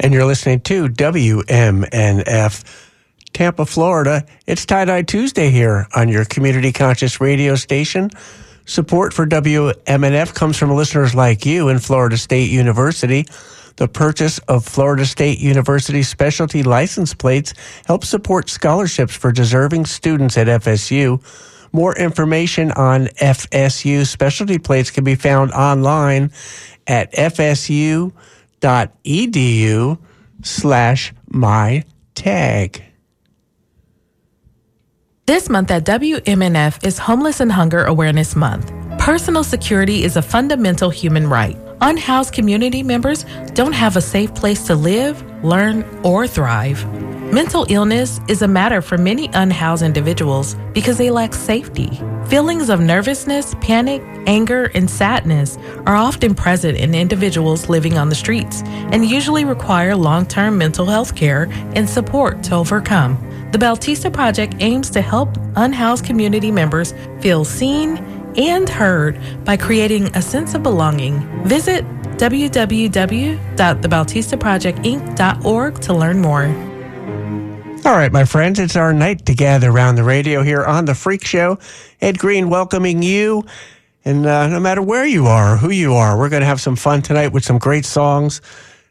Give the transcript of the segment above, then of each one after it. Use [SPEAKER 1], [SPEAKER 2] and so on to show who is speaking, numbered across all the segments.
[SPEAKER 1] and you're listening to WMNF Tampa, Florida. It's Tie Dye Tuesday here on your community conscious radio station. Support for WMNF comes from listeners like you in Florida State University. The purchase of Florida State University specialty license plates helps support scholarships for deserving students at FSU. More information on FSU specialty plates can be found online at fsu.edu slash my tag.
[SPEAKER 2] This month at WMNF is Homeless and Hunger Awareness Month. Personal security is a fundamental human right. Unhoused community members don't have a safe place to live, learn, or thrive. Mental illness is a matter for many unhoused individuals because they lack safety. Feelings of nervousness, panic, anger, and sadness are often present in individuals living on the streets and usually require long term mental health care and support to overcome. The Bautista Project aims to help unhoused community members feel seen and heard by creating a sense of belonging. Visit www.thebautistaprojectinc.org to learn more.
[SPEAKER 1] All right, my friends, it's our night to gather around the radio here on The Freak Show. Ed Green welcoming you. And uh, no matter where you are, who you are, we're going to have some fun tonight with some great songs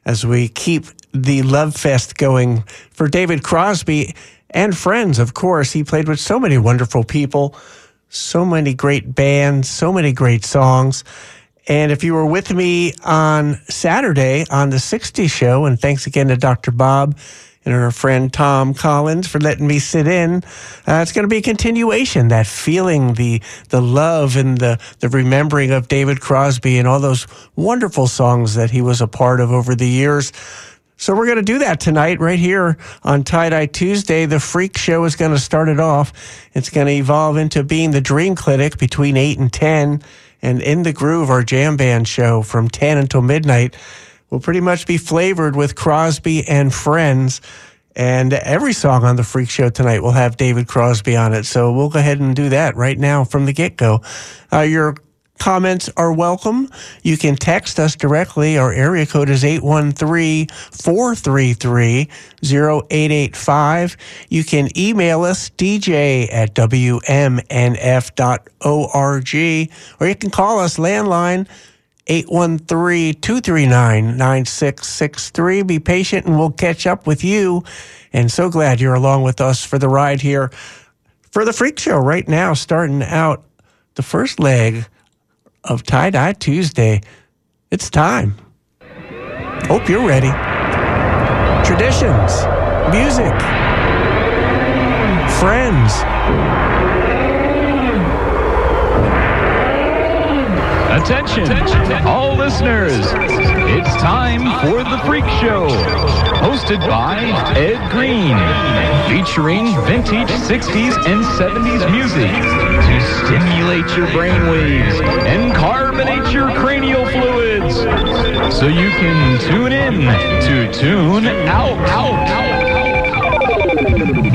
[SPEAKER 1] as we keep the Love Fest going for David Crosby and friends, of course. He played with so many wonderful people so many great bands, so many great songs. And if you were with me on Saturday on the 60 show, and thanks again to Dr. Bob and her friend Tom Collins for letting me sit in. Uh, it's going to be a continuation, that feeling, the the love and the, the remembering of David Crosby and all those wonderful songs that he was a part of over the years. So we're going to do that tonight right here on Tie Dye Tuesday. The Freak Show is going to start it off. It's going to evolve into being the Dream Clinic between 8 and 10. And In the Groove, our jam band show from 10 until midnight, will pretty much be flavored with Crosby and Friends. And every song on the Freak Show tonight will have David Crosby on it. So we'll go ahead and do that right now from the get go. Uh, your Comments are welcome. You can text us directly. Our area code is 813-433-0885. You can email us dj at wmnf.org or you can call us landline 813-239-9663. Be patient and we'll catch up with you. And so glad you're along with us for the ride here for the Freak Show right now, starting out the first leg of Tie Dye Tuesday. It's time. Hope you're ready. Traditions, music, friends.
[SPEAKER 3] Attention, all listeners. It's time for The Freak Show, hosted by Ed Green, featuring vintage 60s and 70s music to stimulate your brainwaves and carbonate your cranial fluids so you can tune in to tune out, out, out, out.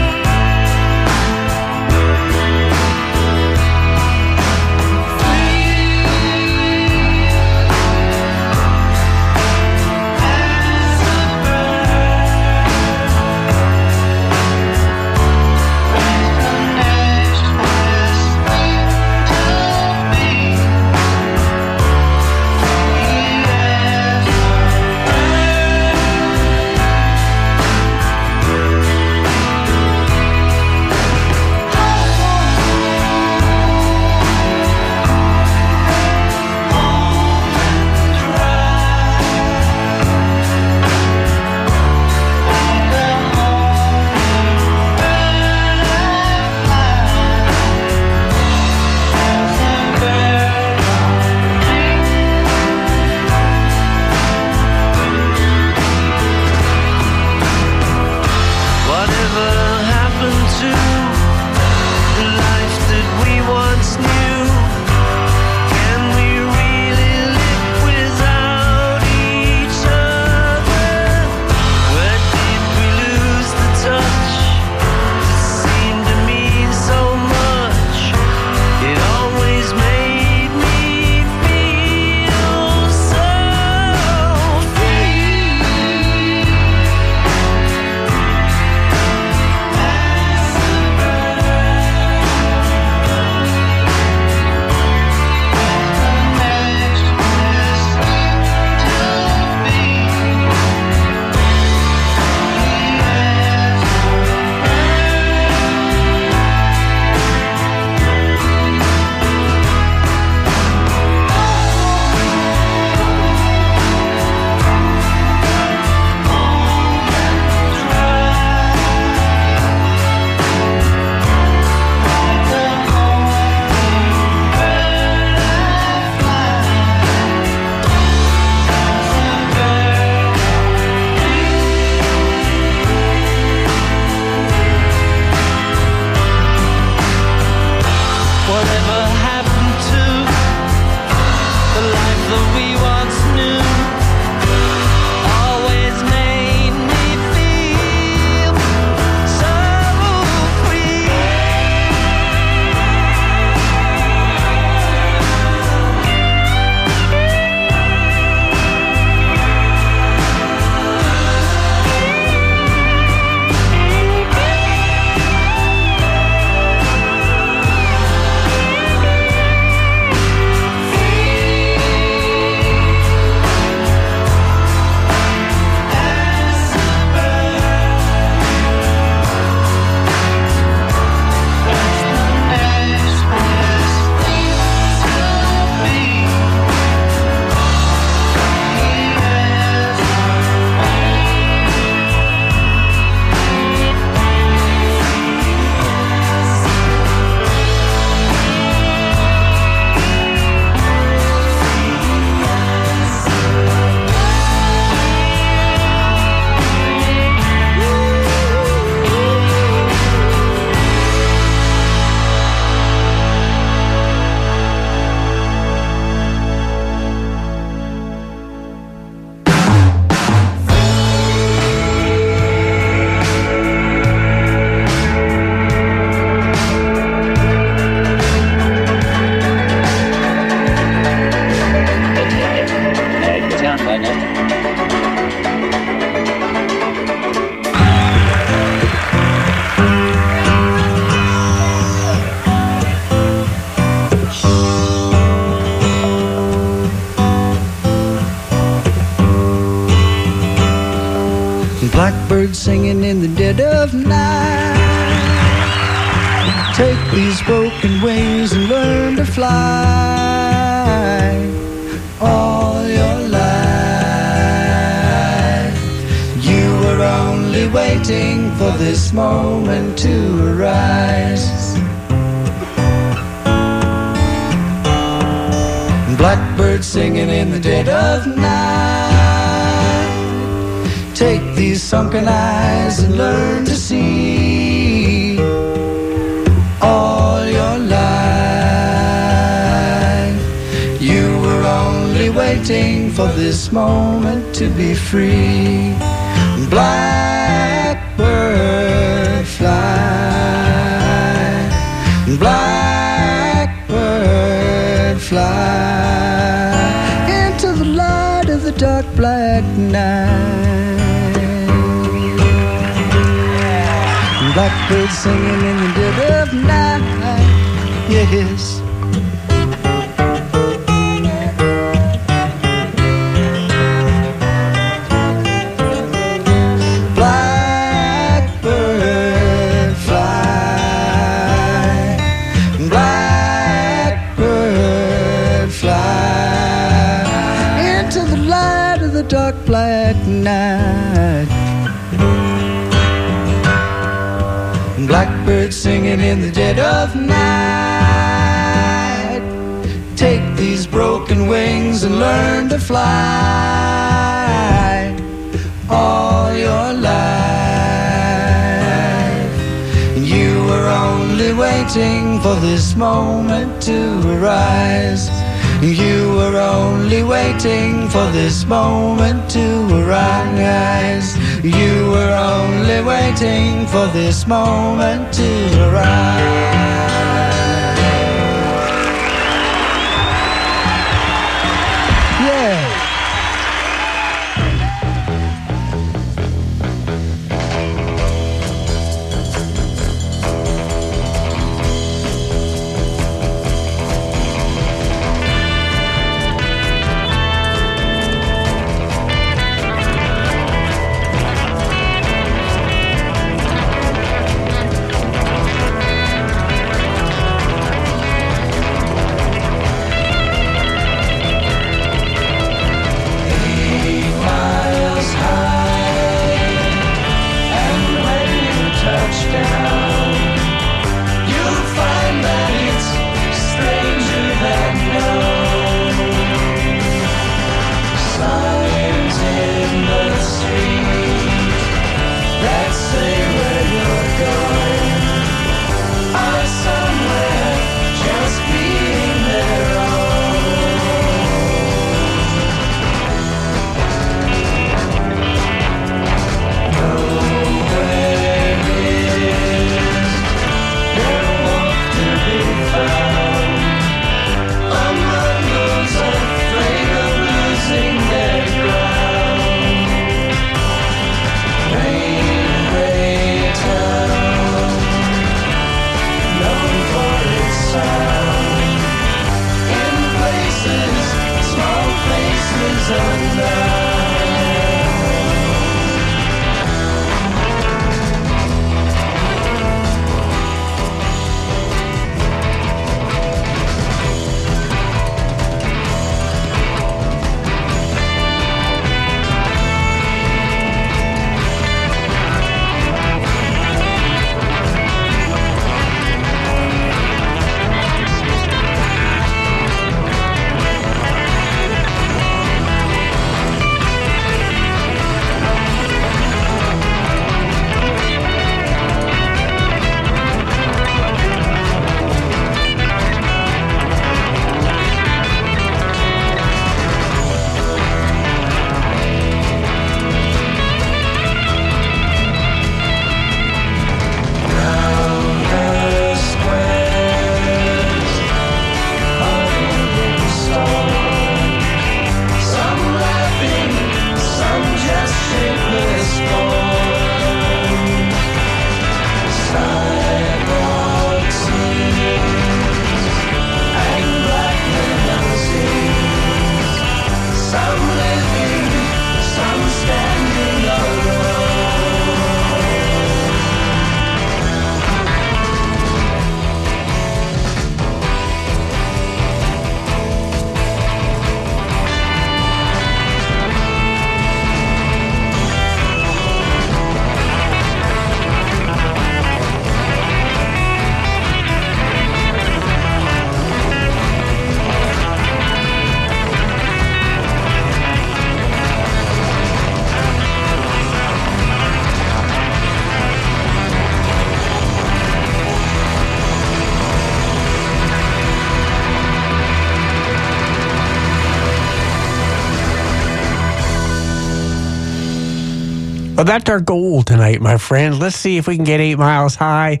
[SPEAKER 1] Well, that's our goal tonight, my friend. Let's see if we can get eight miles high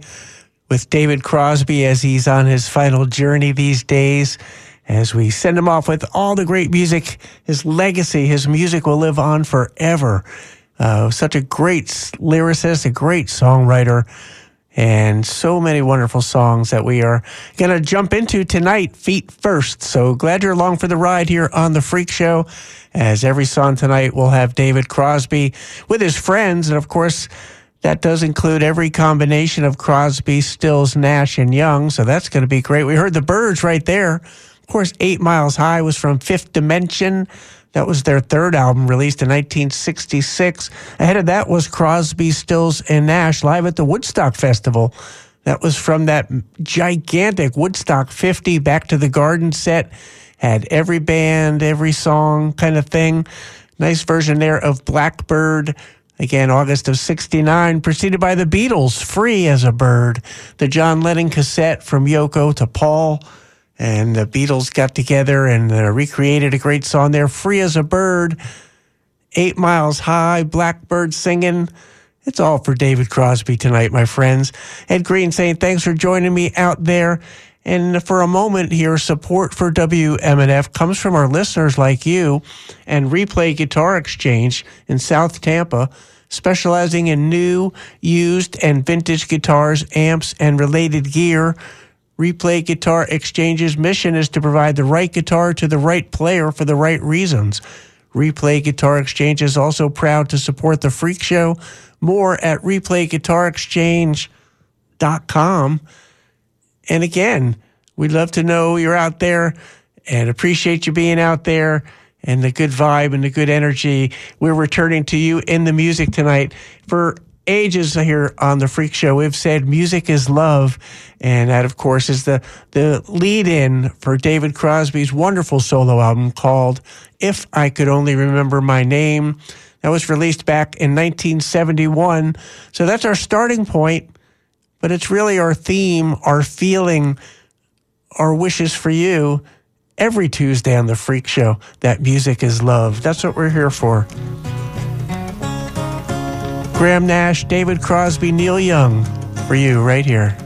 [SPEAKER 1] with David Crosby as he's on his final journey these days. As we send him off with all the great music, his legacy, his music will live on forever. Uh, such a great lyricist, a great songwriter, and so many wonderful songs that we are going to jump into tonight, feet first. So glad you're along for the ride here on The Freak Show. As every song tonight we'll have David Crosby with his friends. And of course, that does include every combination of Crosby, Stills, Nash, and Young. So that's going to be great. We heard the Byrds right there. Of course, Eight Miles High was from Fifth Dimension. That was their third album released in 1966. Ahead of that was Crosby, Stills, and Nash live at the Woodstock Festival. That was from that gigantic Woodstock 50 Back to the Garden set had every band, every song kind of thing. Nice version there of Blackbird. Again, August of 69, preceded by the Beatles, Free as a Bird. The John Lennon cassette from Yoko to Paul. And the Beatles got together and uh, recreated a great song there, Free as a Bird. Eight Miles High, Blackbird singing. It's all for David Crosby tonight, my friends. Ed Green saying thanks for joining me out there. And for a moment here, support for WMNF comes from our listeners like you and Replay Guitar Exchange in South Tampa, specializing in new, used, and vintage guitars, amps, and related gear. Replay Guitar Exchange's mission is to provide the right guitar to the right player for the right reasons. Replay Guitar Exchange is also proud to support the Freak Show. More at replayguitarexchange.com. And again, we'd love to know you're out there and appreciate you being out there and the good vibe and the good energy. We're returning to you in the music tonight. For ages here on the Freak Show, we've said music is love. And that, of course, is the, the lead in for David Crosby's wonderful solo album called If I Could Only Remember My Name. That was released back in 1971. So that's our starting point but it's really our theme, our feeling, our wishes for you every Tuesday on The Freak Show. That music is love. That's what we're here for. Graham Nash, David Crosby, Neil Young for you right here.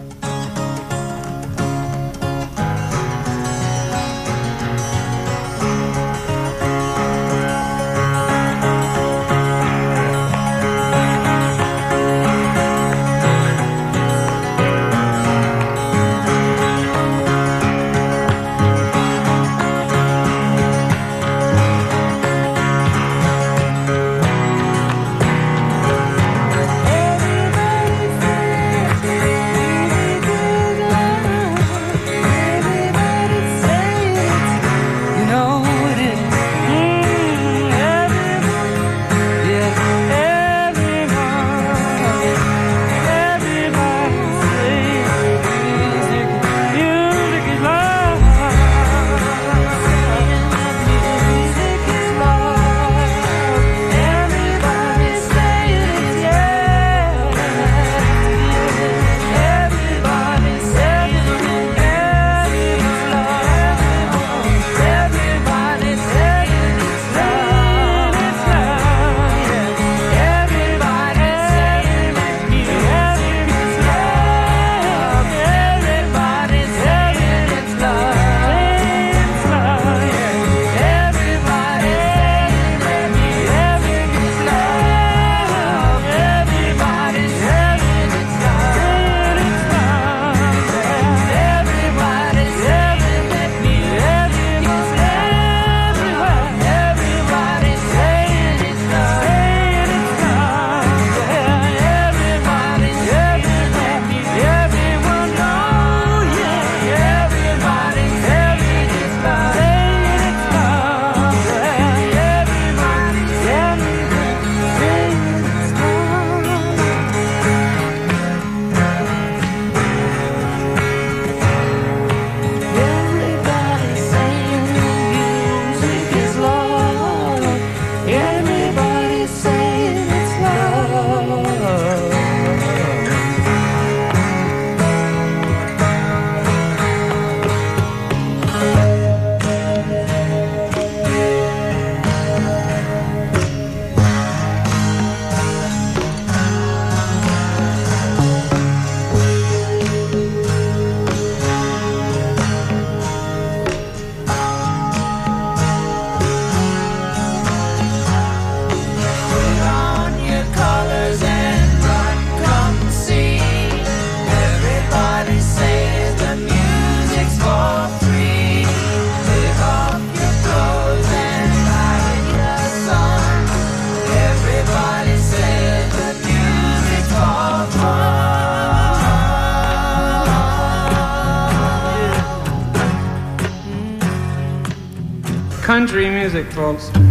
[SPEAKER 4] Music, folks.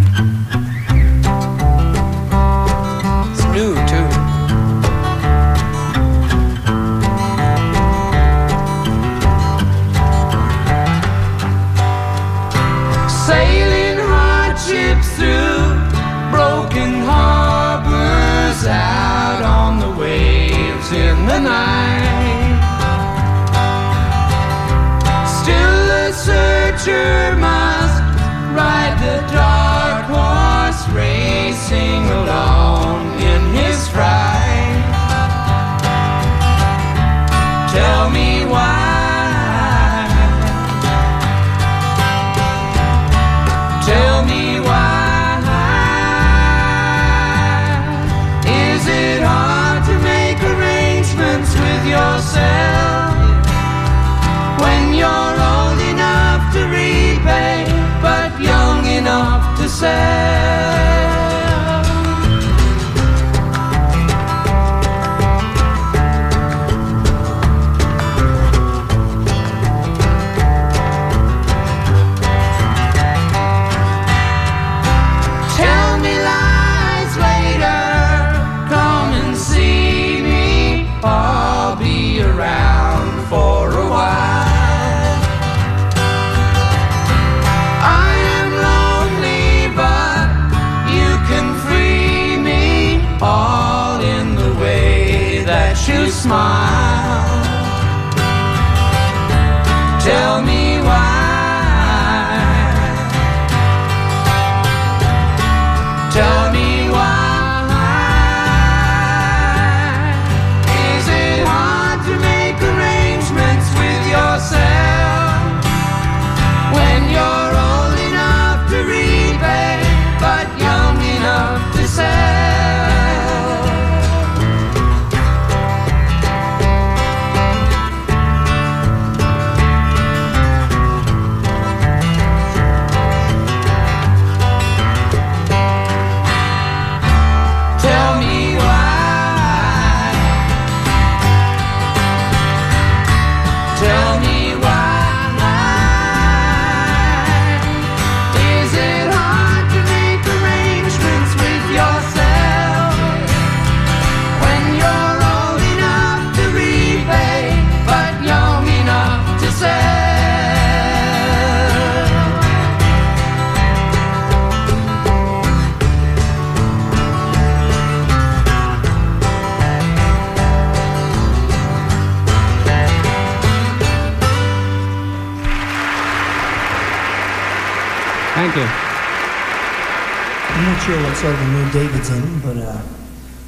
[SPEAKER 5] David's in, but uh,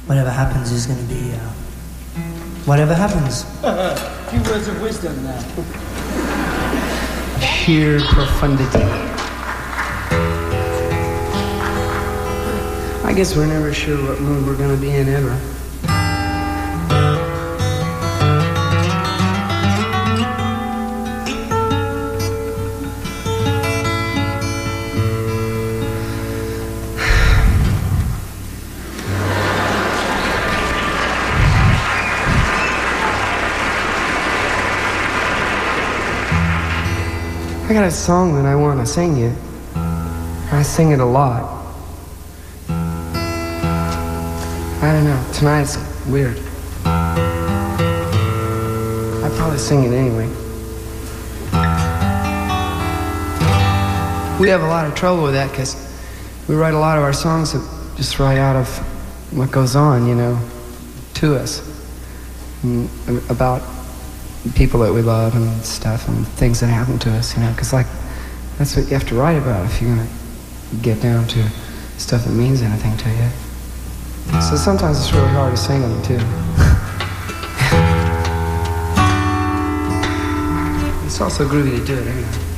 [SPEAKER 5] whatever happens is going to be uh, whatever happens.
[SPEAKER 4] few words of wisdom now.
[SPEAKER 5] Sheer profundity.
[SPEAKER 4] I guess we're never sure what mood we're gonna be in ever. I got a song that I want to sing you. I sing it a lot. I don't know. Tonight's weird. I probably sing it anyway. We have a lot of trouble with that because we write a lot of our songs that just right out of what goes on, you know, to us. Mm, and about people that we love and stuff and things that happen to us, you know, because like that's what you have to write about if you're gonna get down to stuff that means anything to you. So ah. sometimes it's really hard to sing them too. it's also groovy to do it anyway.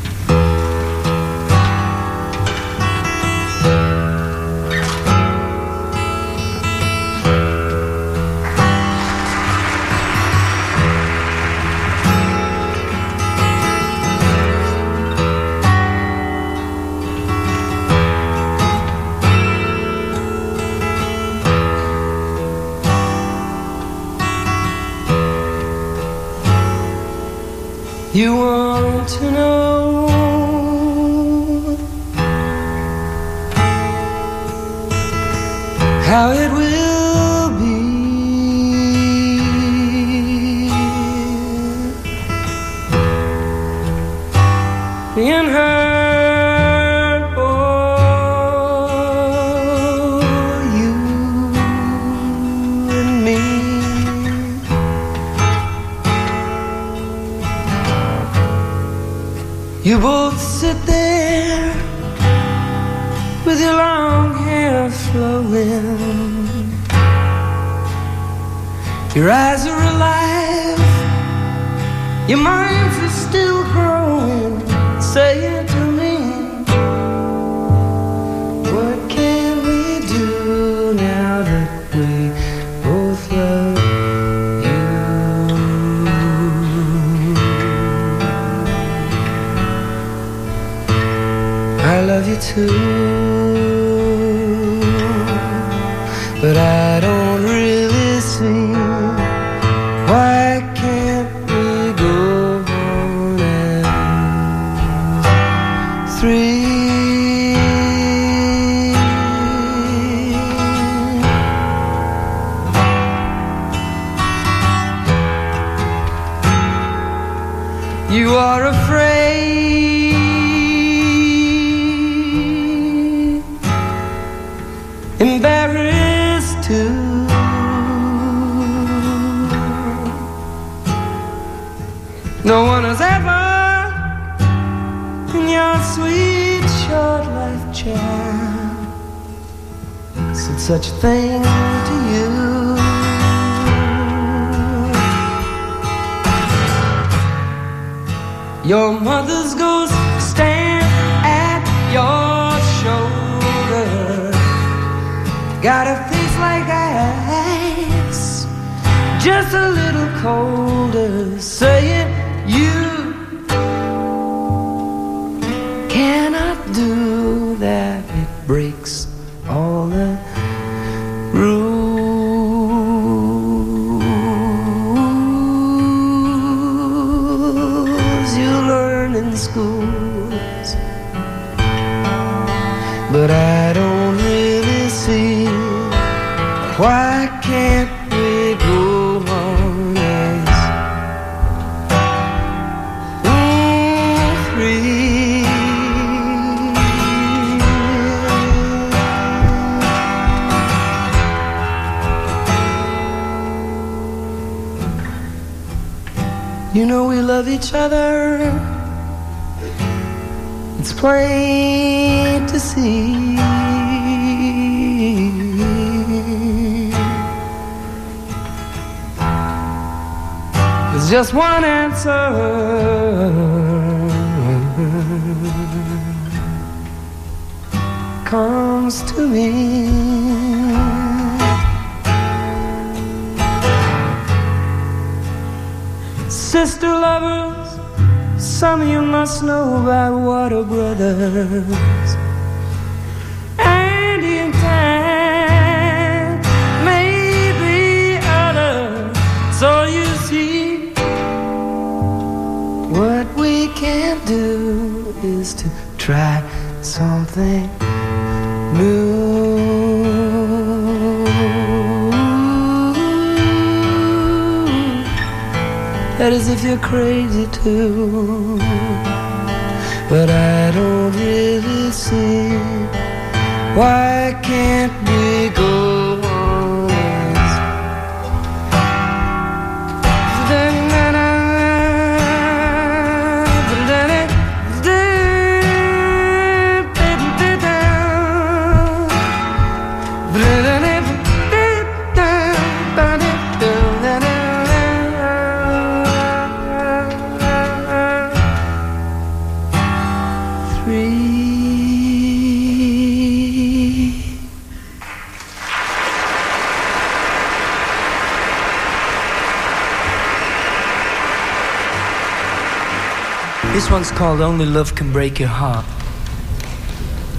[SPEAKER 6] only love can break your heart.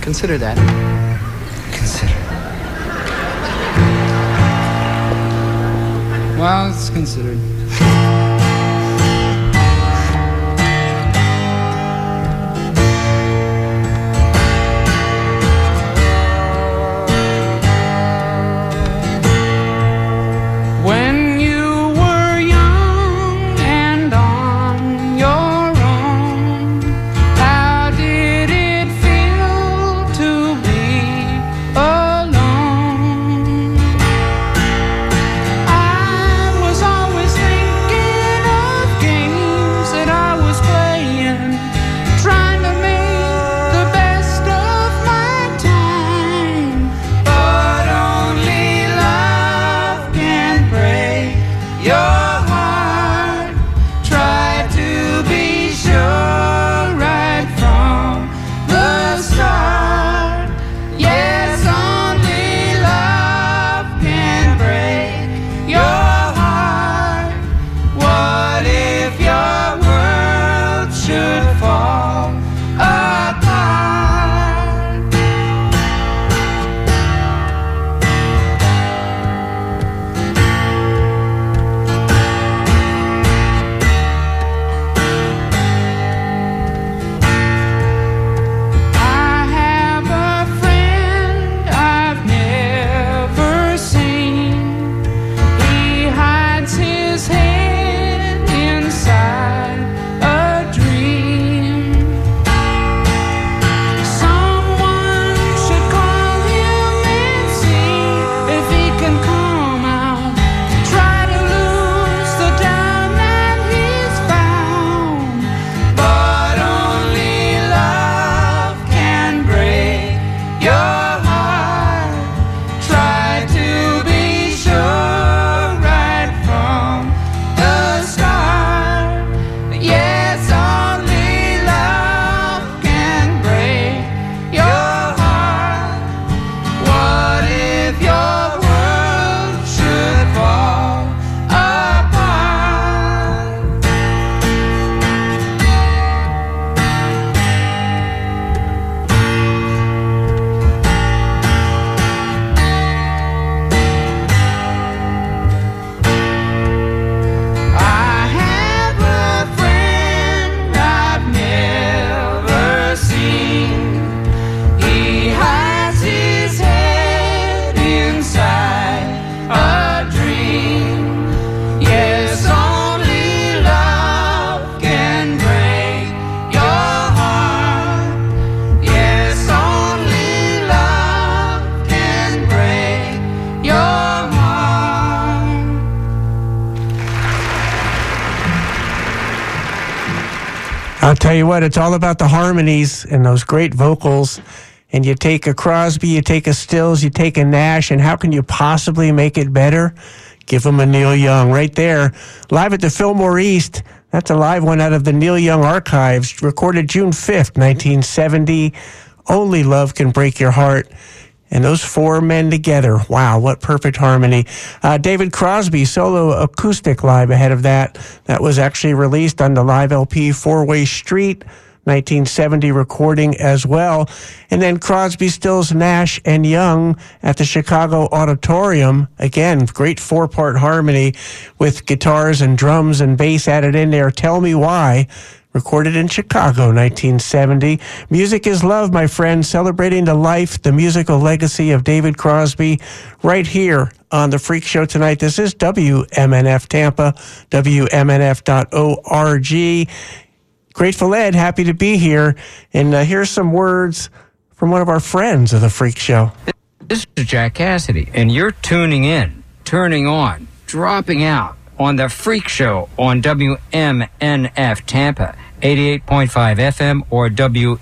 [SPEAKER 6] Consider that. Consider. Well, it's considered.
[SPEAKER 1] Tell you what, it's all about the harmonies and those great vocals. And you take a Crosby, you take a Stills, you take a Nash, and how can you possibly make it better? Give them a Neil Young right there, live at the Fillmore East. That's a live one out of the Neil Young archives, recorded June 5th, 1970. Only Love Can Break Your Heart. And those four men together, wow, what perfect harmony. Uh, David Crosby, solo acoustic live ahead of that. That was actually released on the live LP Four Way Street. 1970 recording as well. And then Crosby, Stills, Nash, and Young at the Chicago Auditorium. Again, great four part harmony with guitars and drums and bass added in there. Tell Me Why recorded in Chicago, 1970. Music is Love, my friend, celebrating the life, the musical legacy of David Crosby right here on the Freak Show tonight. This is WMNF Tampa, WMNF.org. Grateful Ed, happy to be here. And uh, here's some words from one of our friends of the Freak Show.
[SPEAKER 7] This is Jack Casady, and you're tuning in, turning on, dropping out on the Freak Show on WMNF Tampa, 88.5 FM or WMNF.org.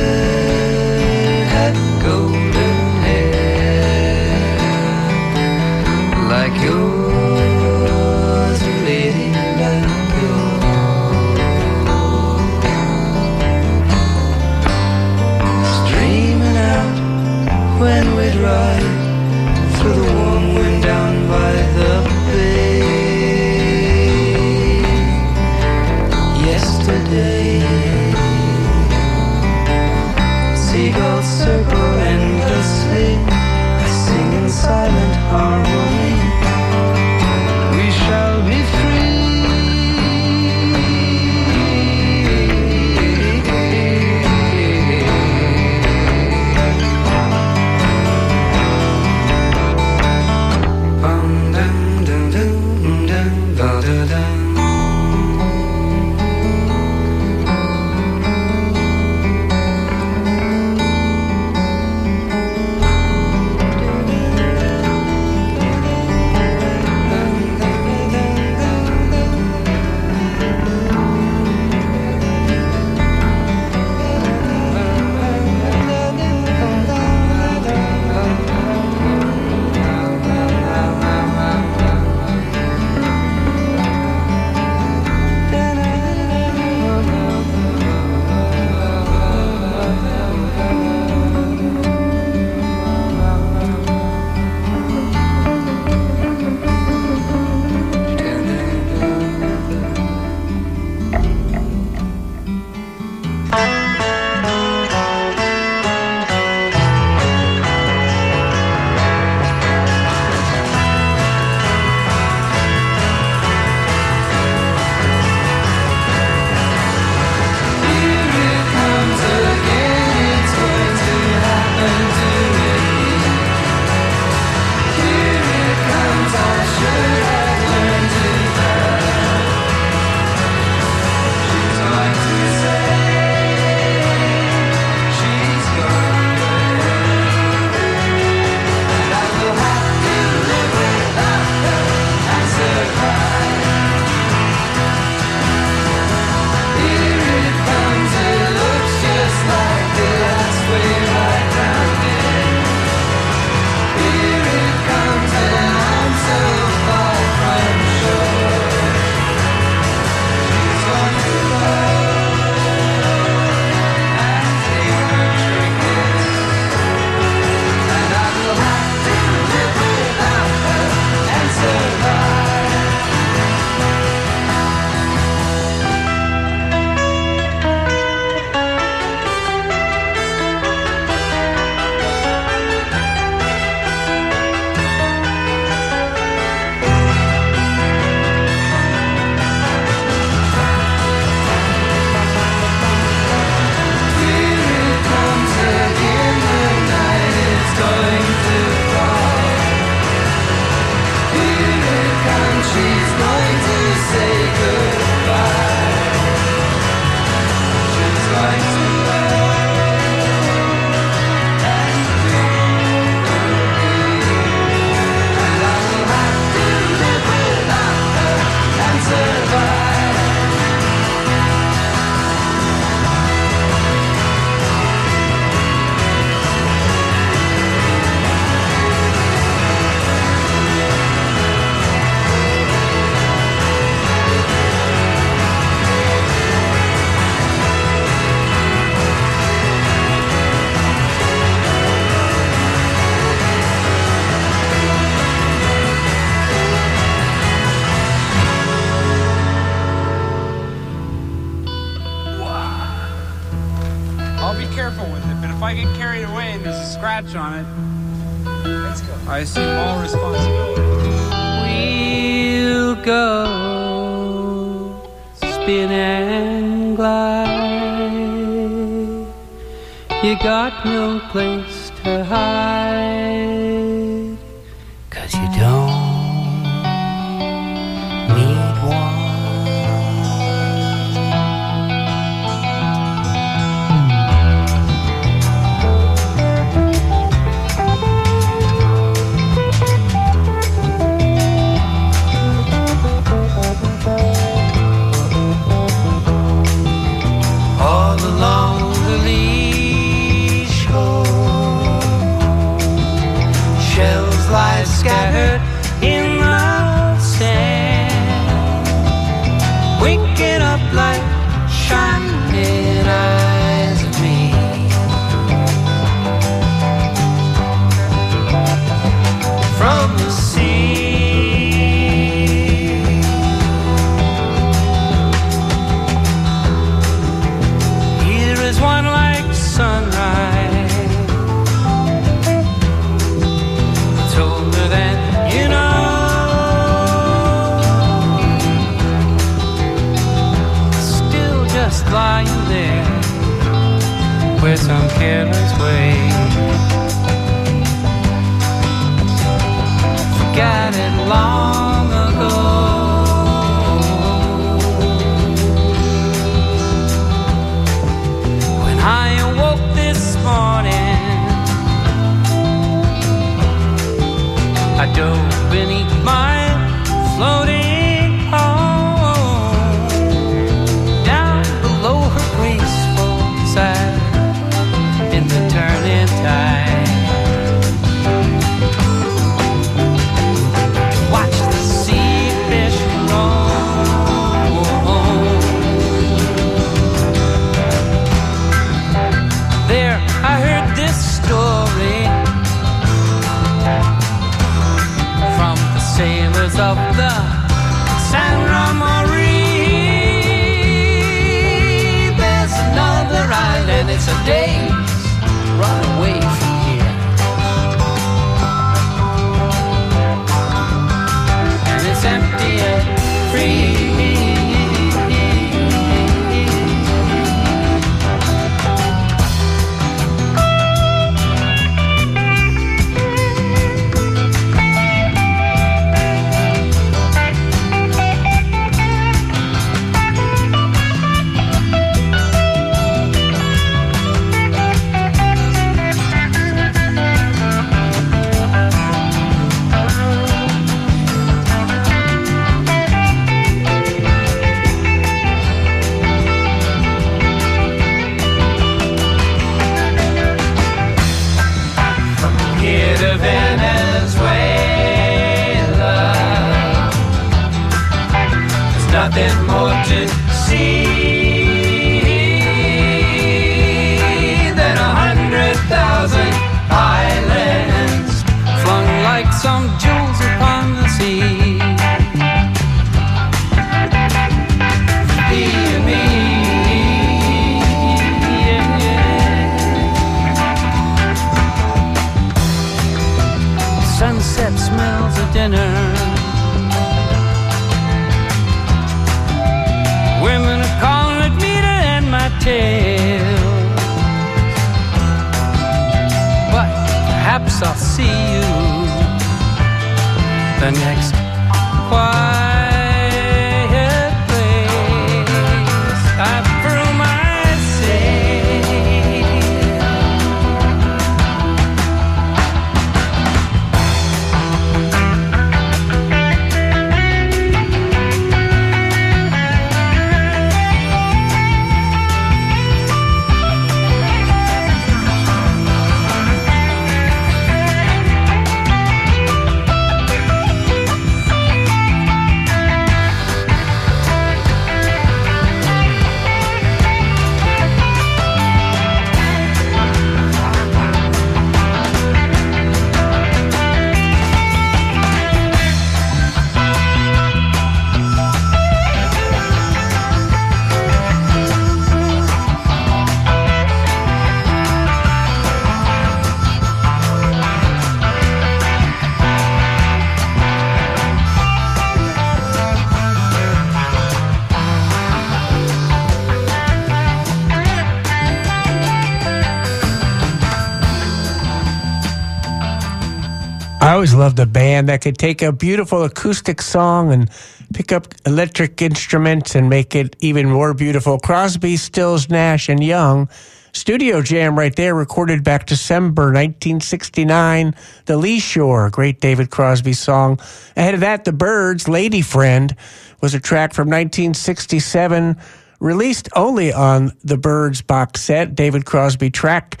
[SPEAKER 1] always loved a band that could take a beautiful acoustic song and pick up electric instruments and make it even more beautiful. Crosby, Stills, Nash, and Young. Studio jam right there, recorded back December 1969. The Lee Shore, great David Crosby song. Ahead of that, The Byrds, Lady Friend, was a track from 1967, released only on the Byrds box set, David Crosby track.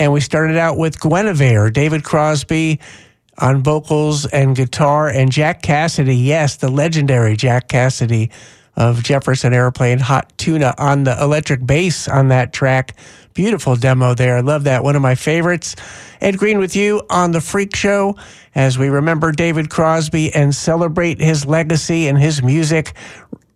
[SPEAKER 1] And we started out with Guinevere, David Crosby on vocals and guitar, and Jack Casady, yes, the legendary Jack Casady of Jefferson Airplane, Hot Tuna on the electric bass on that track. Beautiful demo there. I love that. One of my favorites. Ed Green with you on The Freak Show as we remember David Crosby and celebrate his legacy and his music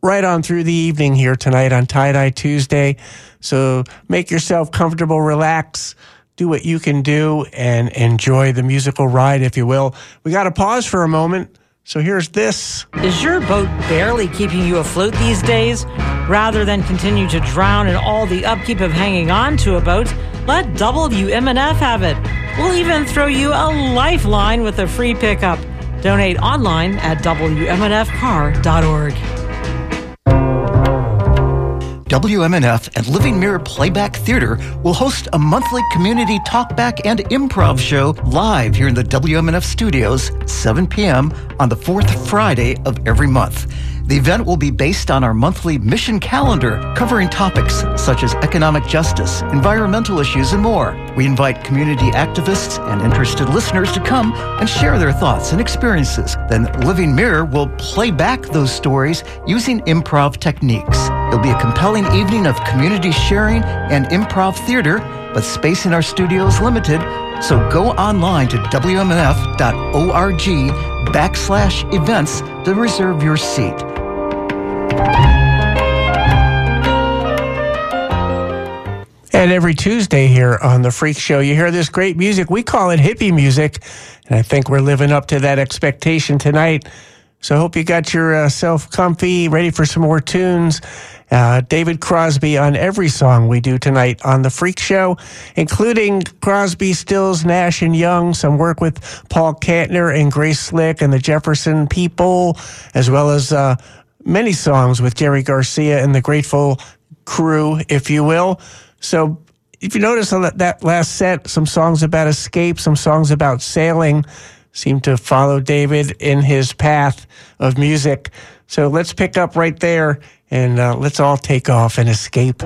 [SPEAKER 1] right on through the evening here tonight on Tie Dye Tuesday. So make yourself comfortable, relax do what you can do and enjoy the musical ride, if you will. We got to pause for a moment. So here's this.
[SPEAKER 8] Is your boat barely keeping you afloat these days? Rather than continue to drown in all the upkeep of hanging on to a boat, let WMNF have it. We'll even throw you a lifeline with a free pickup. Donate online at WMNFcar.org.
[SPEAKER 9] WMNF and Living Mirror Playback Theater will host a monthly community talkback and improv show live here in the WMNF studios, 7 p.m. on the fourth Friday of every month. The event will be based on our monthly mission calendar, covering topics such as economic justice, environmental issues, and more. We invite community activists and interested listeners to come and share their thoughts and experiences. Then Living Mirror will play back those stories using improv techniques. It'll be a compelling evening of community sharing and improv theater, but space in our studio is limited, so go online to WMNF.org backslash events to reserve your seat.
[SPEAKER 1] And every Tuesday here on The Freak Show, you hear this great music. We call it hippie music. And I think we're living up to that expectation tonight. So I hope you got yourself uh, comfy, ready for some more tunes. Uh, David Crosby on every song we do tonight on The Freak Show, including Crosby, Stills, Nash, and Young, some work with Paul Kantner and Grace Slick and the Jefferson People, as well as uh, many songs with Jerry Garcia and the Grateful Crew, if you will. So if you notice on that, that last set, some songs about escape, some songs about sailing seem to follow David in his path of music. So let's pick up right there and uh, let's all take off and escape.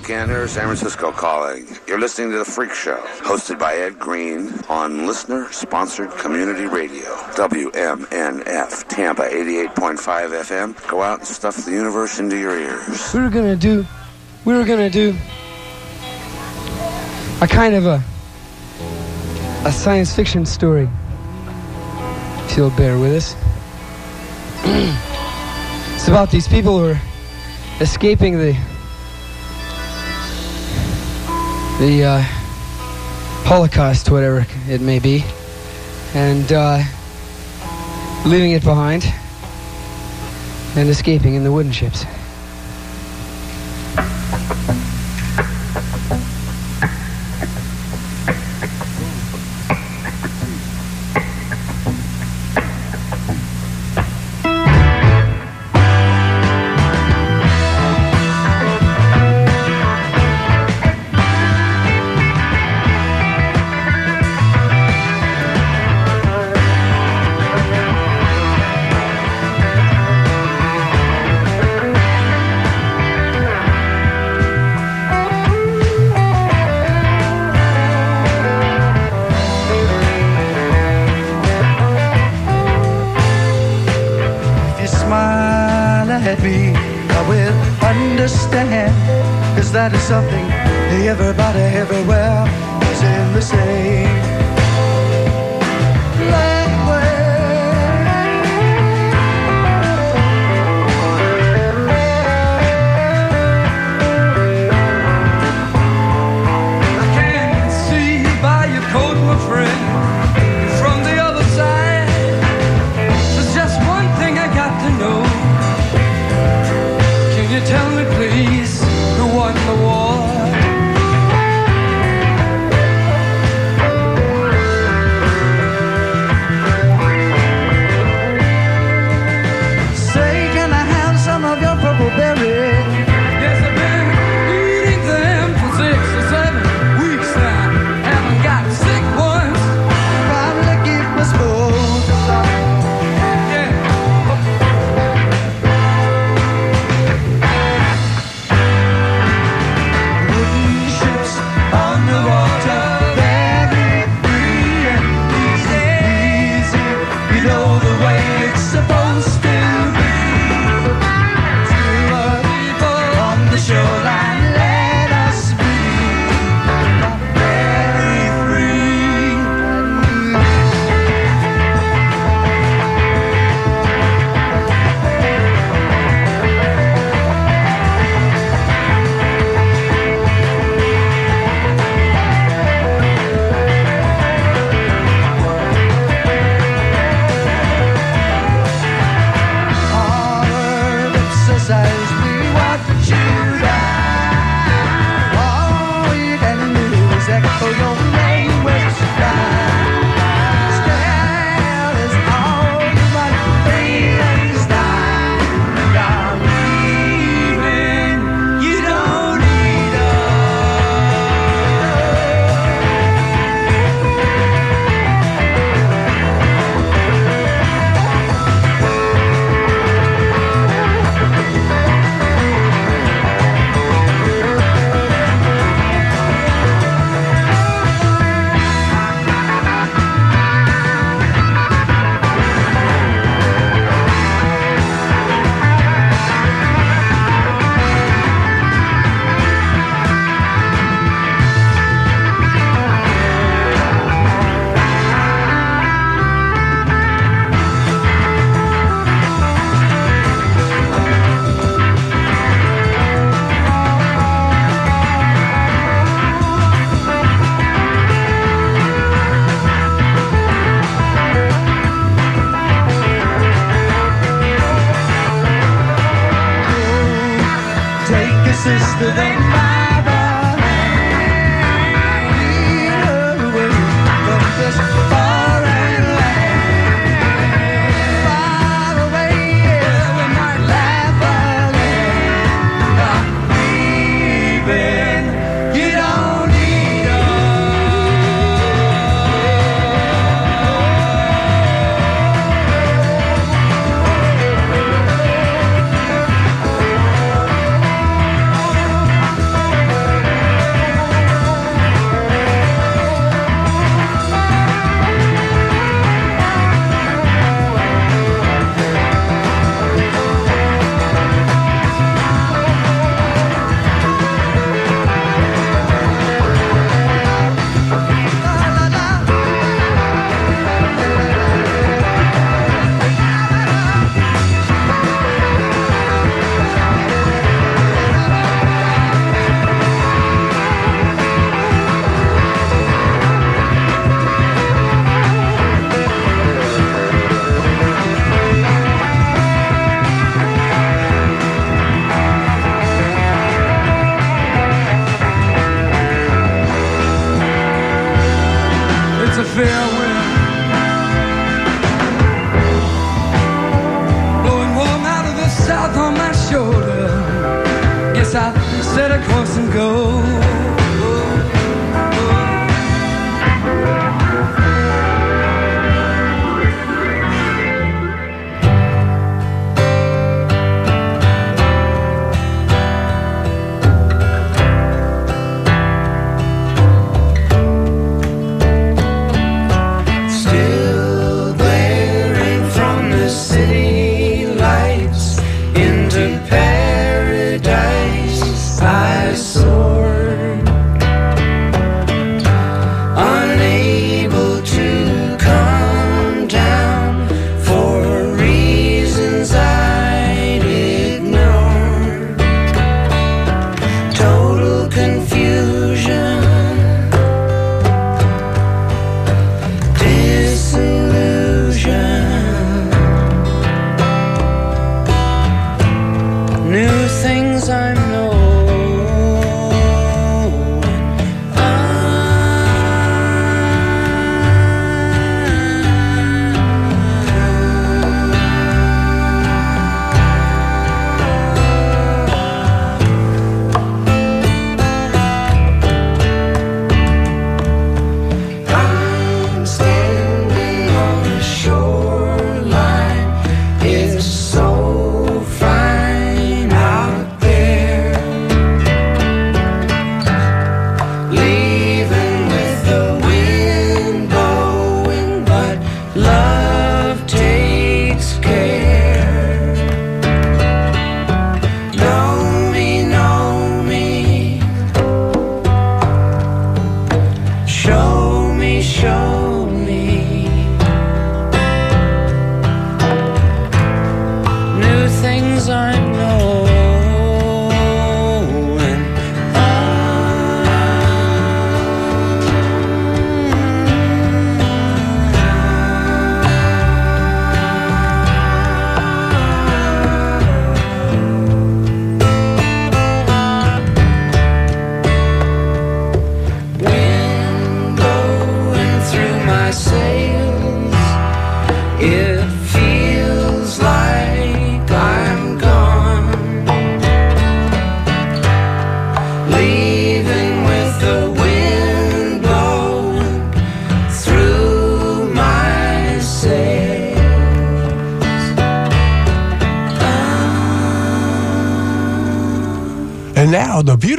[SPEAKER 10] Kantner, San Francisco calling. You're listening to The Freak Show, hosted by Ed Green on listener sponsored community radio, WMNF, Tampa 88.5 FM. Go out and stuff the universe into your ears.
[SPEAKER 11] We were gonna do, we were gonna do a kind of a a science fiction story. If you'll bear with us. it's about these people who are escaping the the uh, Holocaust, whatever it may be, and uh, leaving it behind and escaping in the wooden ships.
[SPEAKER 12] Something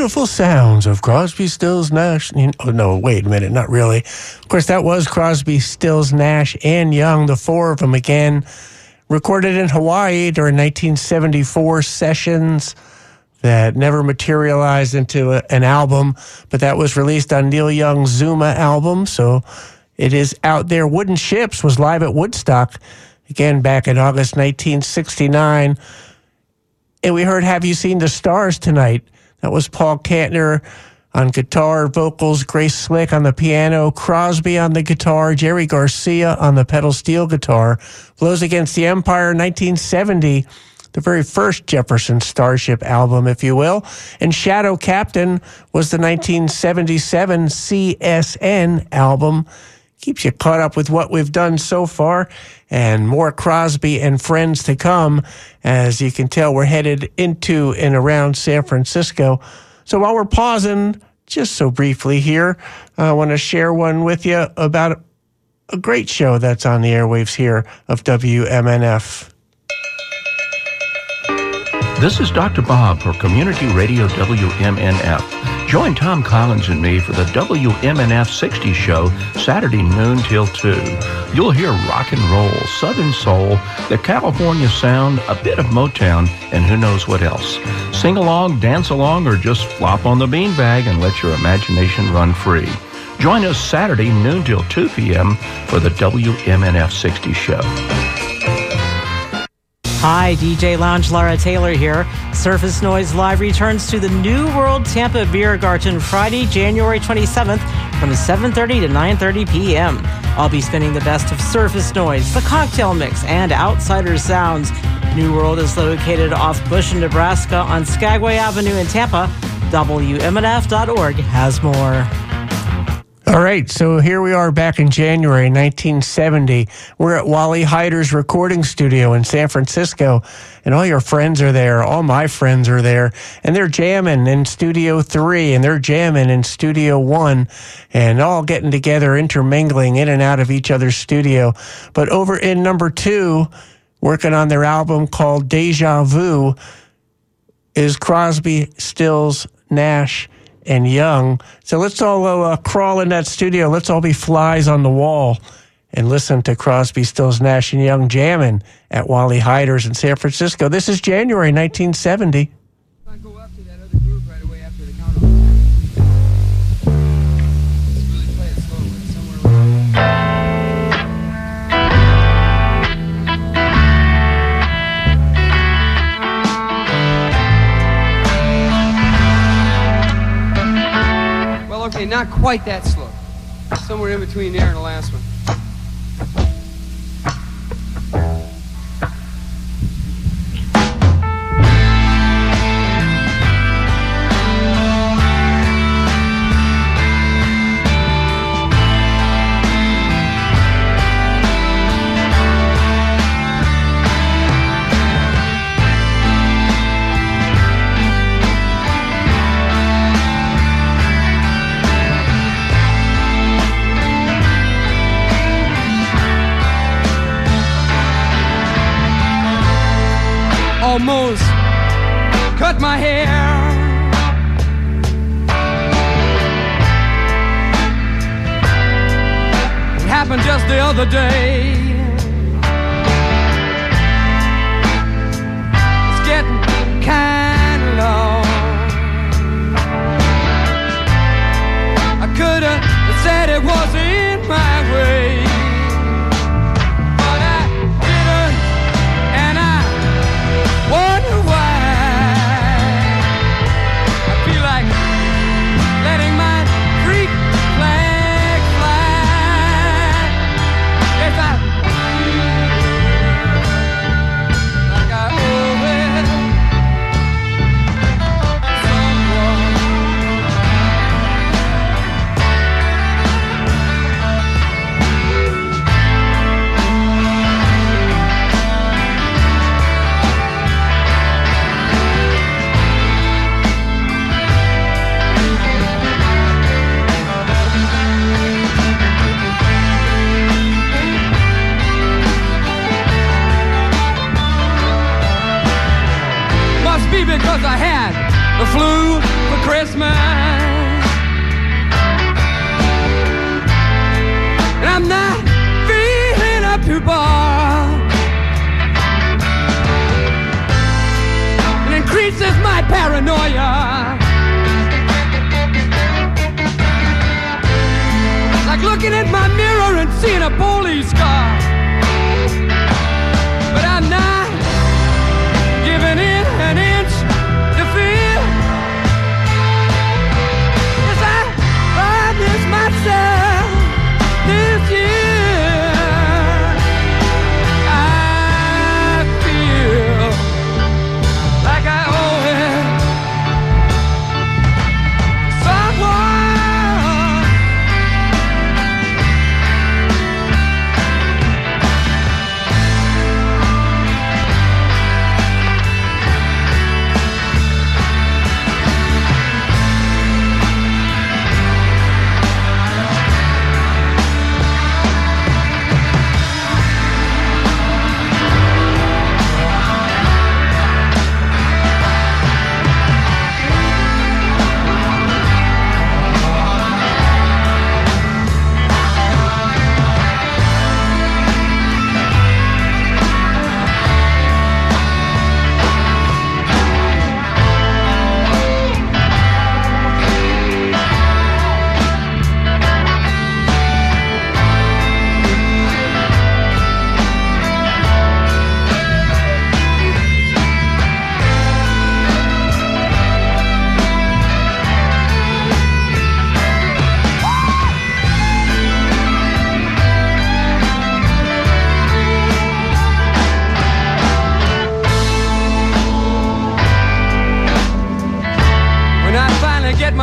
[SPEAKER 1] beautiful sounds of Crosby, Stills, Nash. Oh, no, wait a minute, not really. Of course, that was Crosby, Stills, Nash, and Young, the four of them again, recorded in Hawaii during 1974 sessions that never materialized into a, an album, but that was released on Neil Young's Zuma album. So it is out there. Wooden Ships was live at Woodstock again back in August 1969. And we heard Have You Seen the Stars tonight? That was Paul Kantner on guitar, vocals, Grace Slick on the piano, Crosby on the guitar, Jerry Garcia on the pedal steel guitar. Blows Against the Empire 1970, the very first Jefferson Starship album, if you will. And Shadow Captain was the 1977 CSN album keeps you caught up with what we've done so far and more Crosby and friends to come. As you can tell, we're headed into and around San Francisco. So while we're pausing just so briefly here, I want to share one with you about a great show that's on the airwaves here of WMNF.
[SPEAKER 13] This is Dr. Bob for Community Radio WMNF. Join Tom Collins and me for the WMNF 60 show Saturday noon till 2. You'll hear rock and roll, southern soul, the California sound, a bit of Motown, and who knows what else. Sing along, dance along, or just flop on the beanbag and let your imagination run free. Join us Saturday noon till 2 p.m. for the WMNF 60 show.
[SPEAKER 8] Hi, DJ Lounge Lara Taylor here. Surface Noise Live returns to the New World Tampa Beer Garden Friday, January 27th from 7:30 to 9:30 p.m. I'll be spinning the best of Surface Noise, the Cocktail Mix, and Outsider Sounds. New World is located off Busch, in Nebraska on Skagway Avenue in Tampa. WMNF.org has more.
[SPEAKER 1] All right, so here we are back in January 1970. We're at Wally Heider's recording studio in San Francisco, and all your friends are there. All my friends are there, and they're jamming in Studio 3, and they're jamming in Studio 1, and all getting together, intermingling in and out of each other's studio. But over in number two, working on their album called Deja Vu, is Crosby, Stills, Nash, and Young. So let's all uh, crawl in that studio. Let's all be flies on the wall and listen to Crosby, Stills, Nash, and Young jamming at Wally Heider's in San Francisco. This is January 1970.
[SPEAKER 14] Not quite that slow. Somewhere in between there and the last one. My hair. It happened just the other day. It's getting kind of long. I could have said it wasn't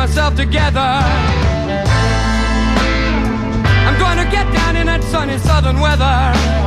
[SPEAKER 14] myself together. I'm gonna get down in that sunny southern weather.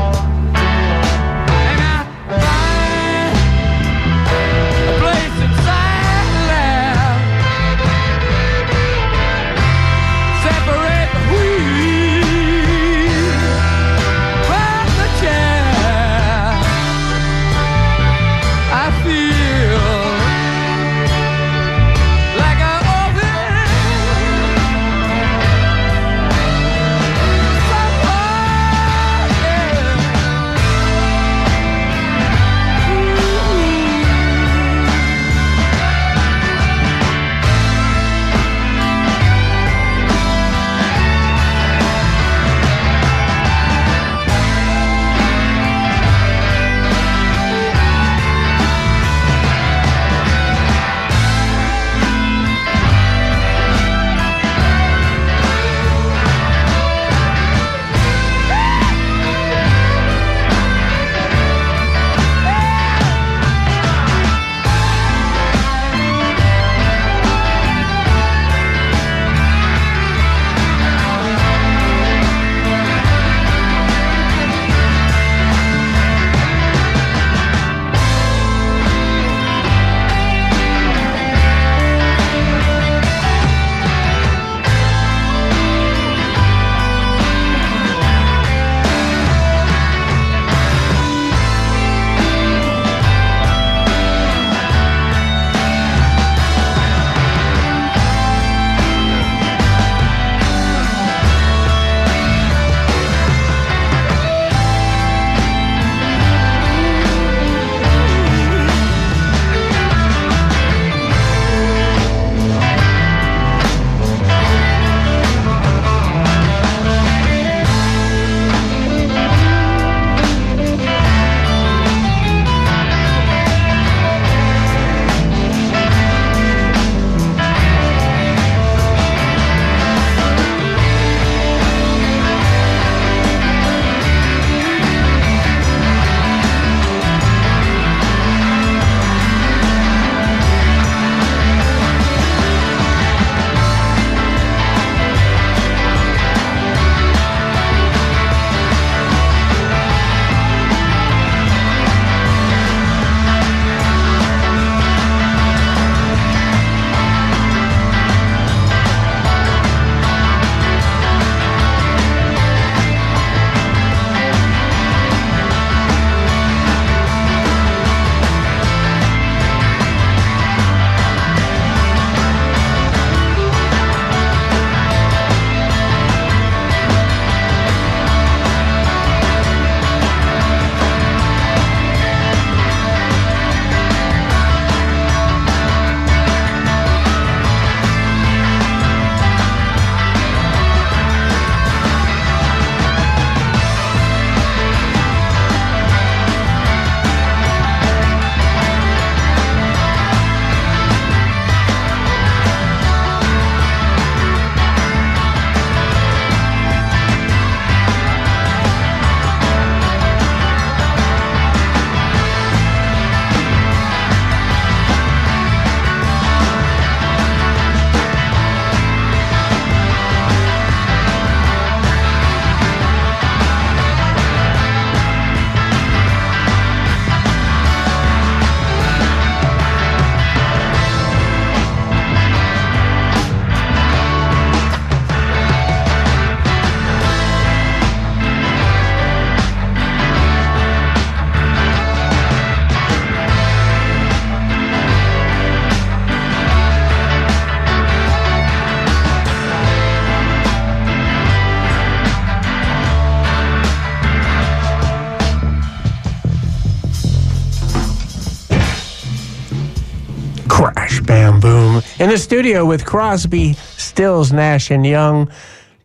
[SPEAKER 14] The
[SPEAKER 1] studio with Crosby, Stills, Nash, and Young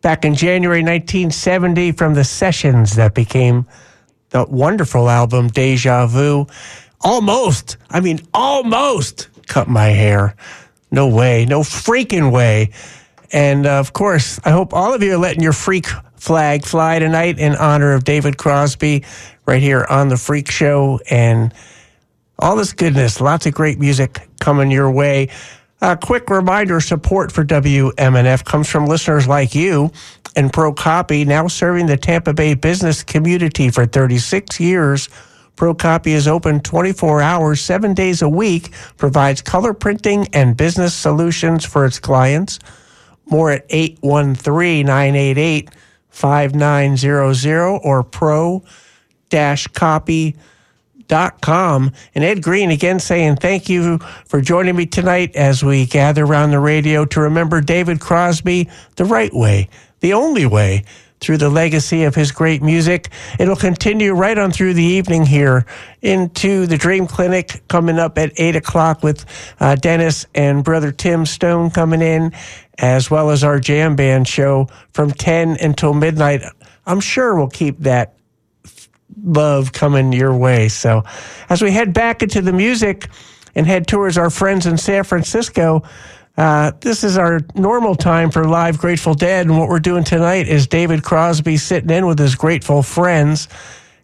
[SPEAKER 1] back in January 1970 from the sessions that became the wonderful album Deja Vu. Almost, I mean, almost cut my hair. No way, no freaking way. And uh, of course, I hope all of you are letting your freak flag fly tonight in honor of David Crosby right here on The Freak Show. And all this goodness, lots of great music coming your way. A quick reminder support for WMNF comes from listeners like you and Pro Copy, now serving the Tampa Bay business community for 36 years. Pro Copy is open 24 hours, seven days a week, provides color printing and business solutions for its clients. More at 813 988 5900 or pro copy dot com. And Ed Green again saying thank you for joining me tonight as we gather around the radio to remember David Crosby the right way, the only way through the legacy of his great music. It'll continue right on through the evening here into the Dream Clinic coming up at 8 o'clock with uh, Dennis and brother Tim Stone coming in, as well as our jam band show from 10 until midnight. I'm sure we'll keep that love coming your way. So as we head back into the music and head towards our friends in San Francisco, uh, this is our normal time for live Grateful Dead, and what we're doing tonight is David Crosby sitting in with his Grateful Friends,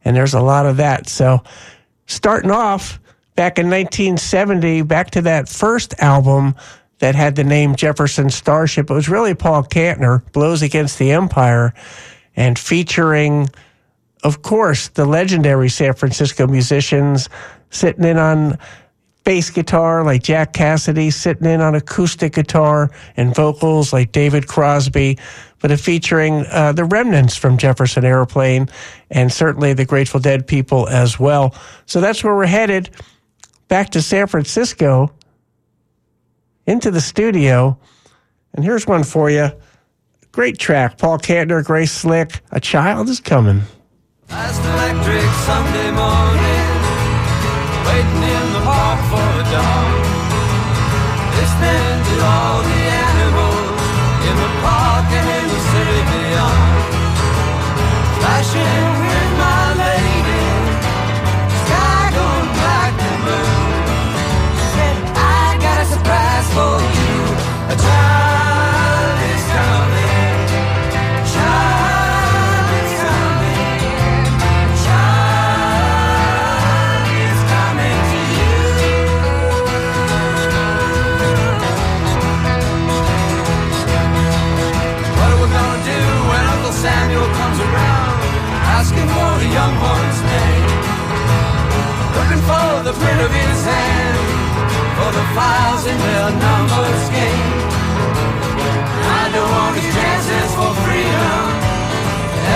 [SPEAKER 1] and there's a lot of that. So, starting off back in 1970, back to that first album that had the name Jefferson Starship. It was really Paul Kantner, Blows Against the Empire, and featuring, of course, the legendary San Francisco musicians sitting in on bass guitar like Jack Casady, sitting in on acoustic guitar and vocals like David Crosby, but featuring uh, the remnants from Jefferson Airplane and certainly the Grateful Dead people as well. So that's where we're headed back to San Francisco into the studio. And here's one for you. Great track. Paul Kantner, Grace Slick. A child is coming.
[SPEAKER 4] Last electric Sunday morning, waiting in the park for a dawn. Listening to all the animals in the park and in the city beyond. Flashing files in their numbers game. I don't want his chances for freedom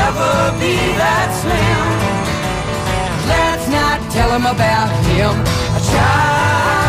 [SPEAKER 4] ever be that slim. Let's not tell him about him. A child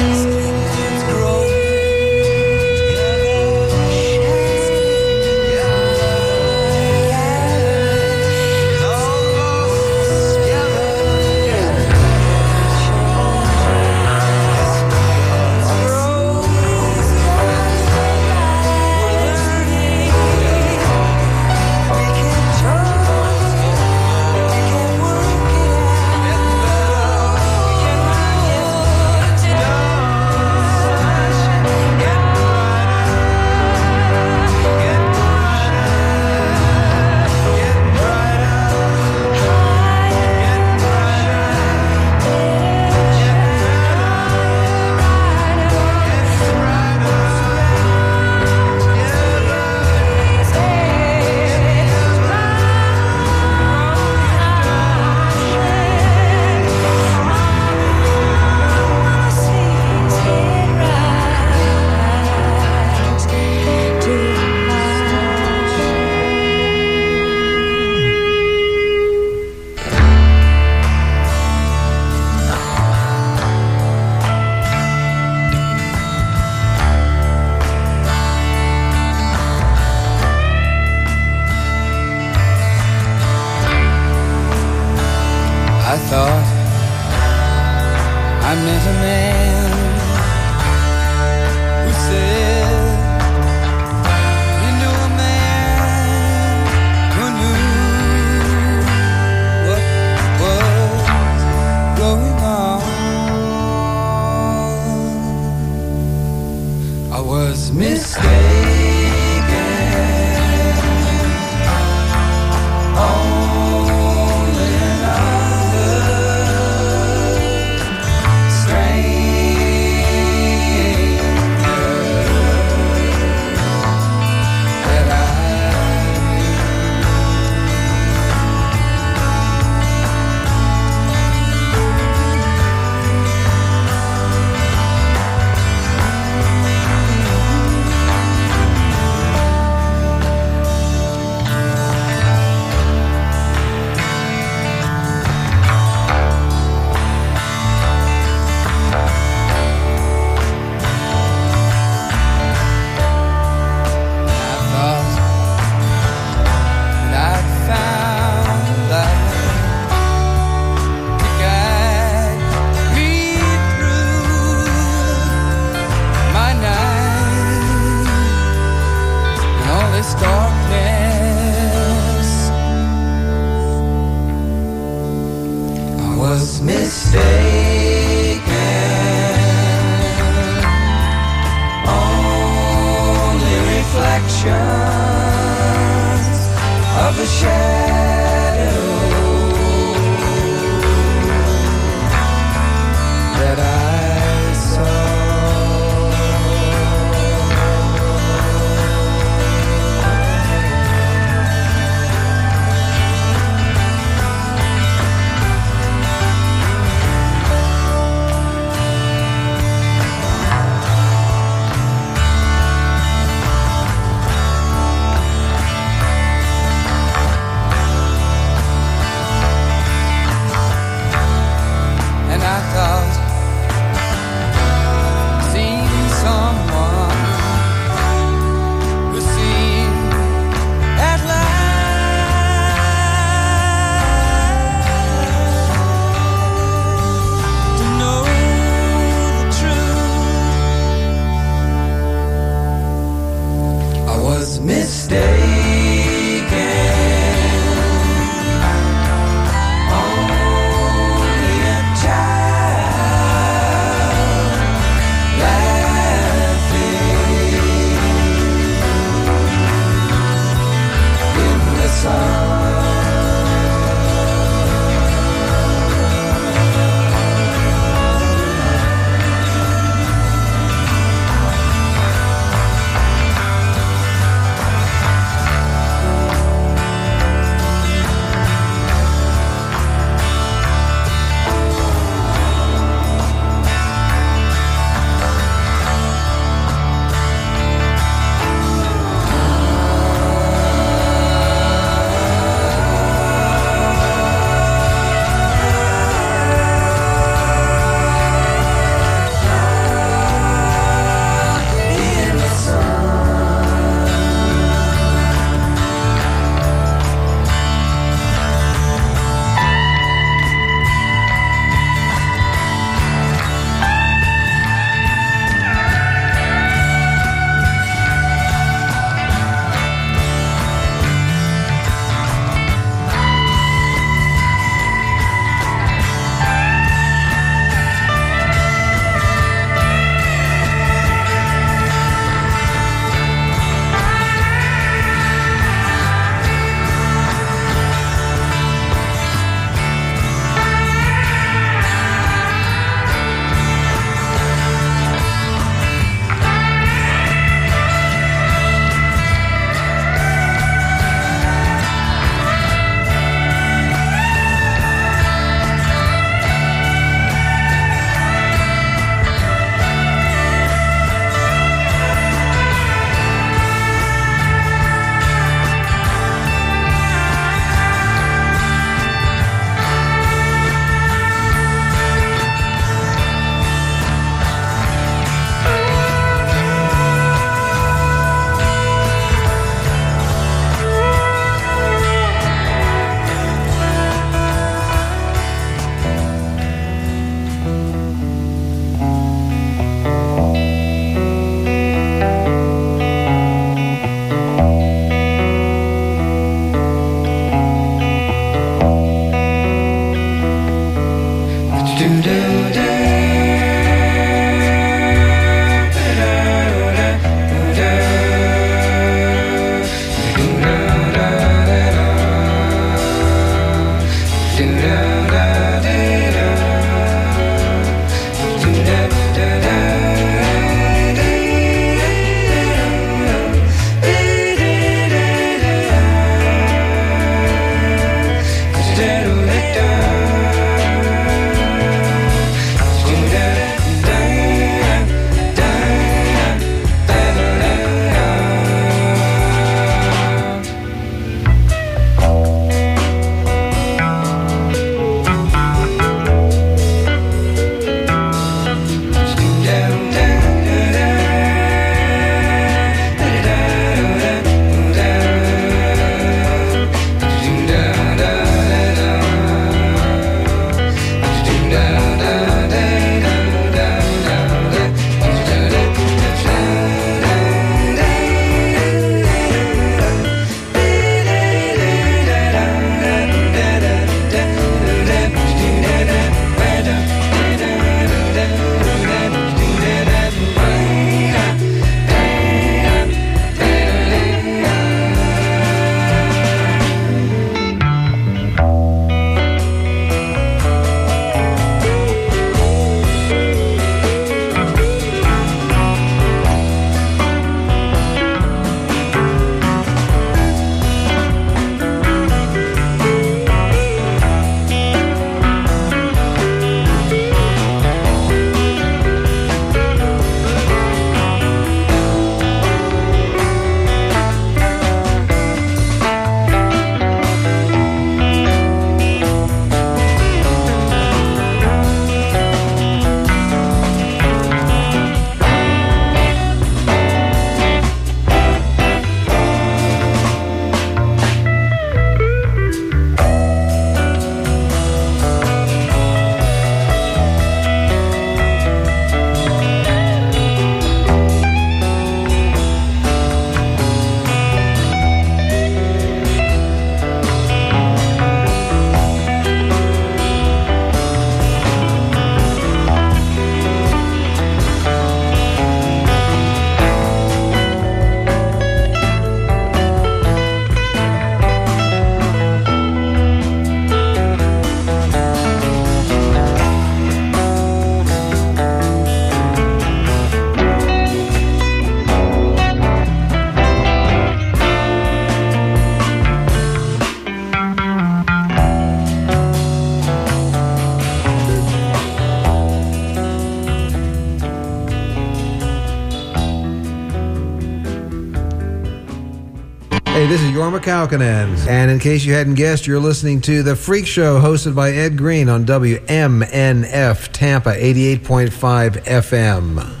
[SPEAKER 15] Jorma Kaukonen. And in case you hadn't guessed, you're listening to The Freak Show hosted by Ed Green on WMNF Tampa 88.5 FM.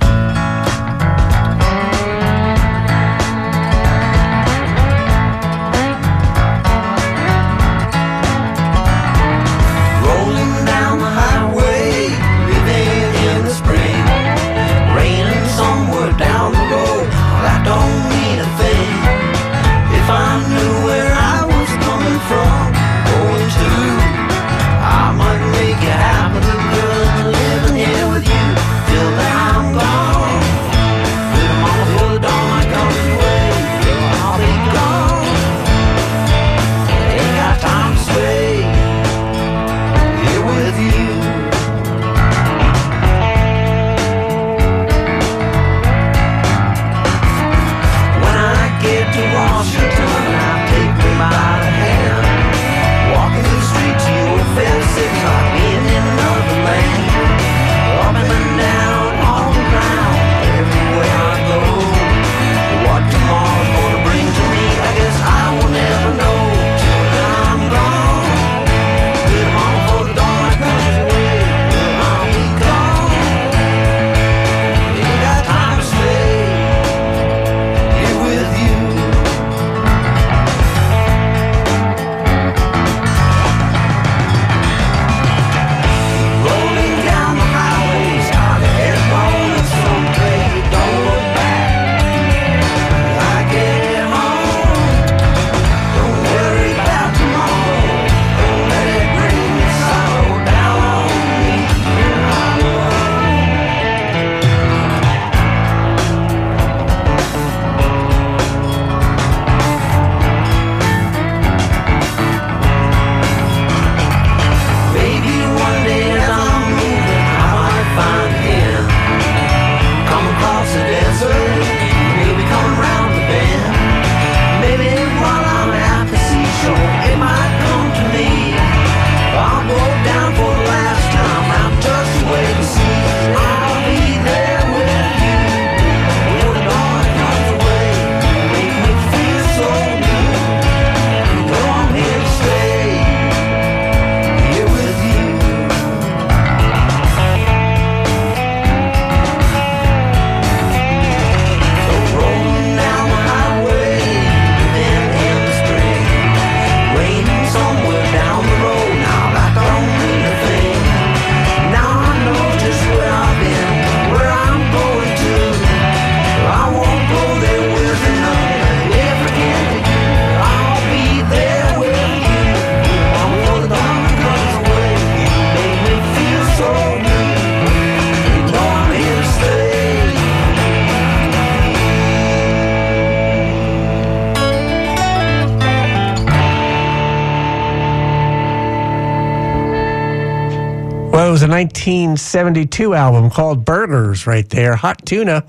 [SPEAKER 1] 1972 album called Burgers, right there. Hot Tuna,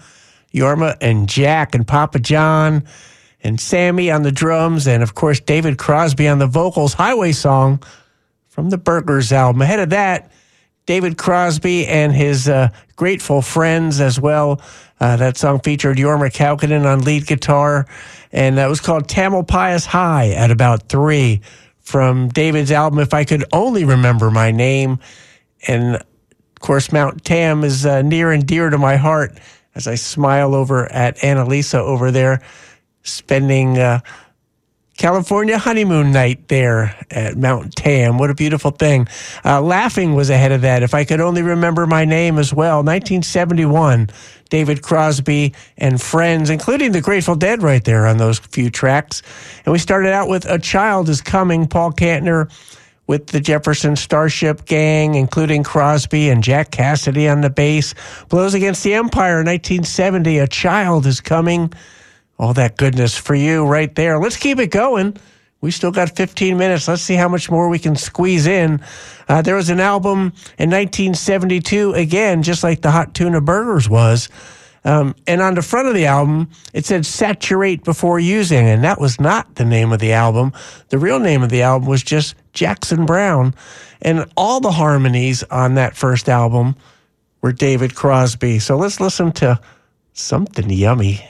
[SPEAKER 1] Jorma and Jack and Papa John and Sammy on the drums, and of course, David Crosby on the vocals. Highway Song from the Burgers album. Ahead of that, David Crosby and his uh, Grateful Friends as well. Uh, that song featured Jorma Kaukonen on lead guitar, and that was called Tamil Tamalpais High at about three from David's album, If I Could Only Remember My Name. And of course, Mount Tam is uh, near and dear to my heart as I smile over at Annalisa over there, spending uh, California honeymoon night there at Mount Tam. What a beautiful thing. Uh, Laughing was ahead of that. If I could only remember my name as well. 1971, David Crosby and friends, including the Grateful Dead right there on those few tracks. And we started out with A Child is Coming, Paul Kantner with the Jefferson Starship Gang, including Crosby and Jack Casady on the bass. Blows Against the Empire, 1970, A Child is Coming. All that goodness for you right there. Let's keep it going. We still got 15 minutes. Let's see how much more we can squeeze in. Uh, there was an album in 1972, again, just like the Hot Tuna Burgers was. Um, and on the front of the album, it said saturate before using, and that was not the name of the album. The real name of the album was just Jackson Browne. And all the harmonies on that first album were David Crosby. So let's listen to something yummy.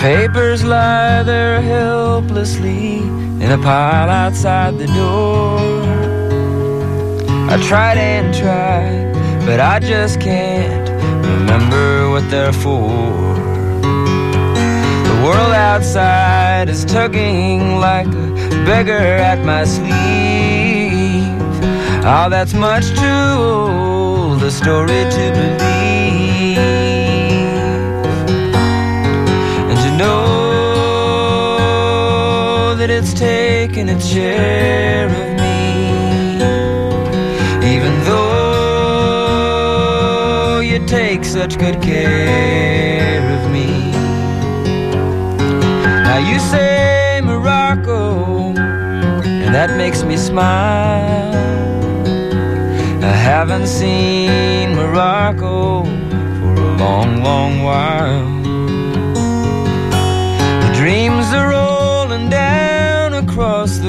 [SPEAKER 16] Papers lie there helplessly in a pile outside the door. I tried and tried, but I just can't remember what they're for. The world outside is tugging like a beggar at my sleeve. Oh, that's much too old a story to believe. Know that it's taken its share of me, even though you take such good care of me. Now you say Morocco, and that makes me smile. I haven't seen Morocco for a long, long while.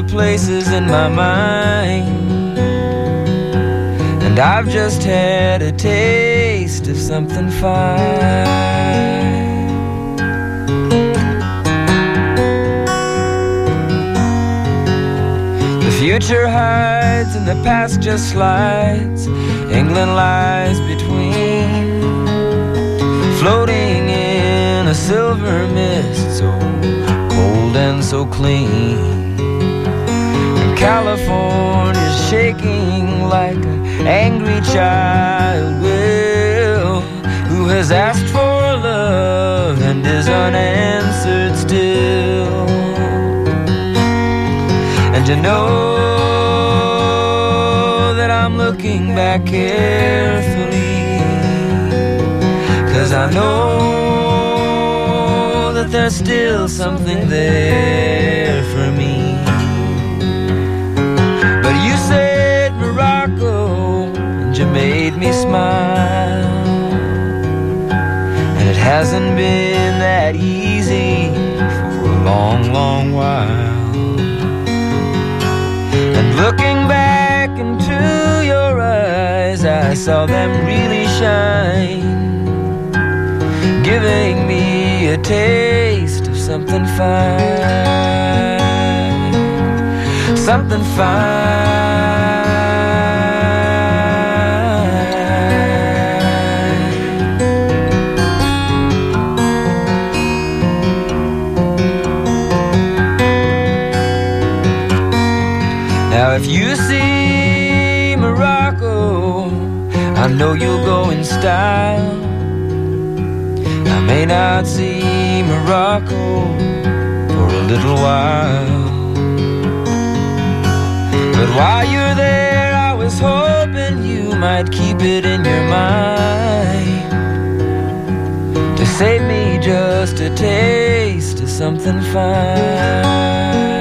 [SPEAKER 16] The places in my mind. And I've just had a taste of something fine. The future hides and the past just slides. England lies between, floating in a silver mist. So cold and so clean. And California's shaking like an angry child will, who has asked for love and is unanswered still. And to know that I'm looking back carefully, cause I know that there's still something there for me. You made me smile. And it hasn't been that easy for a long, long while. And looking back into your eyes, I saw them really shine, giving me a taste of something fine, something fine. I may not see Morocco for a little while. But while you're there, I was hoping you might keep it in your mind to save me just a taste of something fine.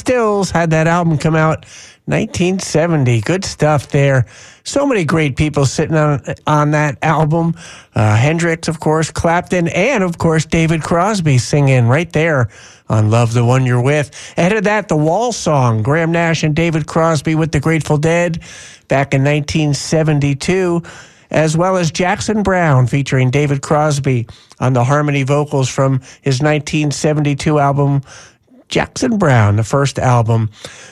[SPEAKER 1] Stills had that album come out 1970. Good stuff there. So many great people sitting on on that album. Uh, Hendrix, of course, Clapton, and of course David Crosby singing right there on "Love the One You're With." Ahead of that, the Wall song, Graham Nash and David Crosby with the Grateful Dead, back in 1972 as well as Jackson Browne featuring David Crosby on the harmony vocals from his 1972 album Jackson Browne, the first album.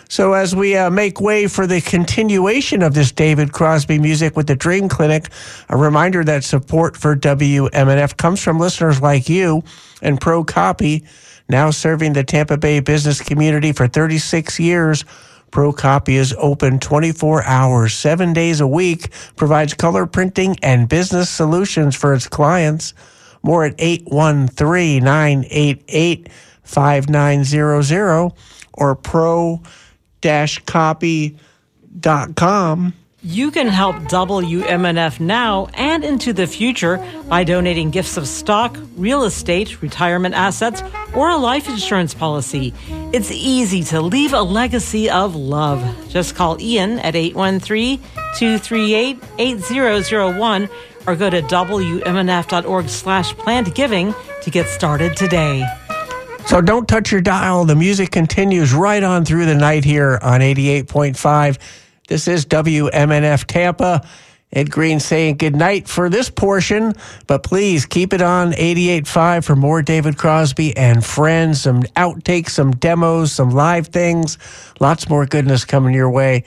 [SPEAKER 1] So, as we uh, make way for the continuation of this David Crosby music with the Dream Clinic, a reminder that support for WMNF comes from listeners like you and Pro Copy, now serving the Tampa Bay business community for 36 years. Pro Copy is open 24 hours, seven days a week, provides color printing and business solutions for its clients. More at 813 988 5900 or pro copy.com.
[SPEAKER 8] You can help WMNF now and into the future by donating gifts of stock, real estate, retirement assets, or a life insurance policy. It's easy to leave a legacy of love. Just call Ian at 813 238 8001 or go to WMNF.org slash planned giving to get started today.
[SPEAKER 1] So don't touch your dial. The music continues right on through the night here on 88.5. This is WMNF Tampa. Ed Green saying good night for this portion, but please keep it on 88.5 for more David Crosby and friends, some outtakes, some demos, some live things, lots more goodness coming your way.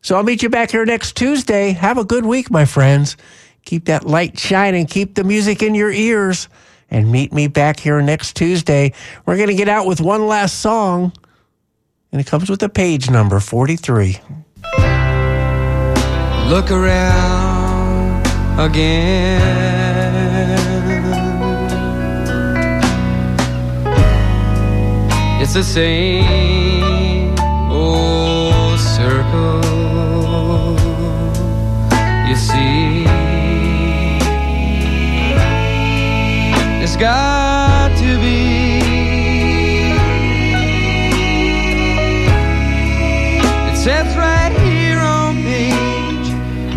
[SPEAKER 1] So I'll meet you back here next Tuesday. Have a good week, my friends. Keep that light shining, keep the music in your ears, and meet me back here next Tuesday. We're going to get out with one last song, and it comes with a page number 43.
[SPEAKER 4] Look around again. It's the same got to be. It says right here on page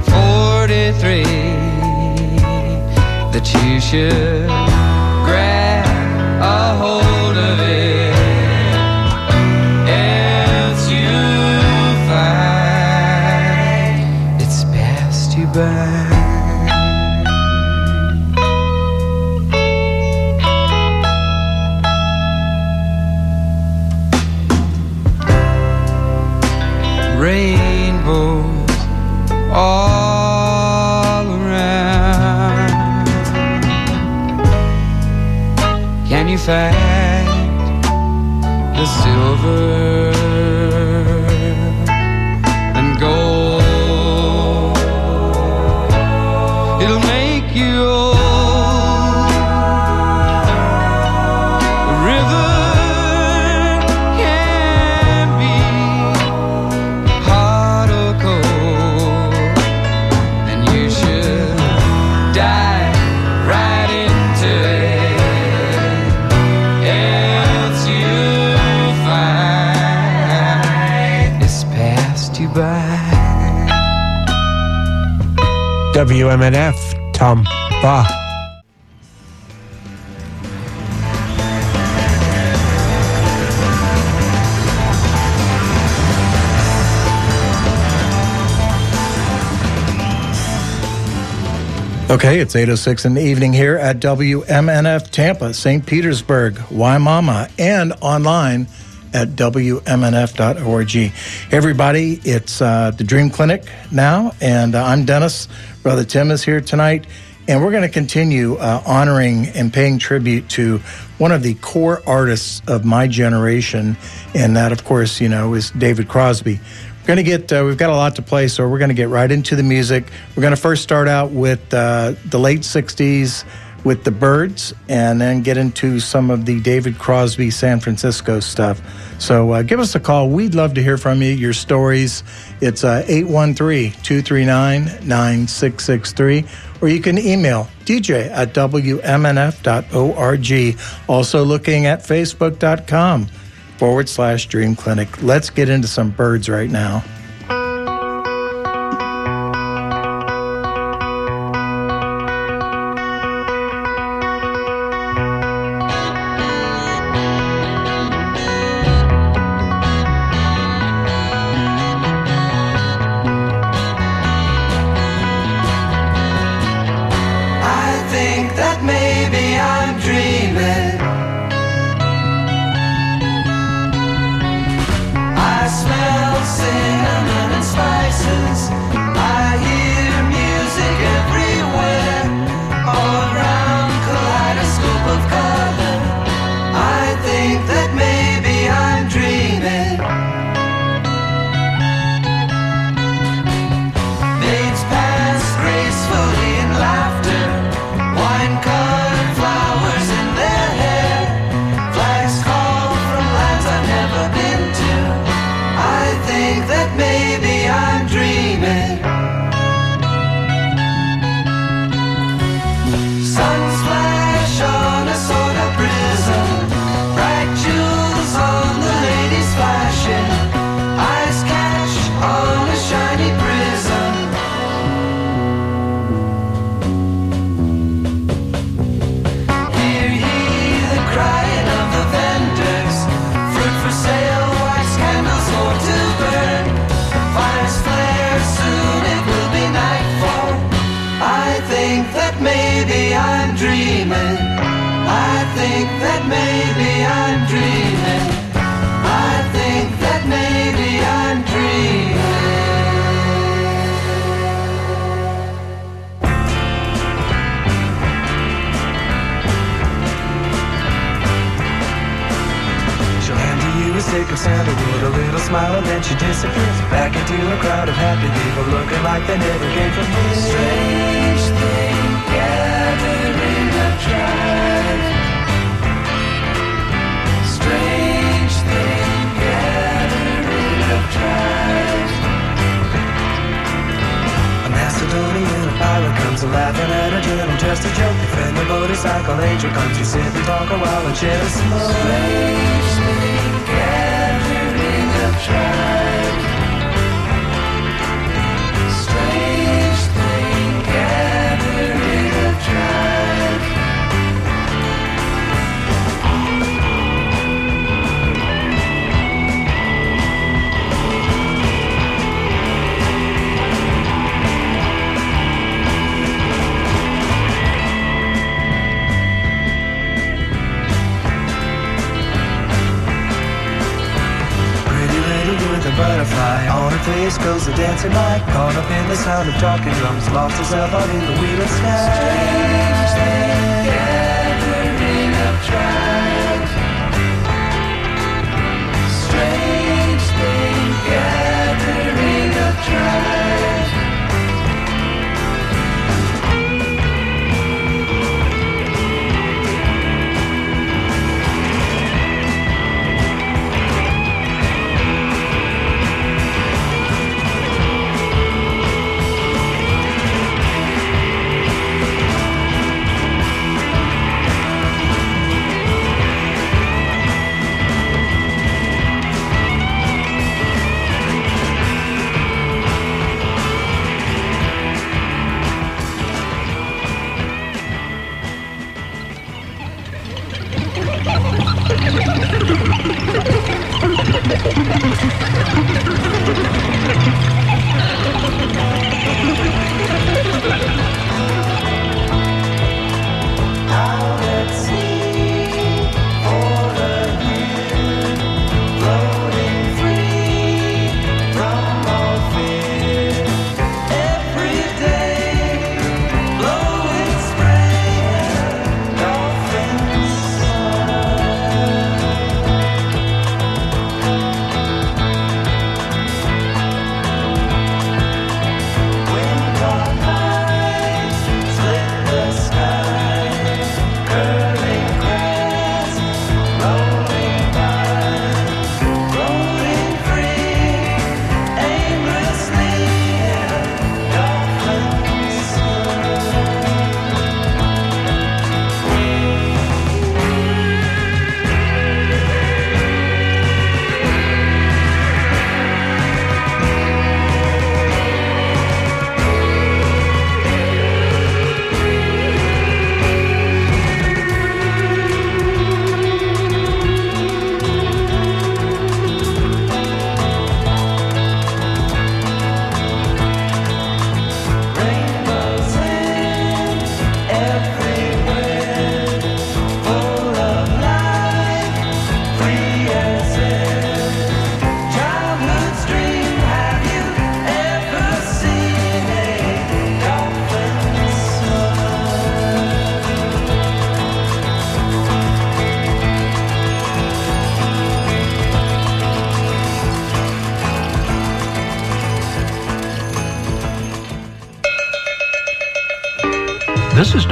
[SPEAKER 4] 43 that you should Find the silver
[SPEAKER 1] WMNF, Tom Ba.
[SPEAKER 17] Okay, it's 8.06 in the evening here at WMNF Tampa, St. Petersburg, Wimauma, and online at WMNF.org. Everybody, it's uh, the Dream Clinic now, and uh, I'm Dennis. Brother Tim is here tonight, and we're going to continue uh, honoring and paying tribute to one of the core artists of my generation, and that, of course, you know, is David Crosby. We're going to get, uh, we've got a lot to play, so we're going to get right into the music. We're going to first start out with uh, the late 60s with the Byrds and then get into some of the David Crosby San Francisco stuff. So uh, give us a call. We'd love to hear from you, your stories. It's uh, 813 239 9663. Or you can email dj at wmnf.org. Also looking at facebook.com forward slash dream clinic. Let's get into some Byrds right now.
[SPEAKER 4] kid, I'm just a joke. Defend the motorcycle angel, come to sit and talk a while and share a smoke. Slaves, gathering of tribes. butterfly. On her face goes a dancing light Caught up in the sound of talking drums. Lost herself out in the wheel of sky. Strange, strange, yeah. How
[SPEAKER 14] let's see.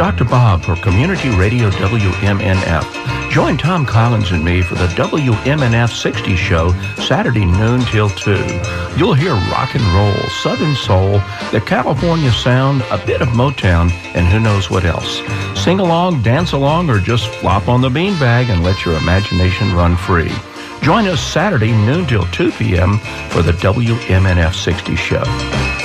[SPEAKER 14] Dr. Bob for Community Radio WMNF. Join Tom Collins and me for the WMNF 60 show Saturday noon till 2. You'll hear rock and roll, southern soul, the California sound, a bit of Motown, and who knows what else. Sing along, dance along, or just flop on the beanbag and let your imagination run free. Join us Saturday noon till 2 p.m. for the WMNF 60 show.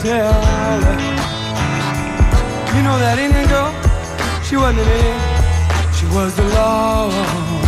[SPEAKER 16] tell. You know that Indian girl? She wasn't an Indian. She was the law.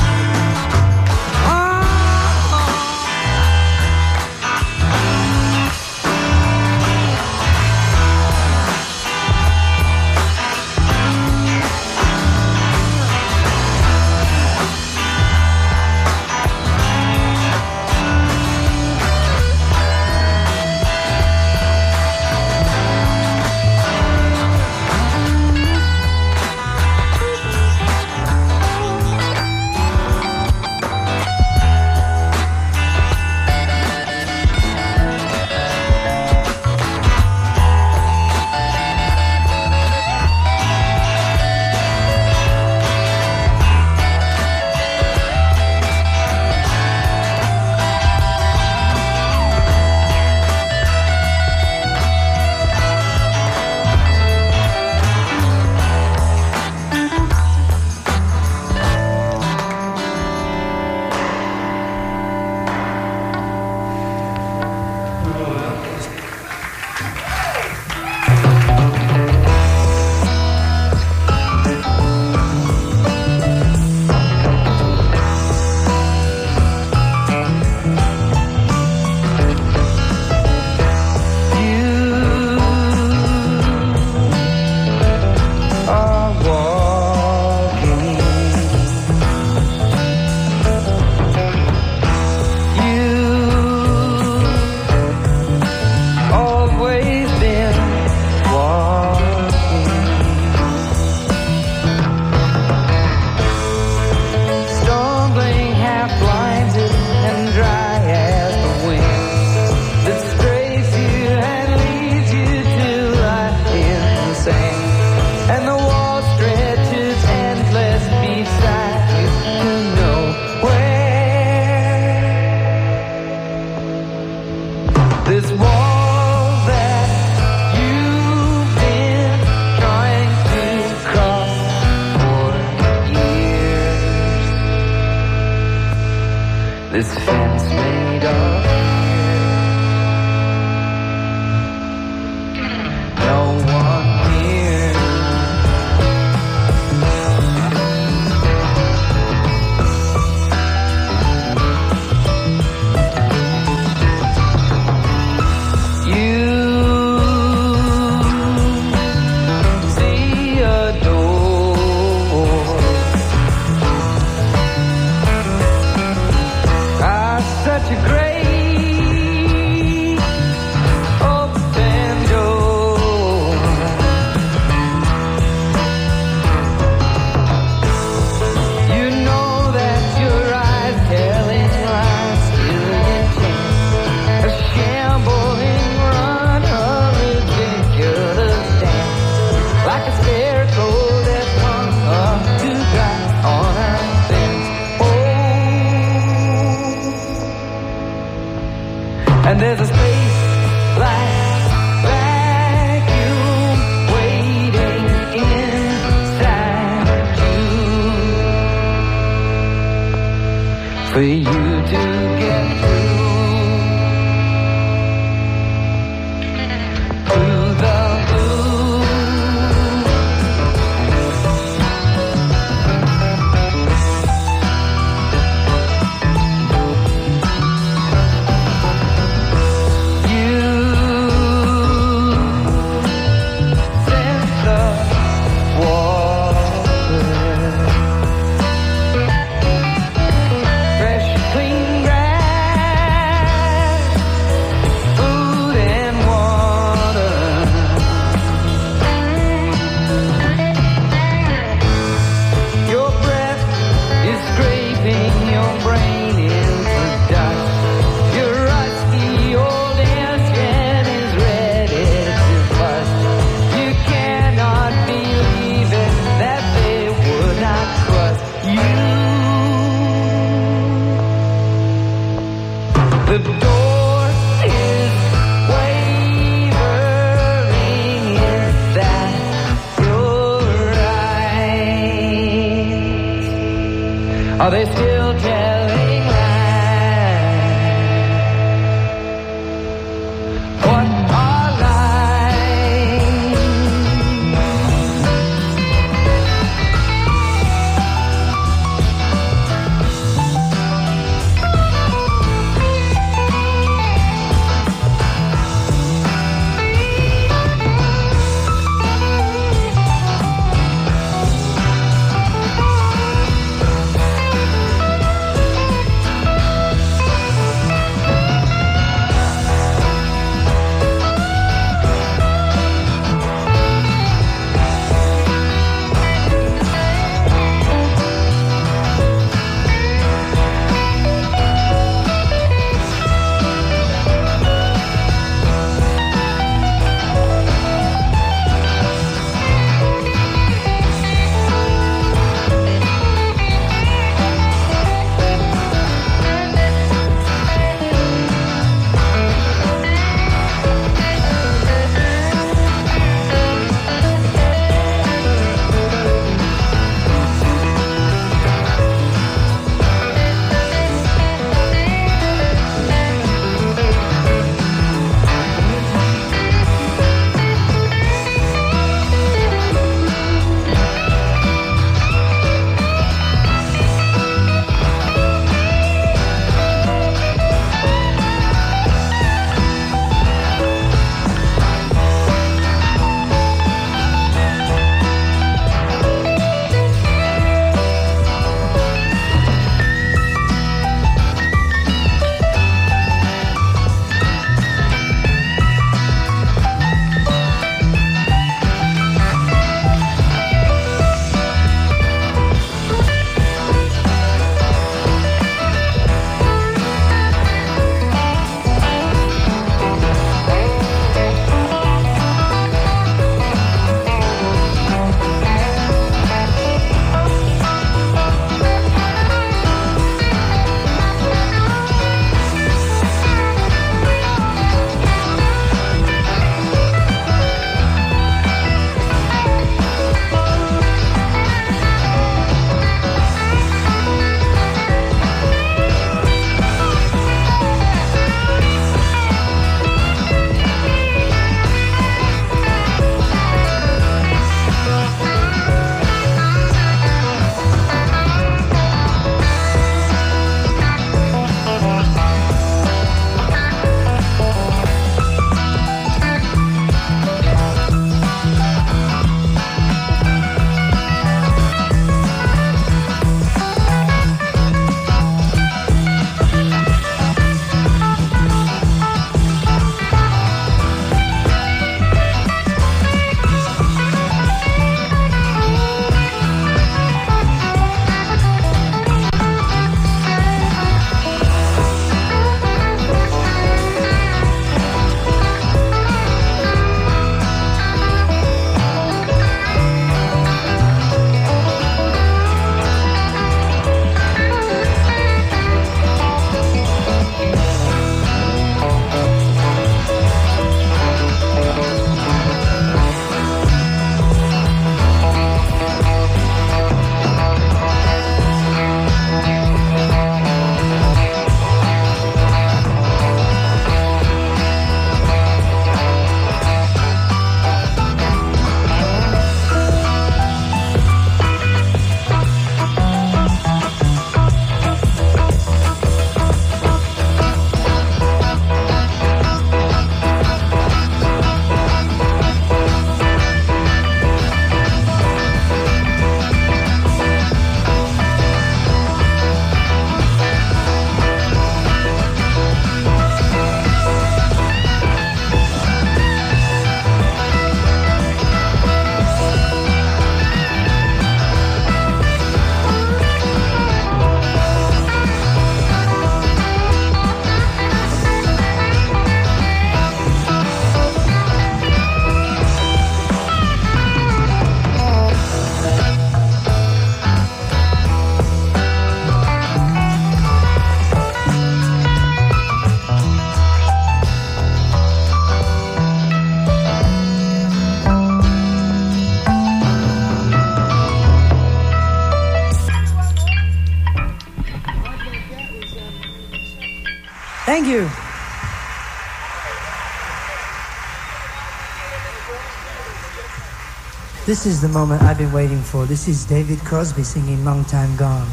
[SPEAKER 5] This is the moment I've been waiting for. This is David Crosby singing Long Time Gone.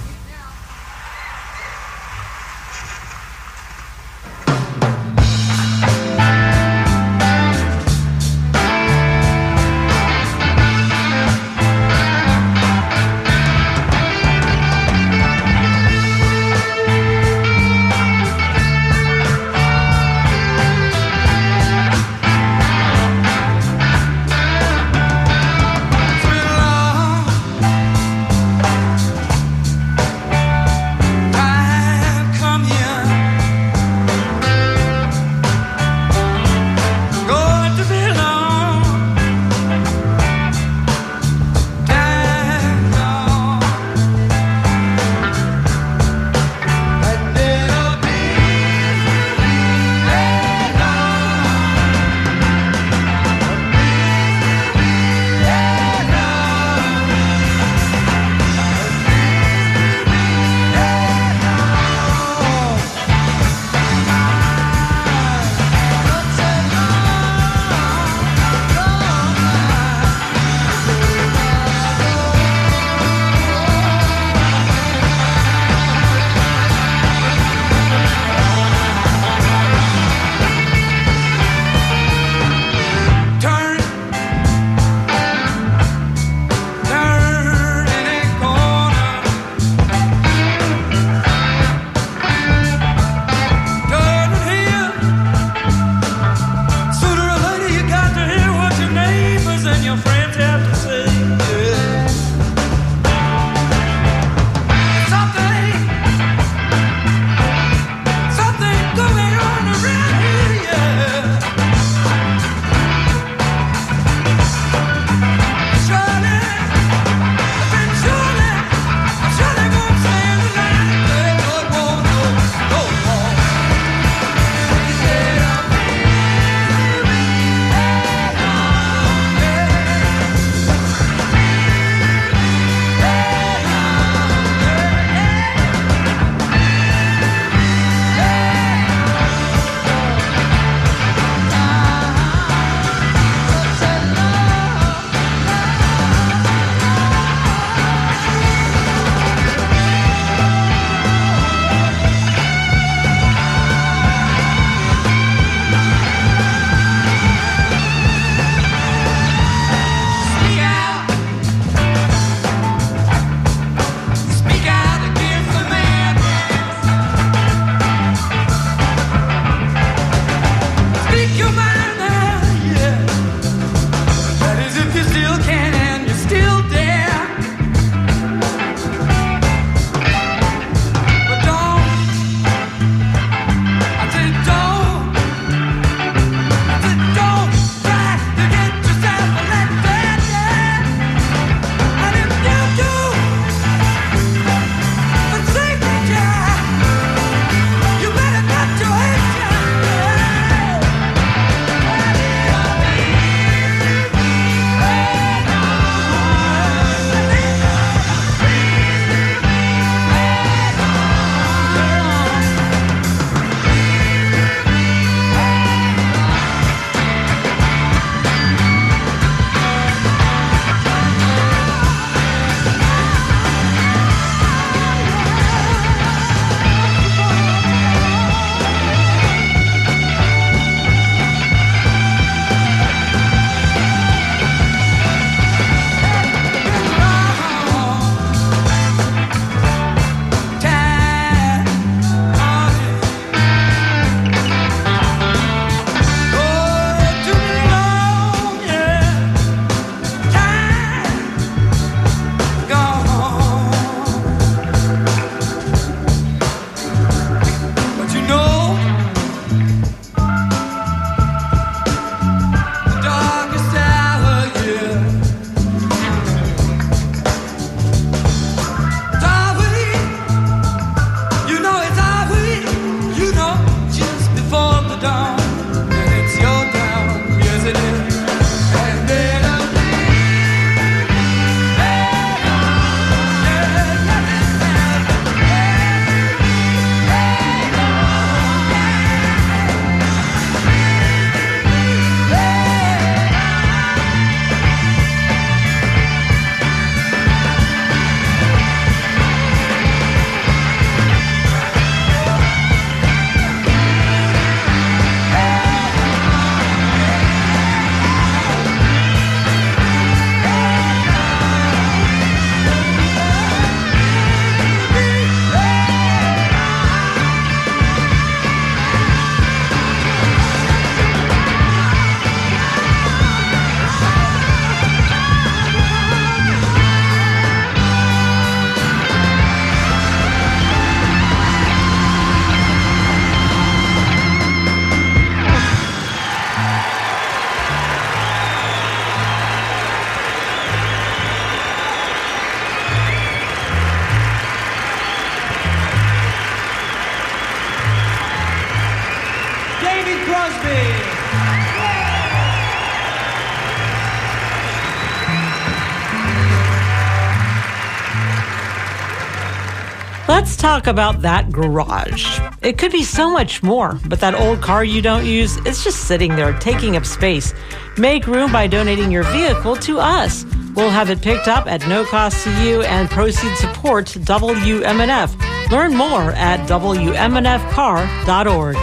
[SPEAKER 8] Talk about that garage. It could be so much more, but that old car you don't use, it's just sitting there taking up space. Make room by donating your vehicle to us. We'll have it picked up at no cost to you and proceeds support WMNF. Learn more at WMNFcar.org.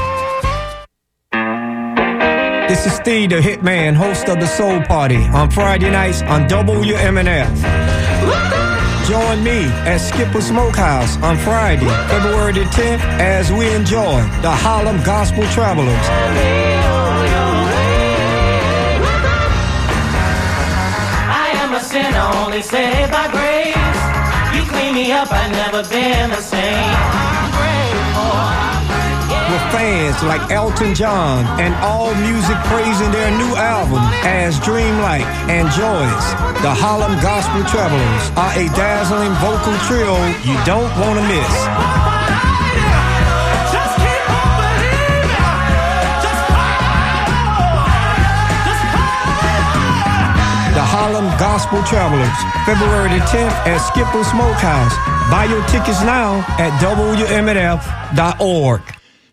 [SPEAKER 18] This is Steve, the Hitman, host of the Soul Party on Friday nights on WMNF. Join me at Skipper Smokehouse on Friday, February the 10th, as we enjoy the Harlem Gospel Travelers.
[SPEAKER 19] I am a sinner, only saved by grace. You clean me up, I've never been the same.
[SPEAKER 18] With fans like Elton John and AllMusic praising their new album as Dreamlike and Joyous. The Harlem Gospel Travelers are a dazzling vocal trio you don't want to miss. The Harlem Gospel Travelers, February the 10th at Skipper Smokehouse. Buy your tickets now at WMNF.org.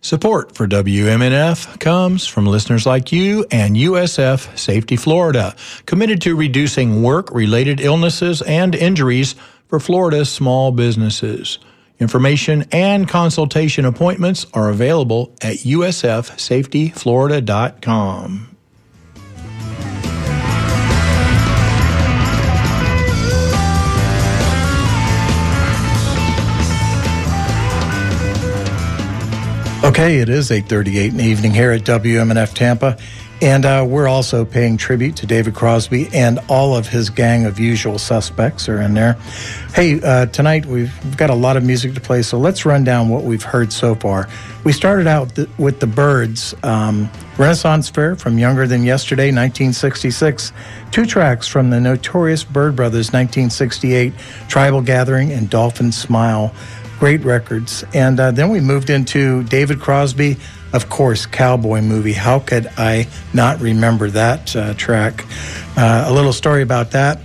[SPEAKER 17] Support for WMNF comes from listeners like you and USF Safety Florida, committed to reducing work related illnesses and injuries for Florida's small businesses. Information and consultation appointments are available at usfsafetyflorida.com. Okay, it is 8:38 in the evening here at WMNF Tampa, and uh, we're also paying tribute to David Crosby and all of his gang of usual suspects are in there. Hey, uh, tonight we've, got a lot of music to play, so let's run down what we've heard so far. We started out th- with the Byrds um, Renaissance Fair from Younger Than Yesterday, 1966. Two tracks from the notorious Byrd Brothers, 1968, Tribal Gathering and Dolphin Smile great records. And uh, then we moved into David Crosby, of course, Cowboy movie. How could I not remember that uh, track? Uh, a little story about that.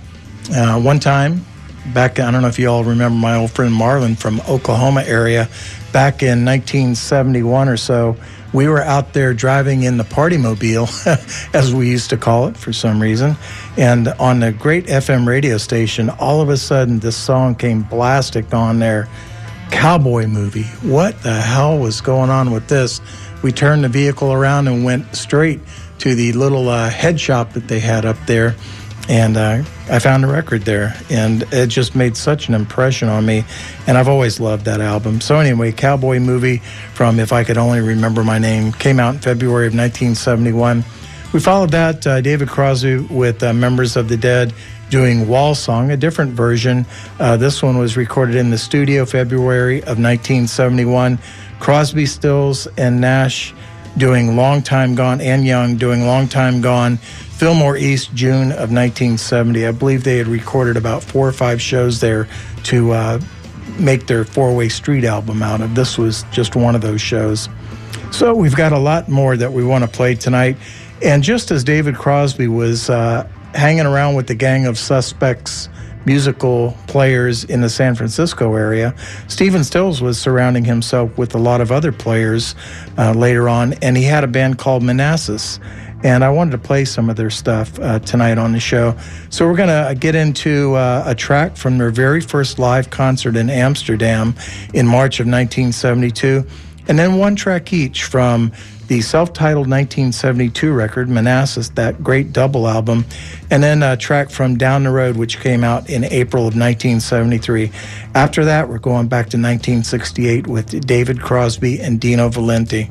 [SPEAKER 17] Uh, one time, back, I don't know if you all remember my old friend Marlon from Oklahoma area, back in 1971 or so. We were out there driving in the party mobile, as we used to call it for some reason. And on the great FM radio station, all of a sudden, this song came blasting on there cowboy movie. What the hell was going on with this? We turned the vehicle around and went straight to the little uh, head shop that they had up there. And uh, I found a record there, and it just made such an impression on me. And I've always loved that album. So, anyway, Cowboy Movie from If I Could Only Remember My Name came out in February of 1971. We followed that, uh, David Crosby with uh, Members of the Dead doing Wall Song, a different version. Uh, this one was recorded in the studio February of 1971. Crosby, Stills, and Nash doing Long Time Gone, and Young doing Long Time Gone. Fillmore East, June of 1970. I believe they had recorded about four or five shows there to uh, make their Four Way Street album out of. This was just one of those shows. So we've got a lot more that we want to play tonight. And just as David Crosby was uh, hanging around with the gang of suspects musical players in the San Francisco area. Stephen Stills was surrounding himself with a lot of other players uh, later on, and he had a band called Manassas. And I wanted to play some of their stuff uh, tonight on the show. So we're going to get into uh, a track from their very first live concert in Amsterdam in March of 1972, and then one track each from the self titled 1972 record, Manassas, that great double album, and then a track from Down the Road, which came out in April of 1973. After that, we're going back to 1968 with David Crosby and Dino Valenti.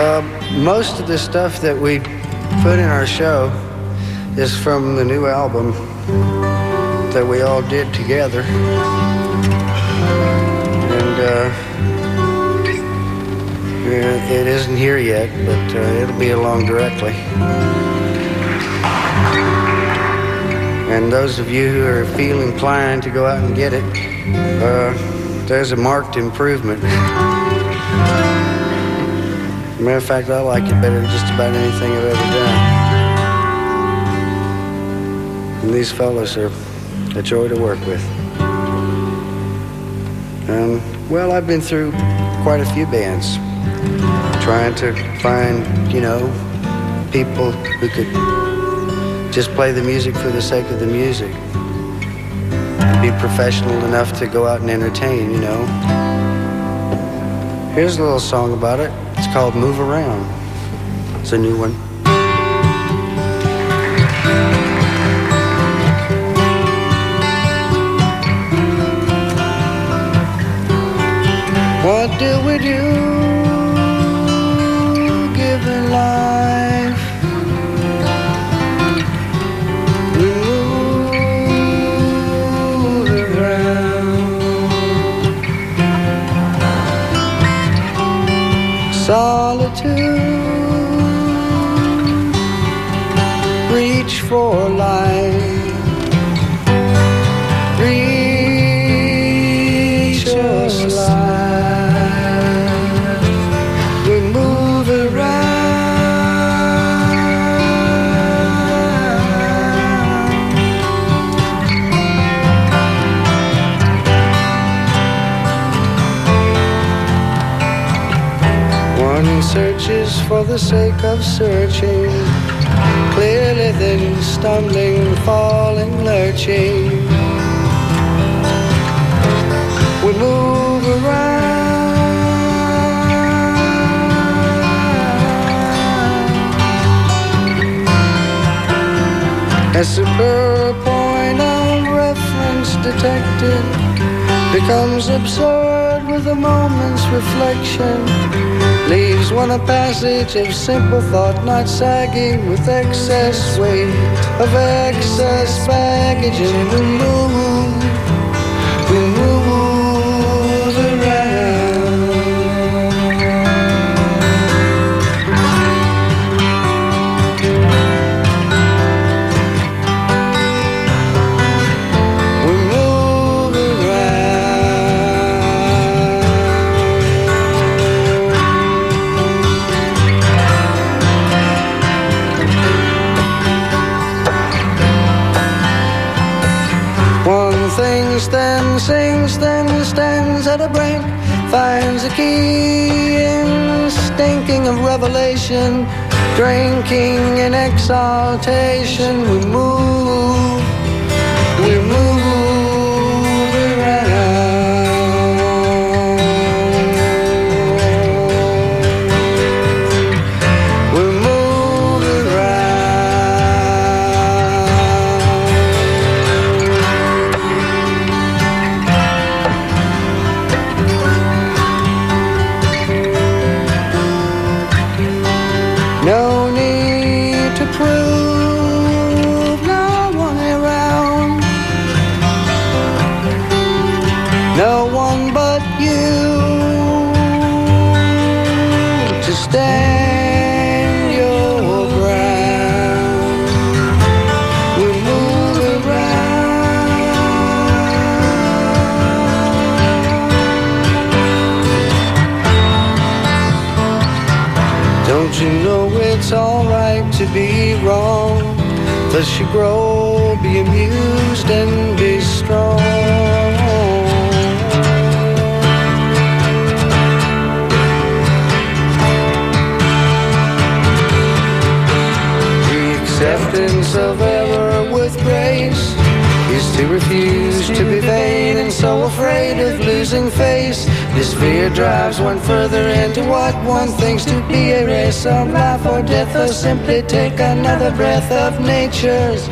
[SPEAKER 20] Um, most of the stuff that we put in our show is from the new album that we all did together. Uh, it isn't here yet, but uh, it'll be along directly. And those of you who are feel inclined to go out and get it, uh, there's a marked improvement. Matter of fact, I like it better than just about anything I've ever done. And these fellows are a joy to work with. Um, well, I've been through quite a few bands, trying to find, you know, people who could just play the music for the sake of the music. Be professional enough to go out and entertain, you know. Here's a little song about it. It's called Move Around. It's a new one. Do we do the sake of searching, clearly then stumbling, falling, lurching. We move around. A superb point of reference detected becomes absurd with a moment's reflection. Leaves one a passage of simple thought, not sagging with excess weight of excess baggage, and we stands at a break, finds a key in stinking of revelation, drinking in exaltation. We move, grow, be amused and be strong. The acceptance of error with grace is to refuse to be vain and so afraid of losing face. This fear drives one further into what one thing's to be a race of life or death, or simply take another breath of nature's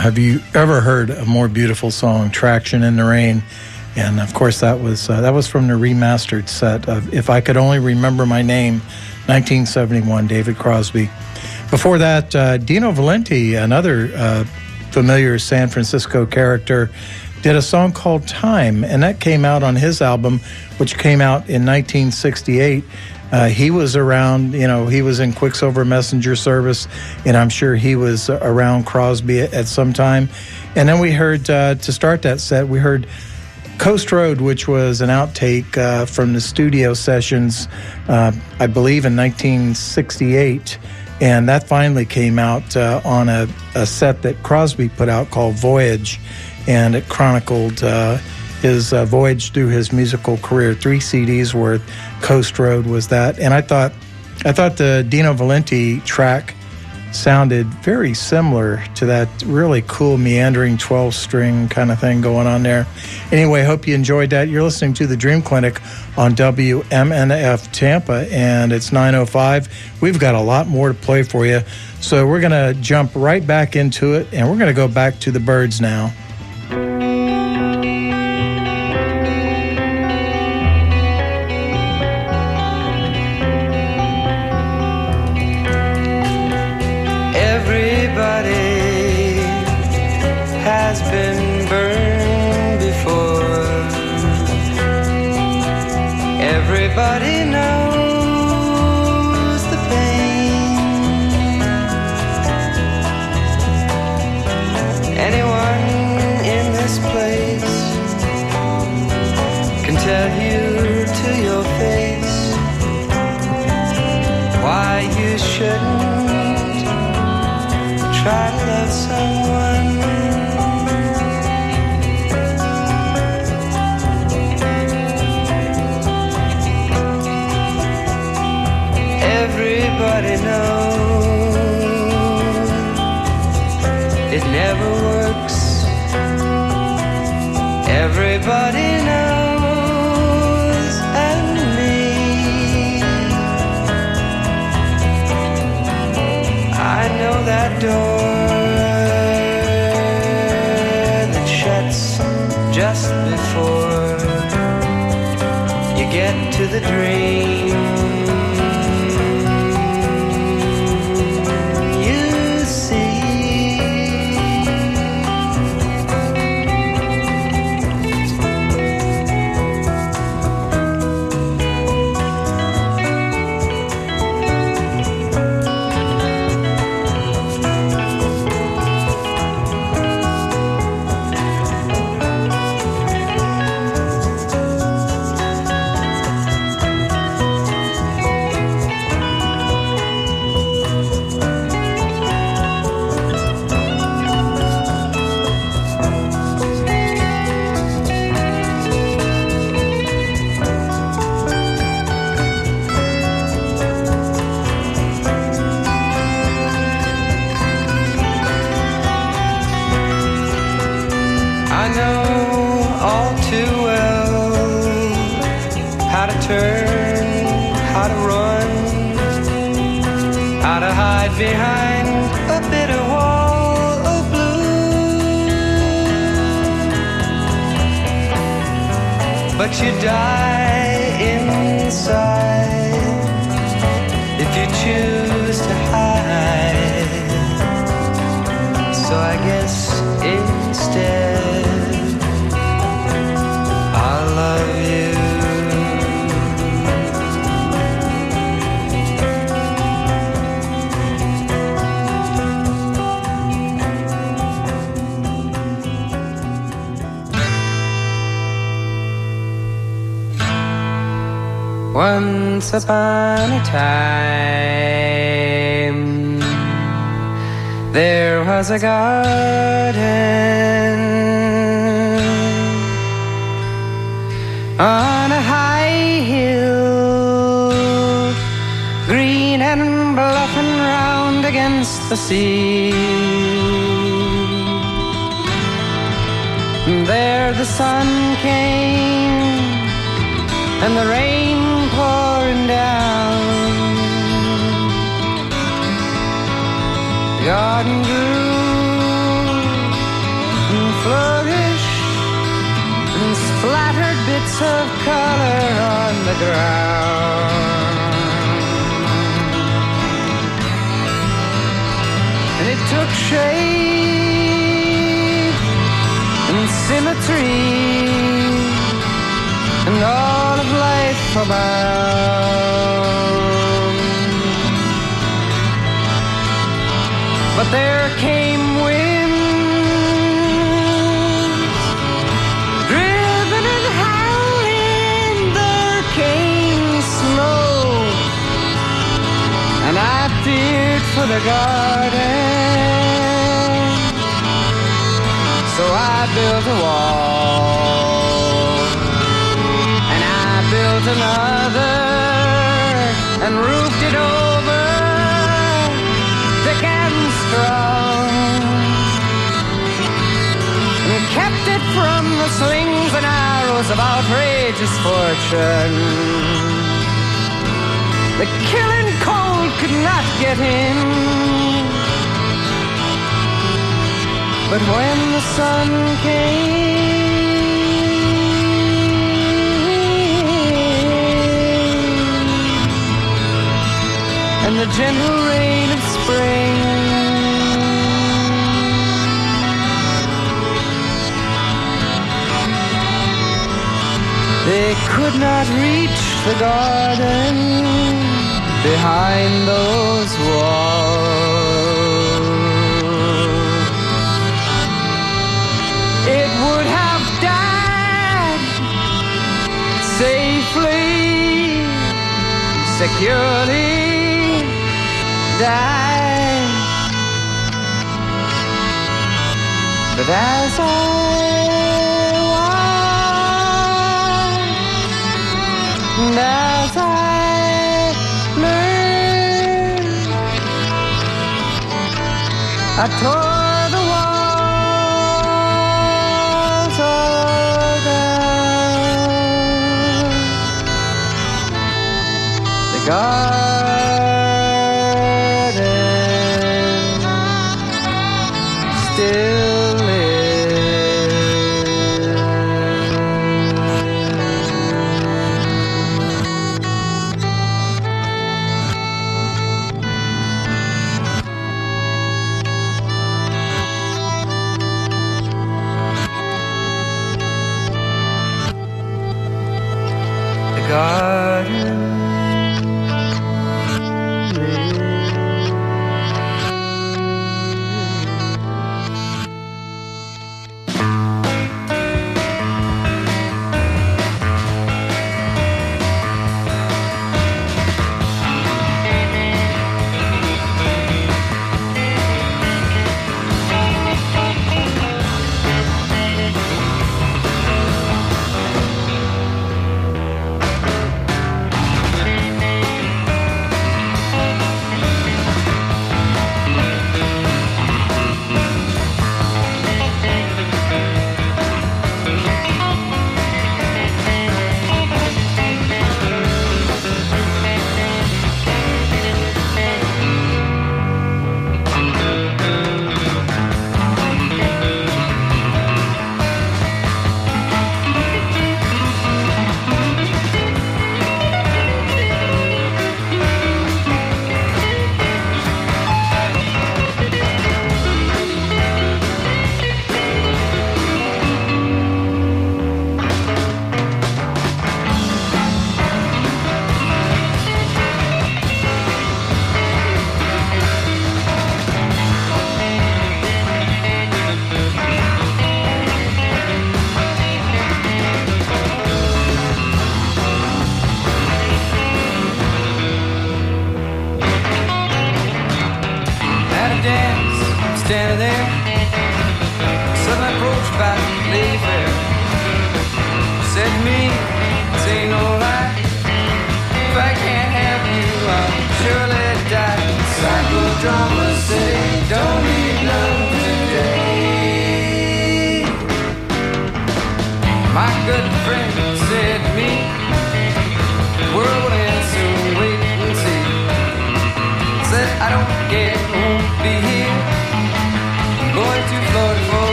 [SPEAKER 20] have you ever
[SPEAKER 17] heard a more beautiful song, "Traction in the Rain"? And of course, that was uh, that was from the remastered set of "If I Could Only Remember My Name," 1971, David Crosby. Before that, uh, Dino Valenti, another uh, familiar San Francisco character, did a song called "Time," and that came out on his album, which came out in 1968. Uh, he was around, you know, he was in Quicksilver Messenger Service, and I'm sure he was around Crosby at, at some time. And then we heard, uh, to start that set, we heard Coast Road, which was an outtake uh, from the studio sessions, uh, I believe in 1968. And that finally came out uh, on a, a set that Crosby put out called Voyage, and it chronicled uh, his uh, voyage through his musical career. Three CDs worth. Coast Road was that, and I thought, I thought the Dino Valenti track sounded very similar to that really cool meandering 12 string kind of thing going on there. Anyway, hope you enjoyed that. You're listening to the Dream Clinic on WMNF Tampa, and it's 9:05. We've got a lot more to play for you, so we're gonna jump right back into it, and we're gonna go back to the Byrds now.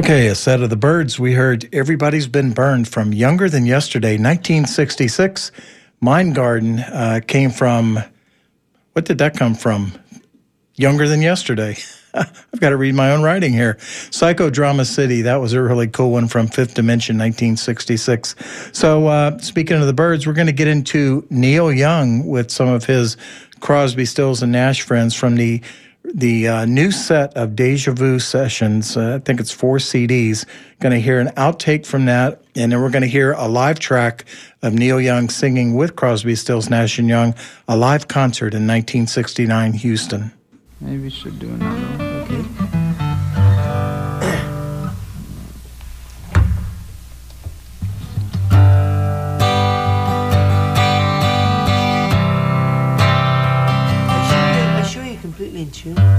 [SPEAKER 17] Okay, a set of the Byrds. We heard Everybody's Been Burned from Younger Than Yesterday, 1966. Mind Garden uh, came from, what did that come from? Younger Than Yesterday. I've got to read my own writing here. Psychodrama City, that was a really cool one from Fifth Dimension, 1966. So, uh, speaking of the Byrds, we're going to get into Neil Young with some of his Crosby, Stills, and Nash friends from the the uh, new set of Deja Vu sessions. Uh, I think it's four CDs. Going to hear an outtake from that, and then we're going to hear a live track of Neil Young singing with Crosby, Stills, Nash and Young, a live concert in 1969 Houston.
[SPEAKER 12] Maybe should do another one. Okay.
[SPEAKER 4] Completely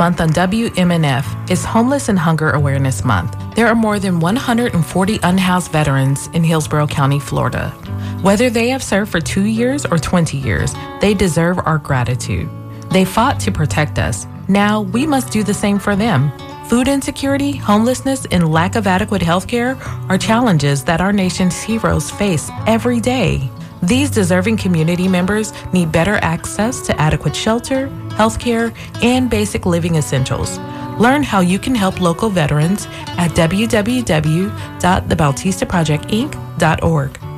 [SPEAKER 2] month on WMNF is Homeless and Hunger Awareness Month. There are more than 140 unhoused veterans in Hillsborough County, Florida. Whether they have served for two years or 20 years, they deserve our gratitude. They fought to protect us. Now we must do the same for them. Food insecurity, homelessness, and lack of adequate health care are challenges that our nation's heroes face every day. These deserving community members need better access to adequate shelter, health care, and basic living essentials. Learn how you can help local veterans at www.thebautistaprojectinc.org.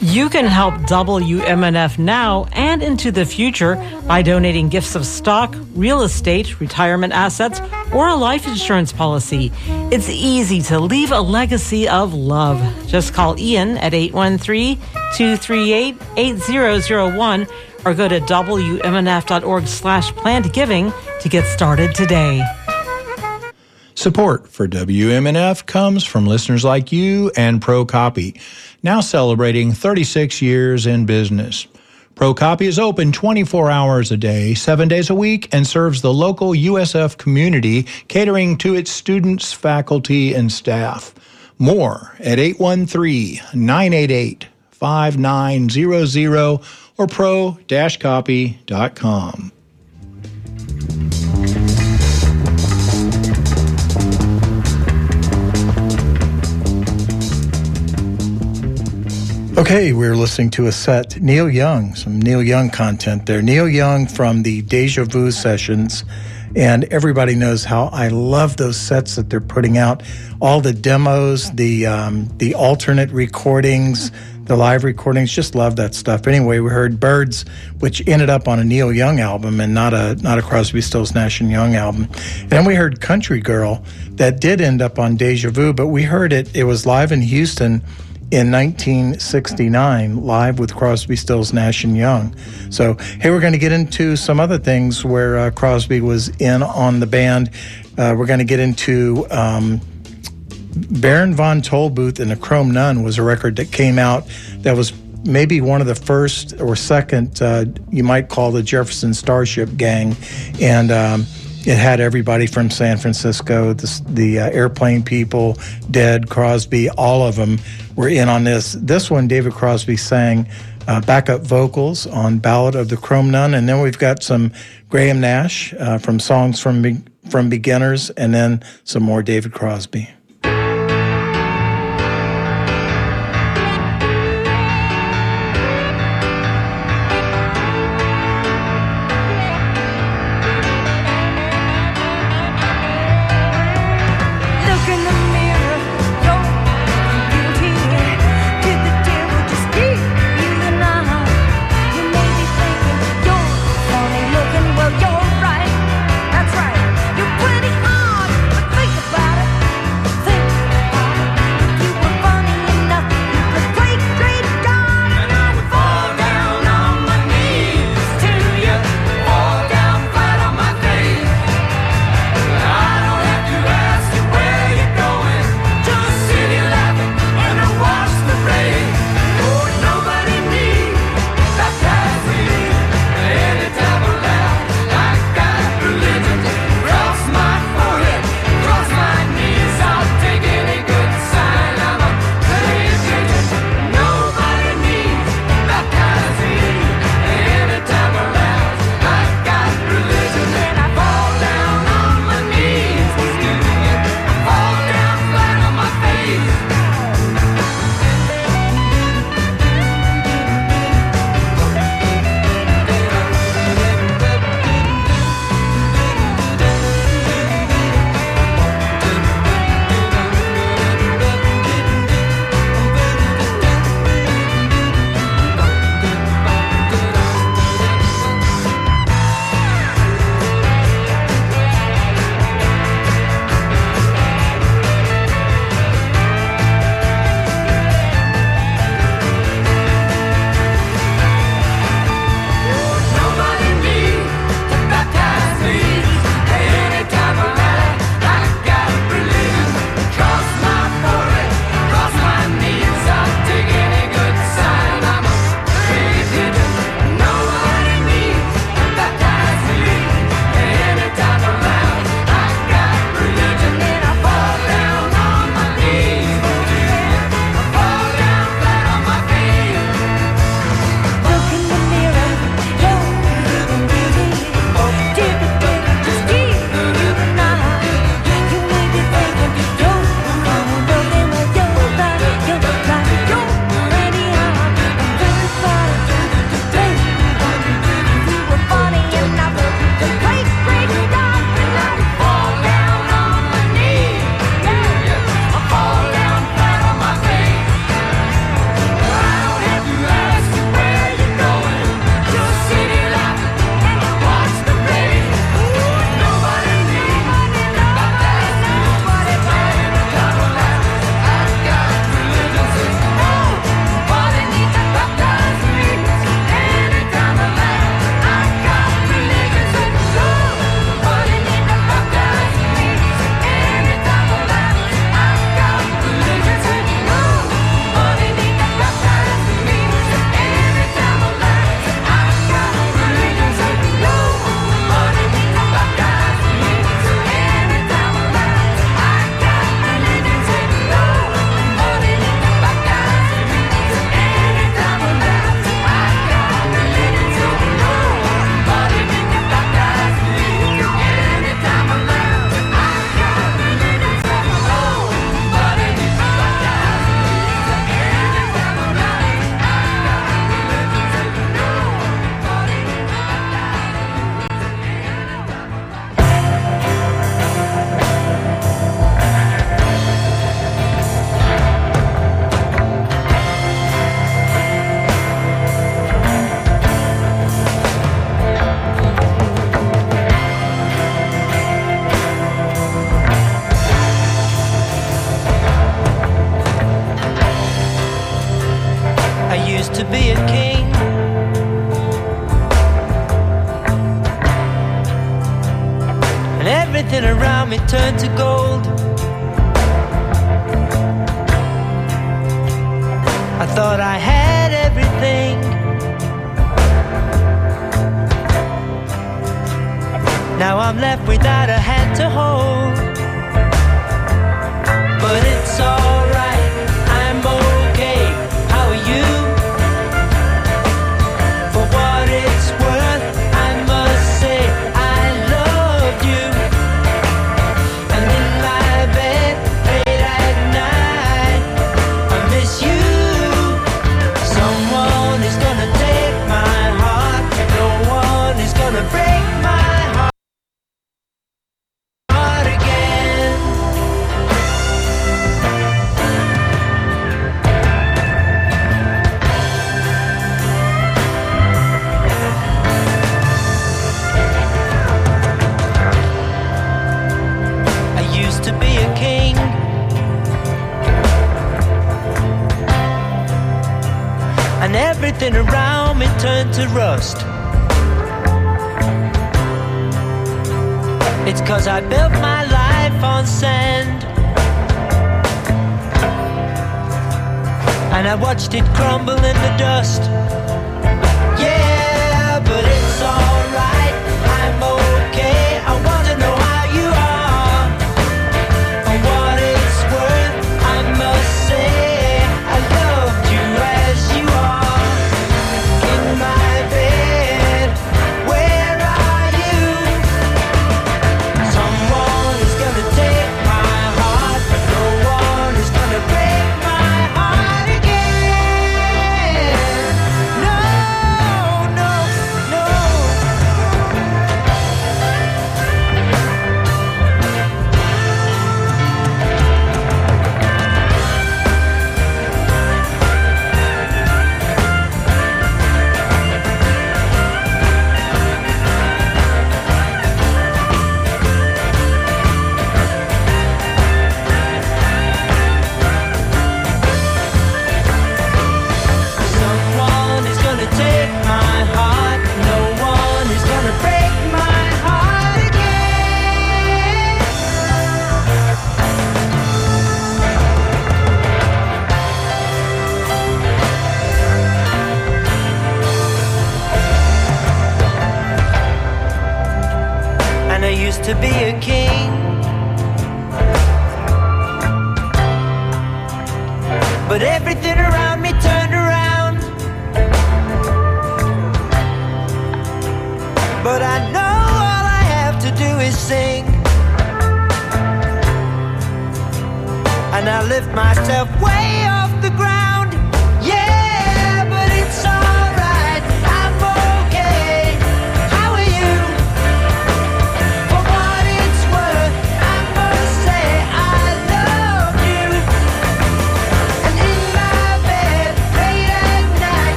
[SPEAKER 8] You can help WMNF now and into the future by donating gifts of stock, real estate, retirement assets, or a life insurance policy. It's easy to leave a legacy of love. Just call Ian at 813 238 8001 or go to WMNF.org slash planned giving to get started today.
[SPEAKER 21] Support for WMNF comes from listeners like you and ProCopy, now celebrating 36 years in business. ProCopy is open 24 hours a day, 7 days a week, and serves the local USF community, catering to its students, faculty, and staff. More at 813 988 5900
[SPEAKER 17] or pro-copy.com. Okay, we're listening to a set. Neil Young, some Neil Young content there. Neil Young from the Deja Vu sessions. And everybody knows how I love those sets that they're putting out. All the demos, the um, the alternate recordings, the live recordings. Just love that stuff. Anyway, we heard Birds, which ended up on a Neil Young album and not a not a Crosby, Stills, Nash and Young album. And then we heard Country Girl, that did end up on Deja Vu, but we heard it. It was live in Houston in 1969, live with Crosby, Stills, Nash and Young. So, hey, we're going to get into some other things where uh, Crosby was in on the band. Uh, we're going to get into um, Baron von Tollbooth and the Chrome Nun was a record that came out that was maybe one of the first or second, uh, you might call the Jefferson Starship Gang, and. Um, it had everybody from San Francisco, the, the uh, airplane people, Dead, Crosby, all of them were in on this. This one, David Crosby sang uh, backup vocals on Ballad of the Chrome Nun, and then we've got some Graham Nash uh, from songs from Be- from beginners, and then some more David Crosby.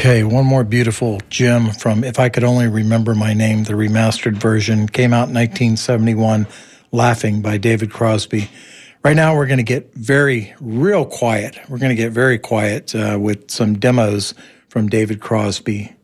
[SPEAKER 12] Okay, one
[SPEAKER 4] more beautiful gem from If I Could Only Remember My Name, the remastered version came out in 1971, Laughing by David Crosby. Right now, we're going to get very, real quiet. We're going to get very quiet uh, with some demos from David Crosby.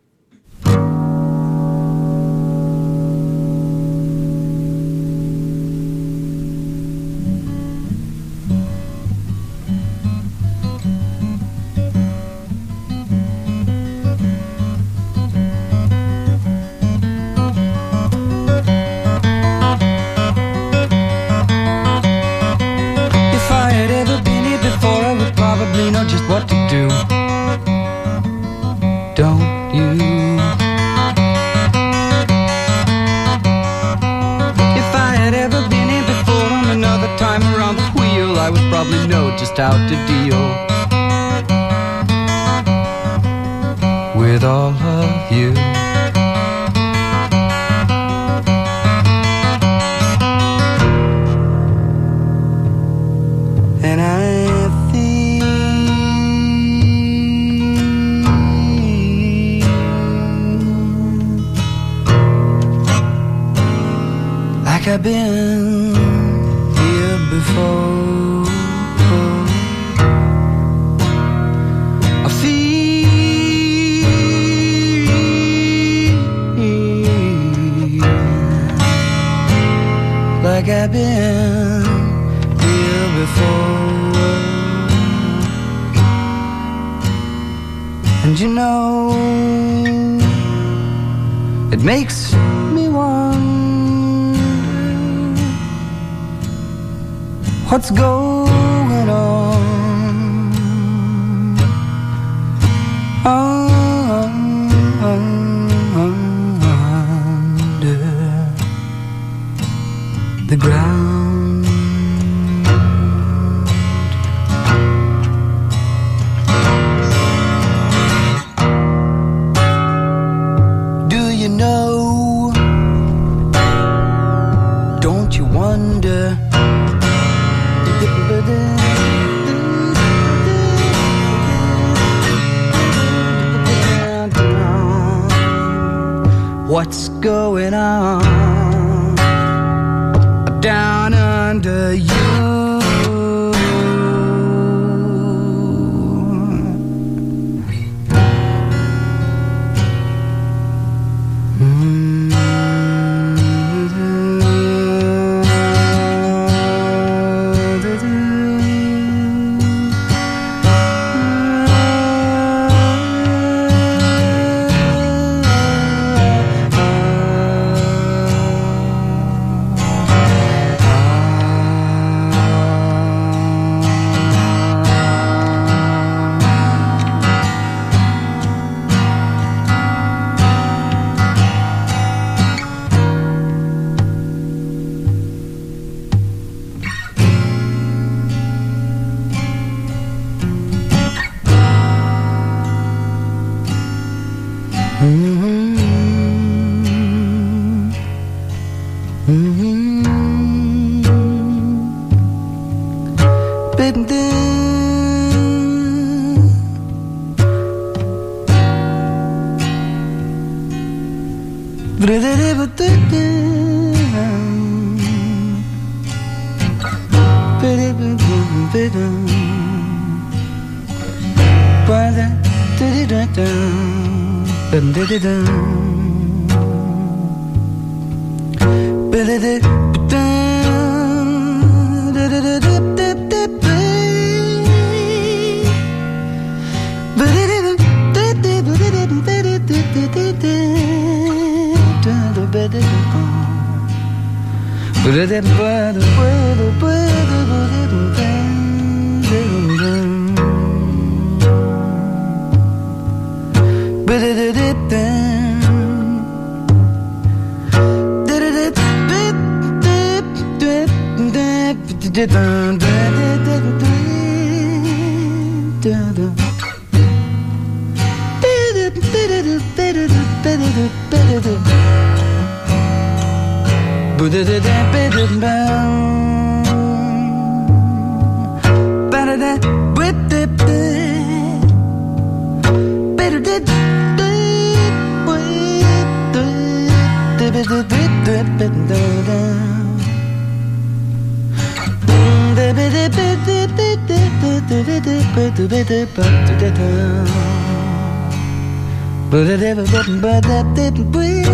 [SPEAKER 22] But it ever button but that
[SPEAKER 4] didn't breathe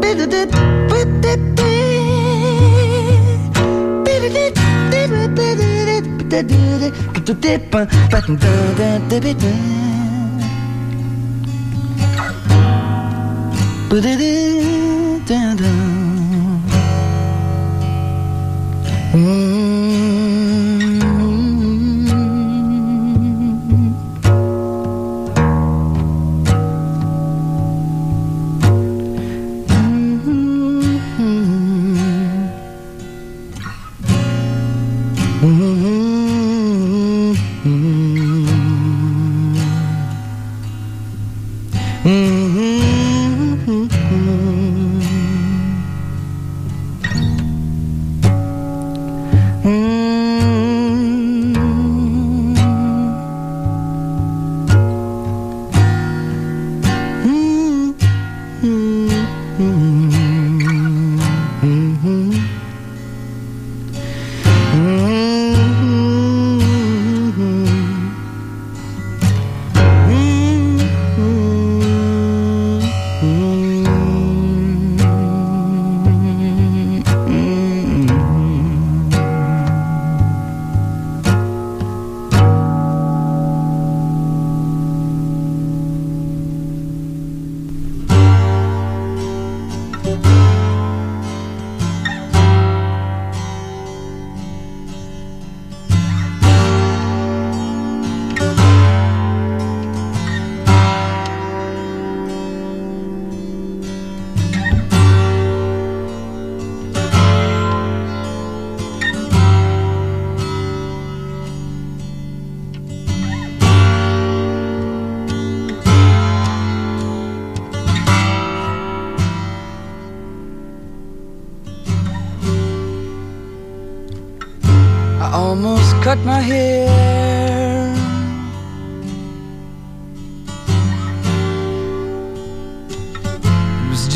[SPEAKER 4] Bit it did bit it Bit it did bit it bit it bit it bit it bit it bit it bit it Mm-hmm.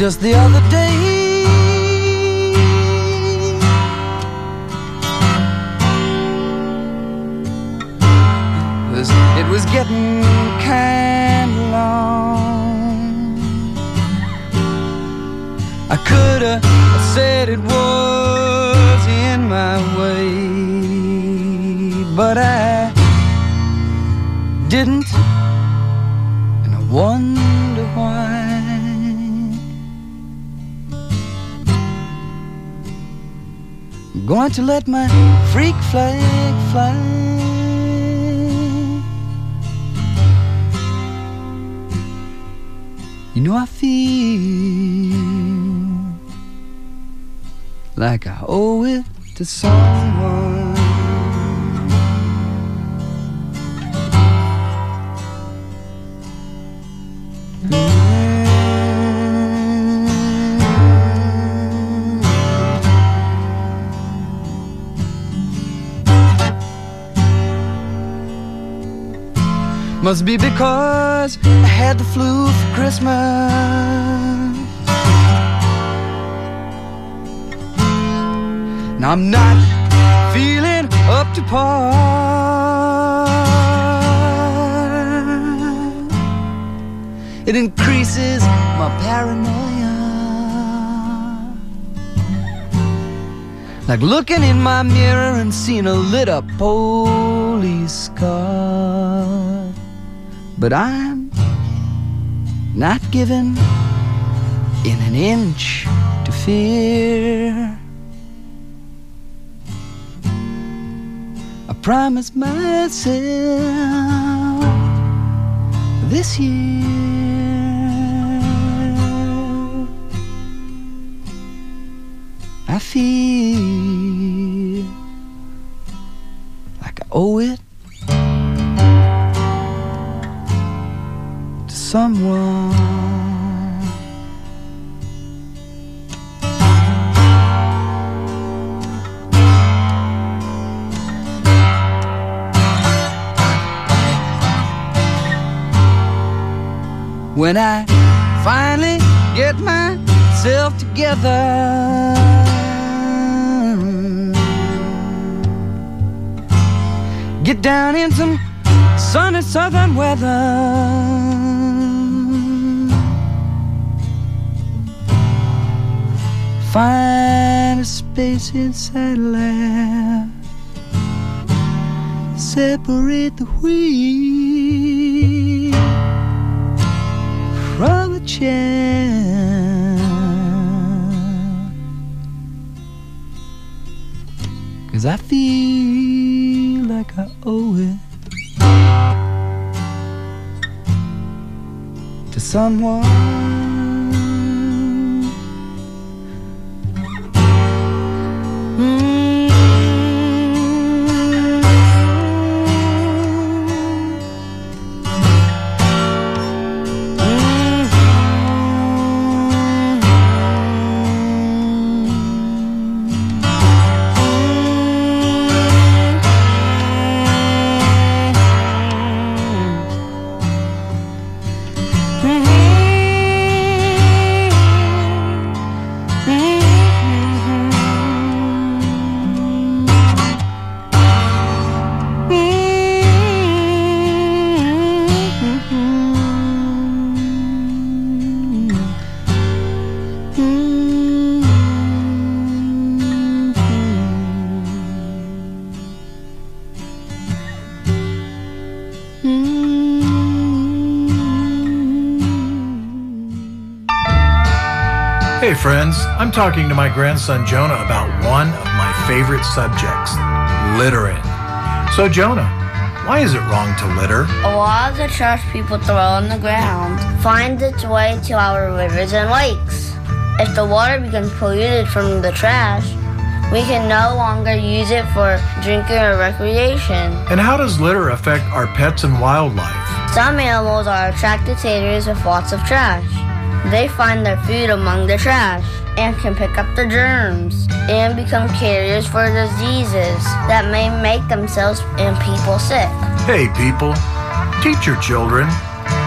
[SPEAKER 4] Just the to let my freak flag fly. You know, I feel like I owe it to someone. Must be because I had the flu for Christmas. Now I'm not feeling up to par. It increases my paranoia. Like looking in my mirror and seeing a lit up police car. But I'm not given in an inch to fear. I promised myself this year
[SPEAKER 17] friends, I'm talking to my grandson Jonah about one of my favorite subjects littering. So, Jonah, why is it wrong to litter?
[SPEAKER 23] A lot of the trash people throw on the ground finds its way to our rivers and lakes. If the water becomes polluted from the trash, we can no longer use it for drinking or recreation.
[SPEAKER 17] And how does litter affect our pets and wildlife?
[SPEAKER 23] Some animals are attracted to areas with lots of trash. They find their food among the trash and can pick up the germs and become carriers for diseases that may make themselves and people sick.
[SPEAKER 24] Hey, people, teach your children.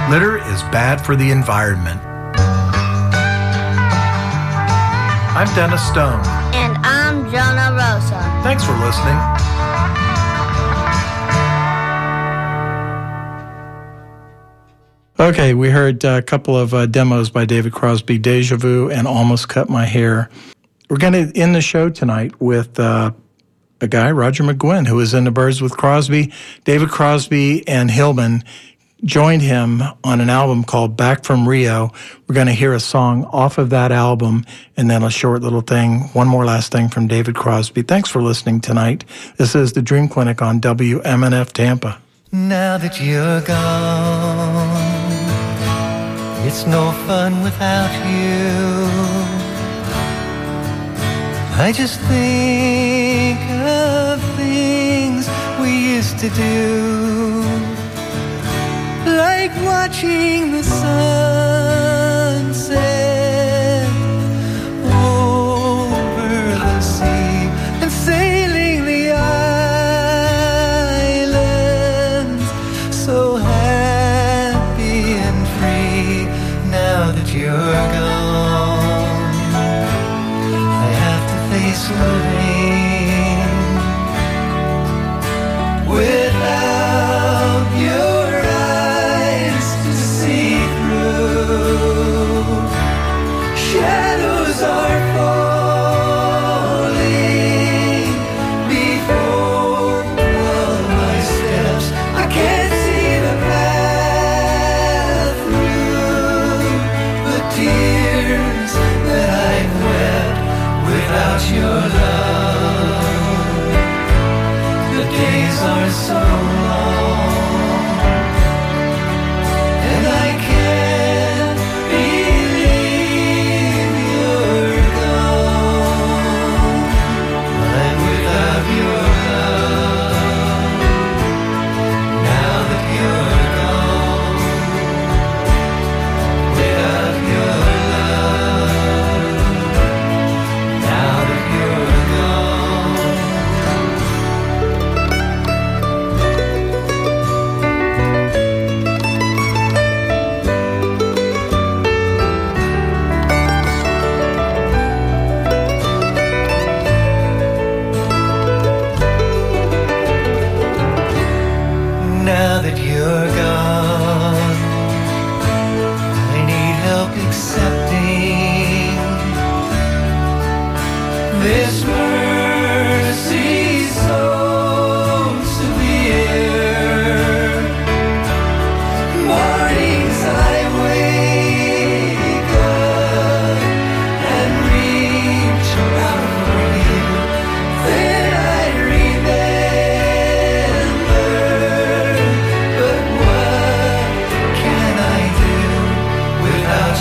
[SPEAKER 24] Litter is bad for the environment. I'm Dennis Stone.
[SPEAKER 23] And I'm Jonah Rosa.
[SPEAKER 24] Thanks for listening.
[SPEAKER 17] Okay, we heard a couple of uh, demos by David Crosby, Deja Vu, and Almost Cut My Hair. We're going to end the show tonight with uh, a guy, Roger McGuinn, who was in the Byrds with Crosby. David Crosby and Hillman joined him on an album called Back from Rio. We're going to hear a song off of that album and then a short little thing, one more last thing from David Crosby. Thanks for listening tonight. This is the Dream Clinic on WMNF Tampa.
[SPEAKER 12] Now that you're gone, it's no fun without you. I just think of things we used to do, like watching the sun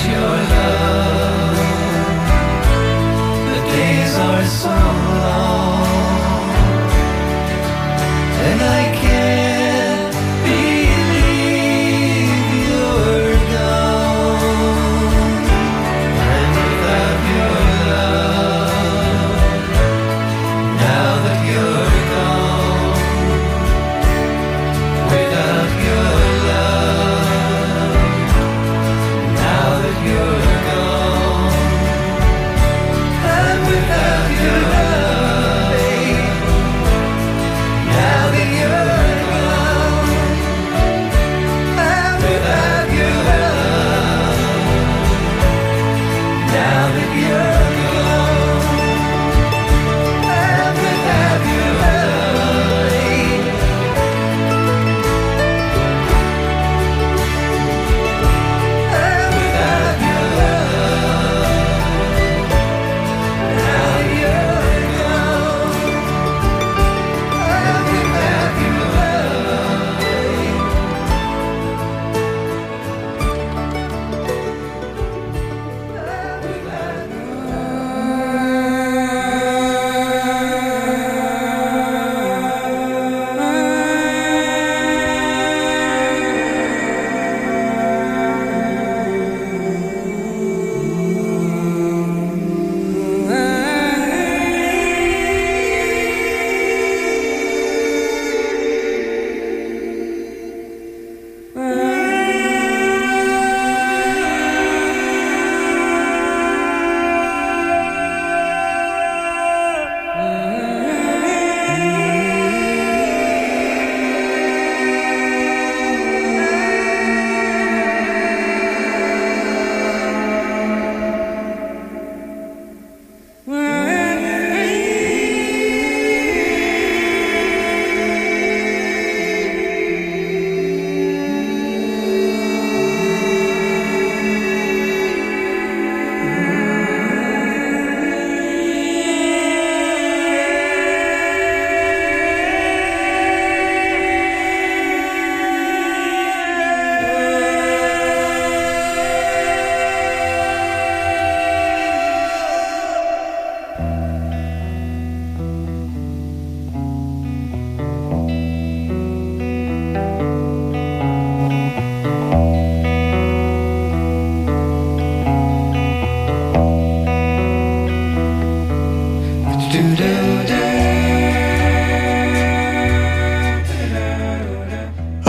[SPEAKER 12] your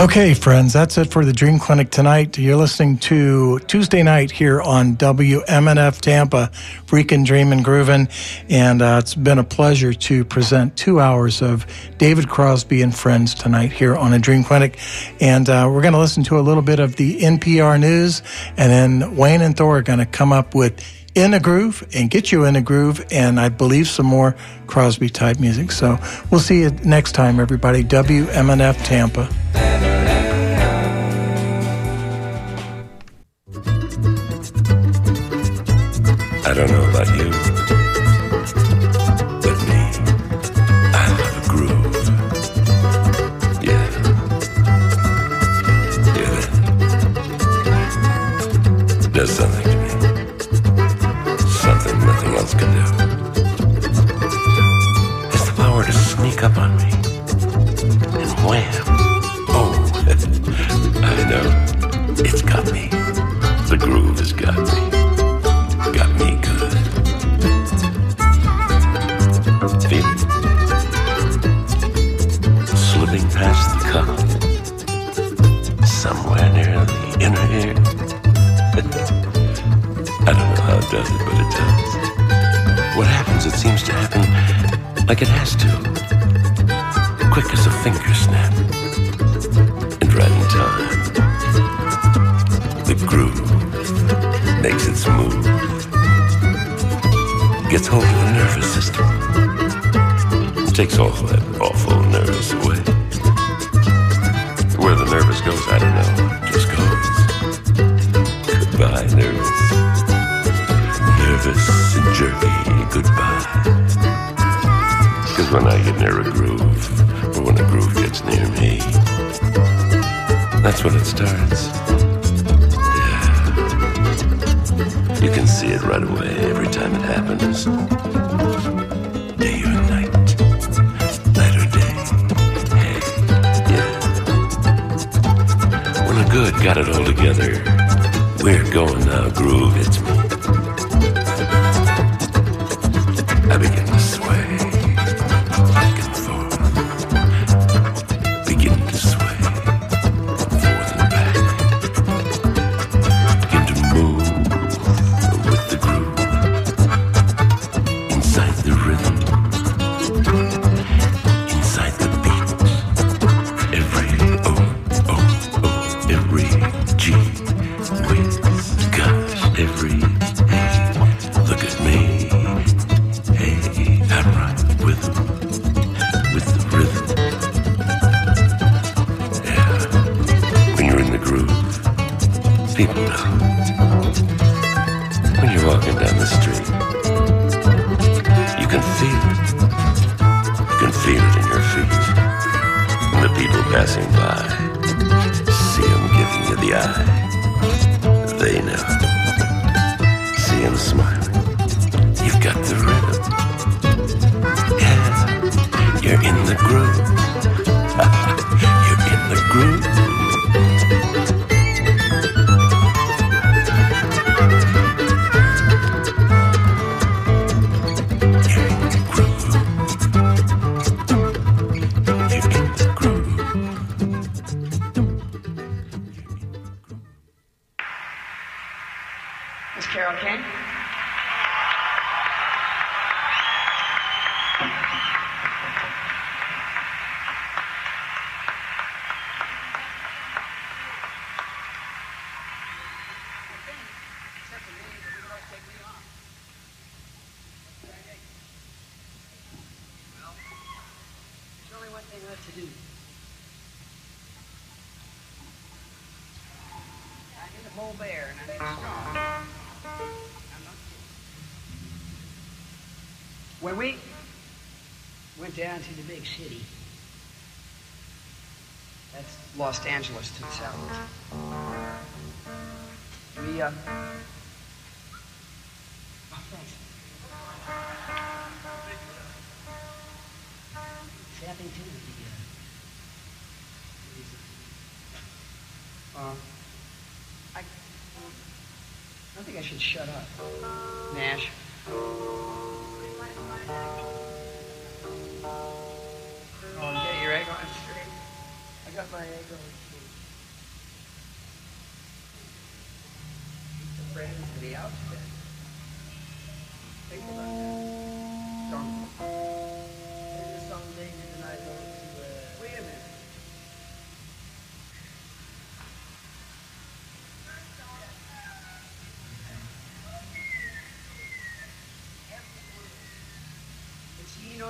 [SPEAKER 25] Okay, friends, that's it for the Dream Clinic tonight. You're listening to Tuesday night here on WMNF Tampa, Freakin' Dreamin' Groovin'. And uh, it's been a pleasure to present two hours of David Crosby and Friends tonight here on a Dream Clinic. And uh, we're going to listen to a little bit of the NPR news, and then Wayne and Thor are going to come up with in a groove and get you in a groove and I believe some more Crosby type music. So we'll see you next time, everybody. WMNF Tampa.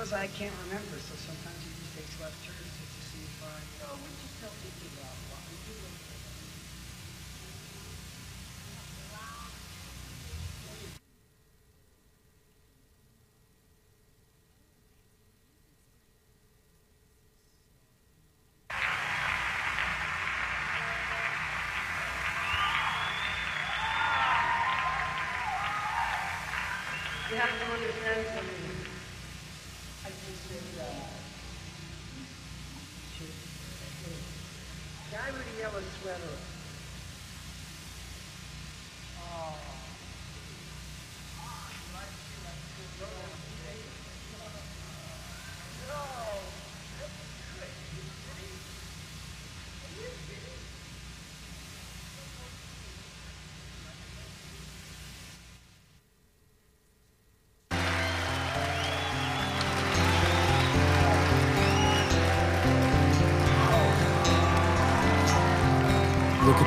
[SPEAKER 26] Knows I can't remember, so sometimes he just takes left turns just to see if I. No, we just don't think about what we do.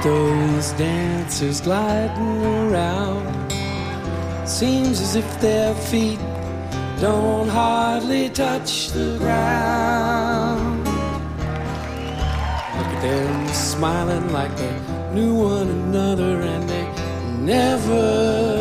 [SPEAKER 4] Those dancers gliding around. Seems as if their feet don't hardly touch the ground. Look at them smiling like they knew one another and they never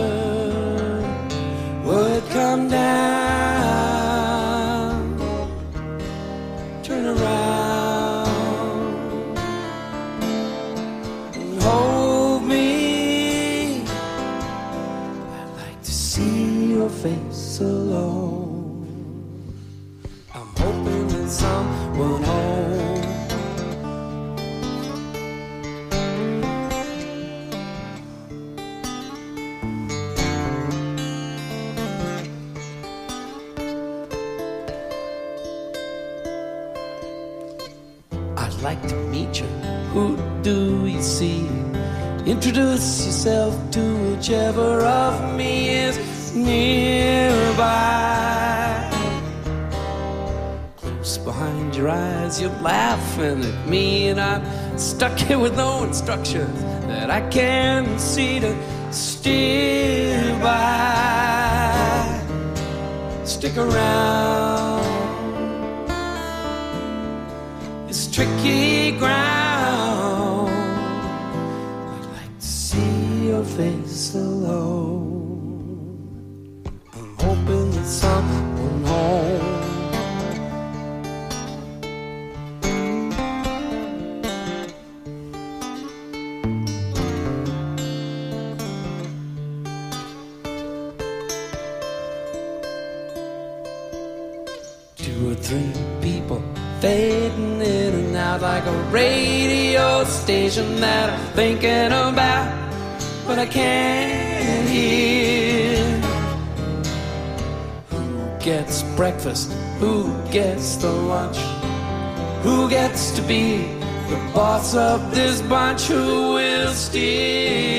[SPEAKER 4] stuck here with no instructions that I can see to steer by. Stick around. A radio station that I'm thinking about, but I can't hear. Who gets breakfast? Who gets the lunch? Who gets to be the boss of this bunch? Who will steer?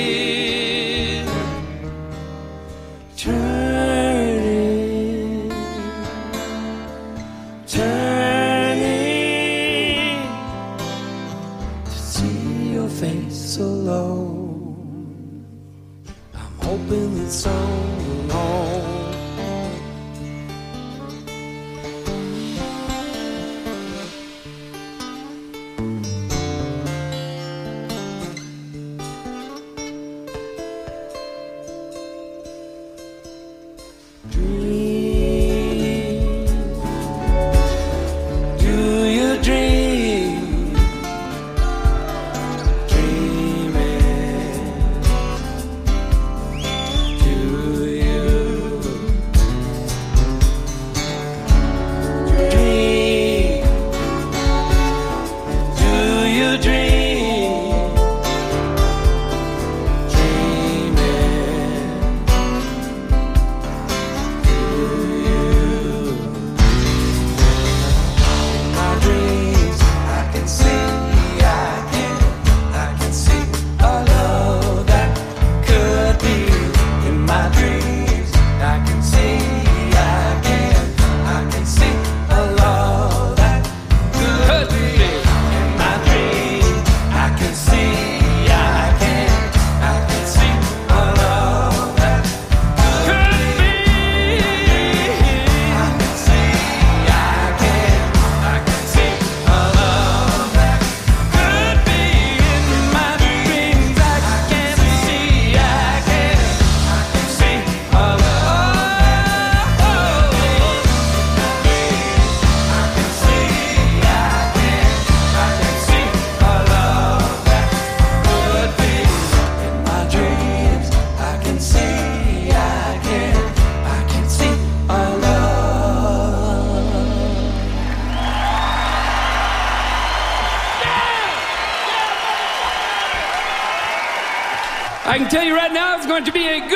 [SPEAKER 4] I can tell you right now it's going to be a good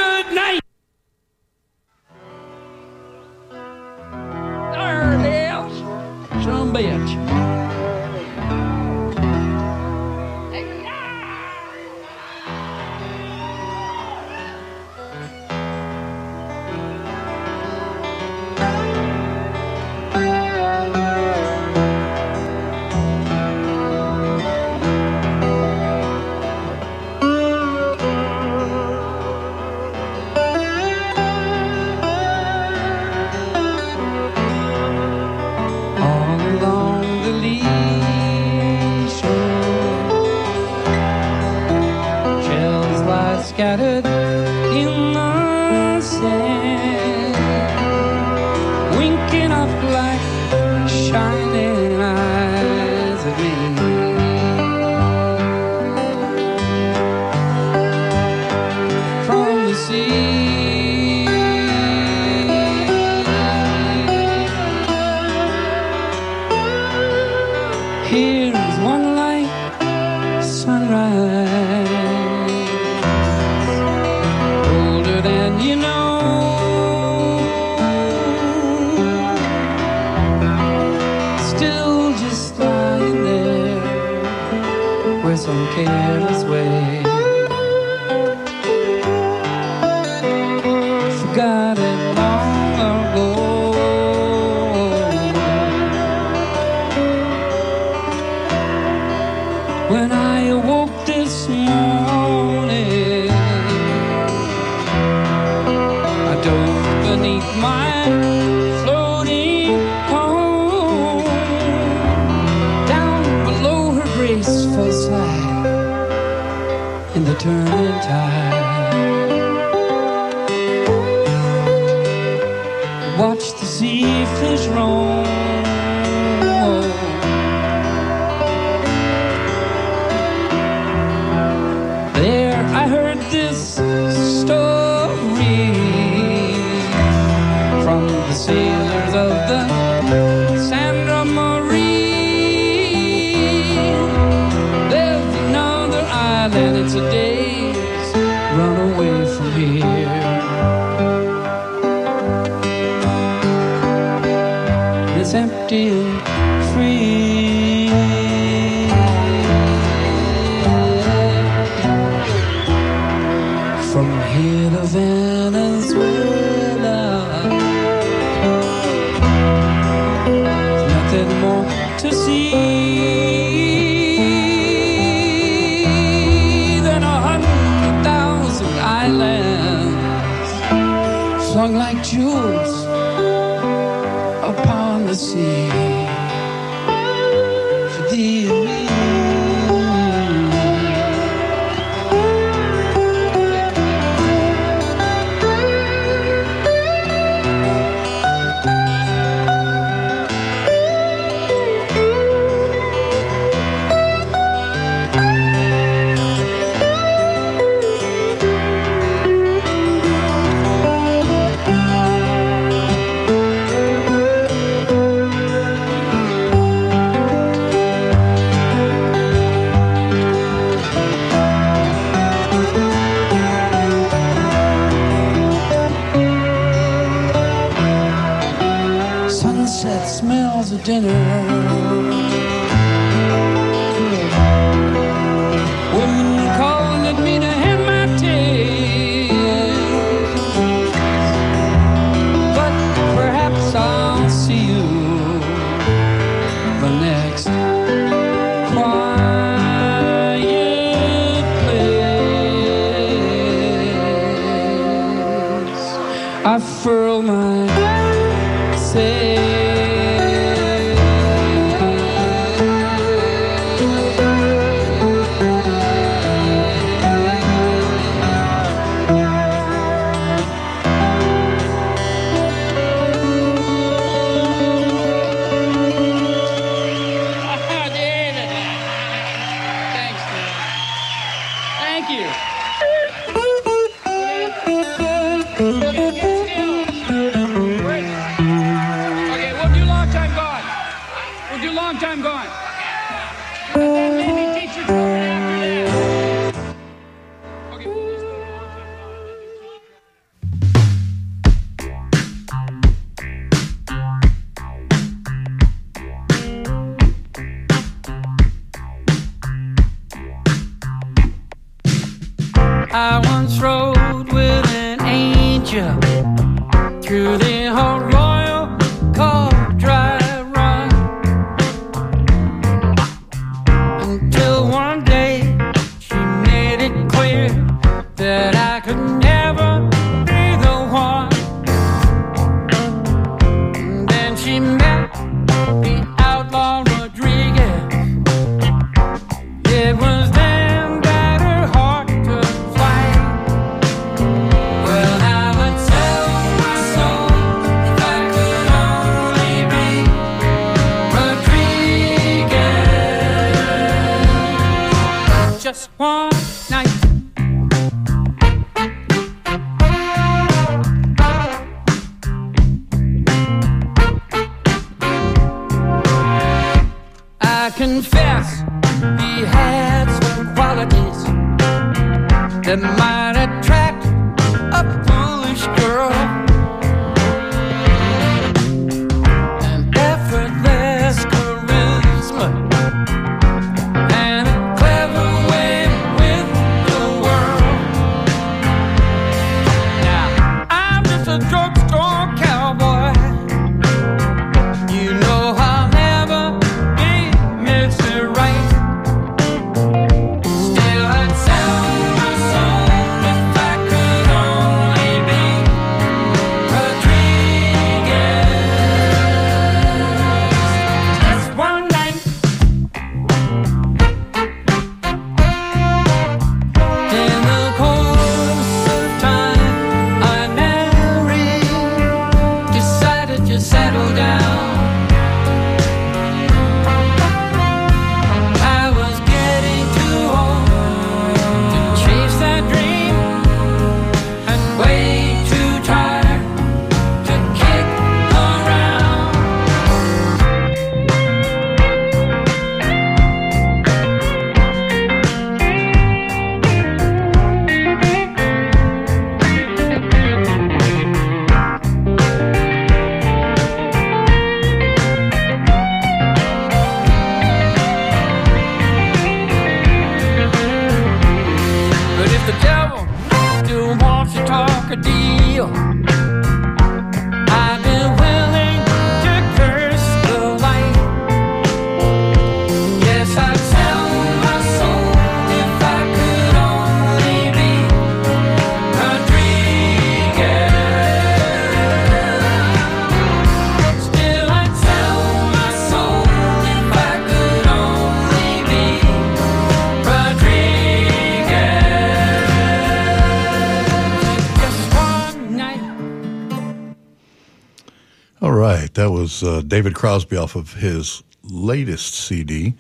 [SPEAKER 27] uh, David Crosby off of his latest CD,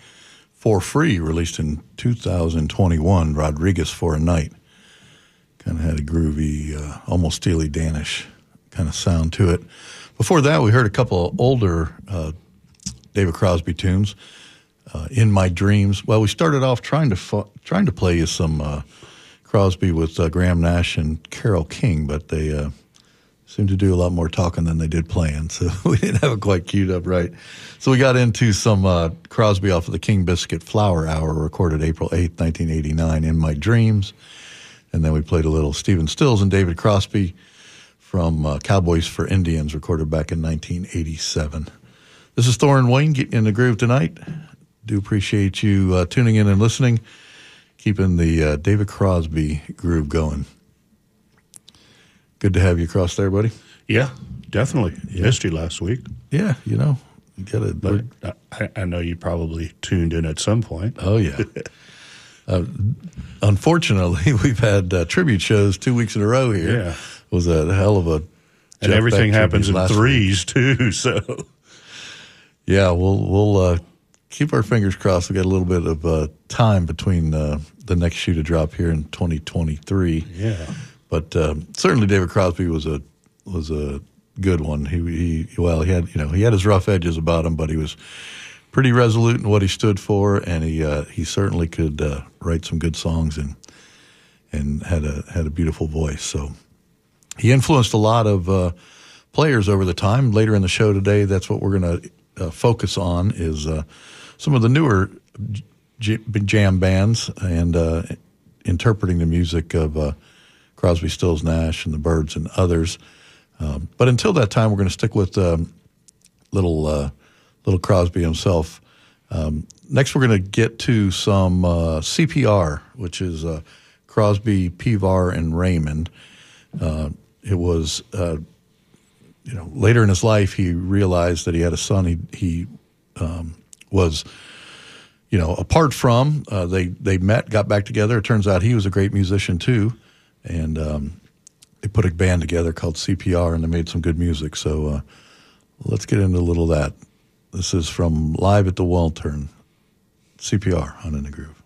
[SPEAKER 27] For Free, released in 2021, Rodriguez for a Night. Kind of had a groovy, uh, almost Steely Danish kind of sound to it. Before that, we heard a couple of older uh, David Crosby tunes. Uh, in my dreams. Well, we started off trying to fu- trying to play you some uh, Crosby with uh, Graham Nash and Carole King, but they seemed to do a lot more talking than they did playing, so we didn't have it quite queued up right. So we got into some uh, Crosby off of the King Biscuit Flower Hour, recorded April eighth, nineteen eighty nine, in my dreams, and then we played a little Stephen Stills and David Crosby from uh, Cowboys for Indians, recorded back in nineteen eighty seven. This is Thor and Wayne getting in the groove tonight. Do appreciate you uh, tuning in and listening, keeping the uh, David Crosby groove going. Good to have you across there, buddy.
[SPEAKER 28] Yeah, definitely. Missed you last week.
[SPEAKER 27] Yeah, you know, you got to.
[SPEAKER 28] But I, I know you probably tuned in at some point.
[SPEAKER 27] Oh yeah. uh, unfortunately, we've had uh, tribute shows two weeks in a row here.
[SPEAKER 28] Yeah.
[SPEAKER 27] It was a hell of a.
[SPEAKER 28] and everything happens in threes too. So
[SPEAKER 27] Yeah, we'll we'll uh, keep our fingers crossed. We got a little bit of uh, time between uh, the next shoe to drop here in 2023.
[SPEAKER 28] Yeah.
[SPEAKER 27] But um, certainly David Crosby was a was a good one. He, he well, he had you know he had his rough edges about him, but he was pretty resolute in what he stood for, and he uh, he certainly could uh, write some good songs and and had a had a beautiful voice. So he influenced a lot of uh, players over the time. Later in the show today, that's what we're going to uh, focus on is uh, some of the newer j- jam bands and uh,
[SPEAKER 4] interpreting the music of Crosby, Stills, Nash, and the Byrds and others. Um, but until that time, we're going to stick with um, little uh, little Crosby himself. Um, next, we're going to get to some uh, CPR, which is uh, Crosby, Pevar, and Raymond. Uh, it was, uh, you know, later in his life, he realized that he had a son. He he um, was, you know, apart from uh, they they met, got back together. It turns out he was a great musician too, and um, they put a band together called CPR, and they made some good music. So uh, let's get into a little of that. This is from Live at the Wiltern, CPR on In the Groove.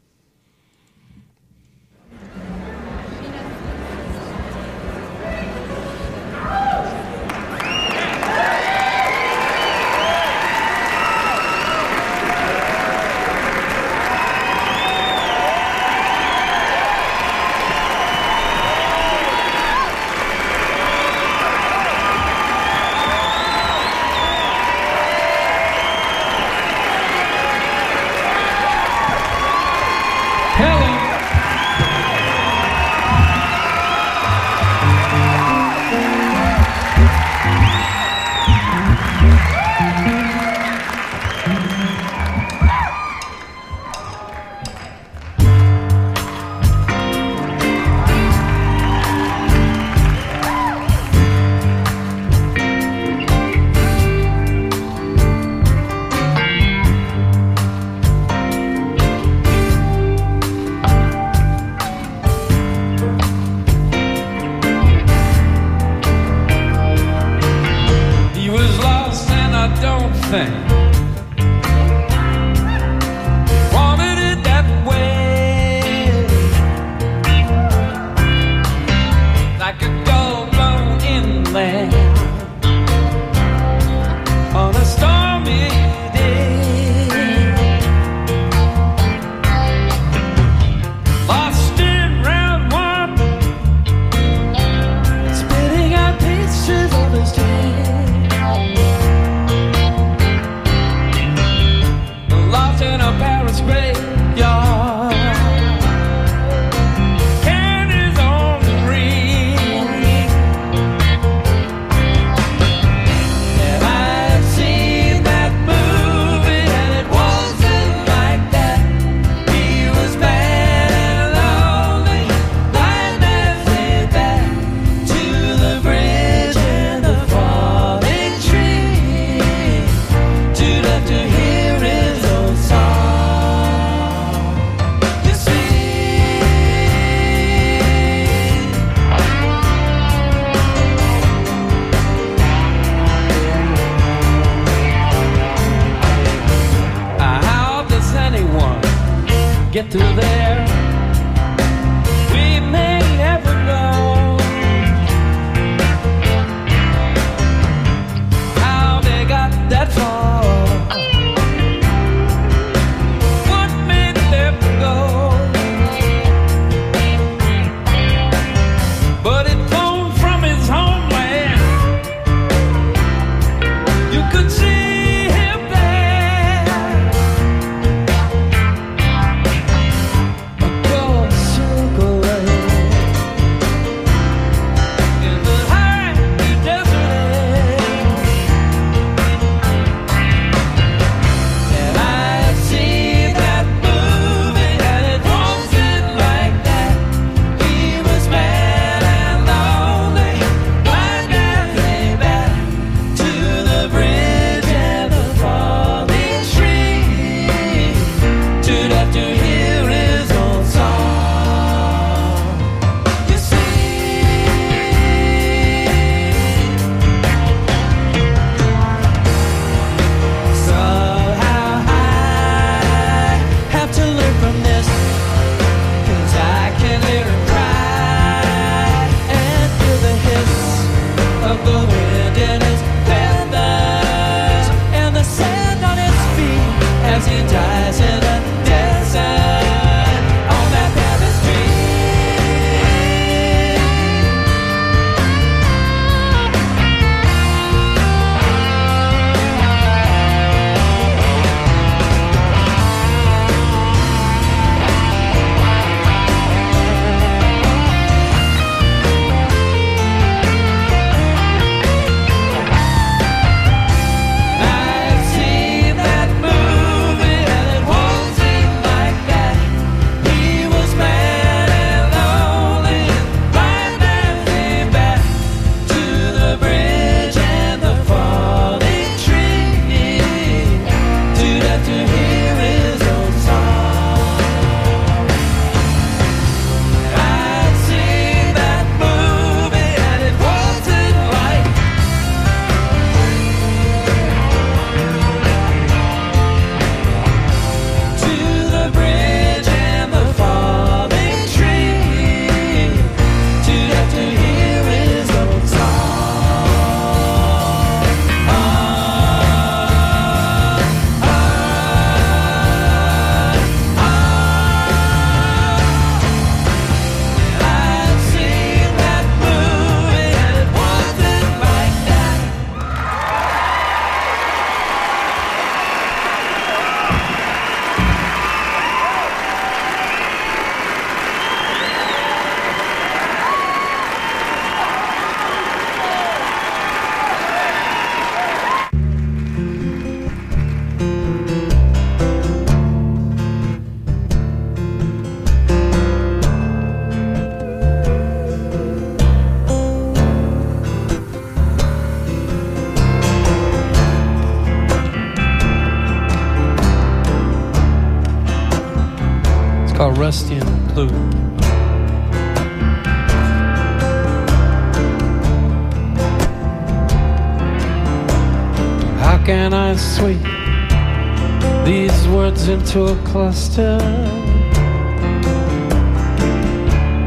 [SPEAKER 4] Into a cluster?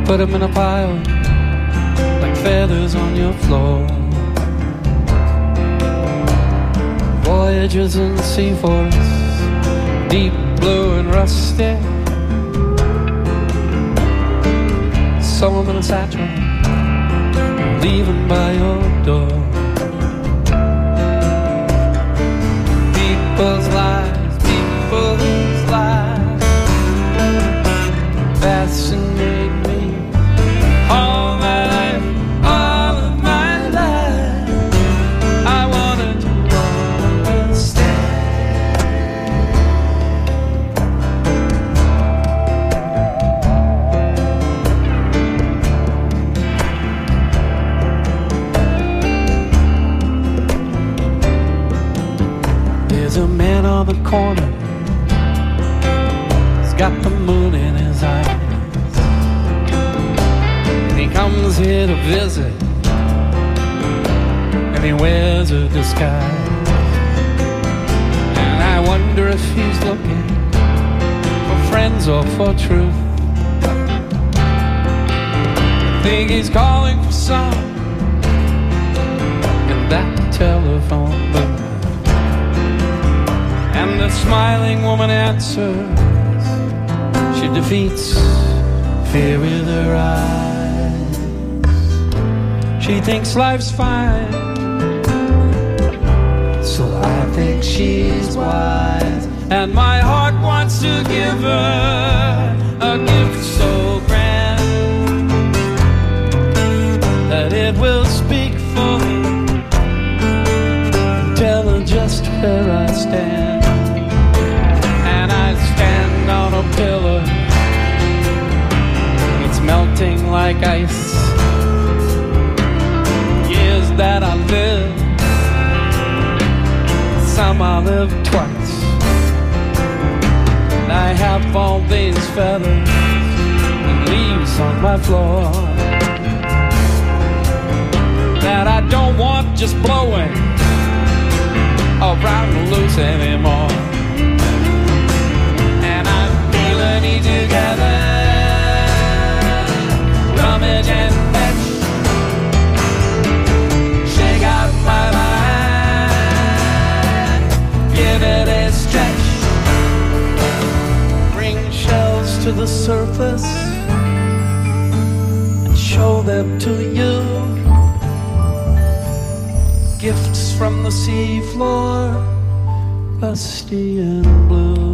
[SPEAKER 4] Put them in a pile like feathers on your floor. Voyages in sea forests, deep blue and rusty. 'em in a satchel, leaving by your door. He wears a disguise. And I wonder if he's looking for friends or for truth. I think he's calling for some in that telephone booth. And the smiling woman answers. She defeats fear with her eyes. She thinks life's fine. Think she's wise. And my heart wants to give her a gift so grand that it will speak for me. Tell her just where I stand. And I stand on a pillar. It's melting like ice. Years that I lived, some I live twice. And I have all these feathers and leaves on my floor that I don't want just blowing around loose anymore. And I'm feeling you together. Rummage and to the surface and show them to you gifts from the seafloor, rusty and blue.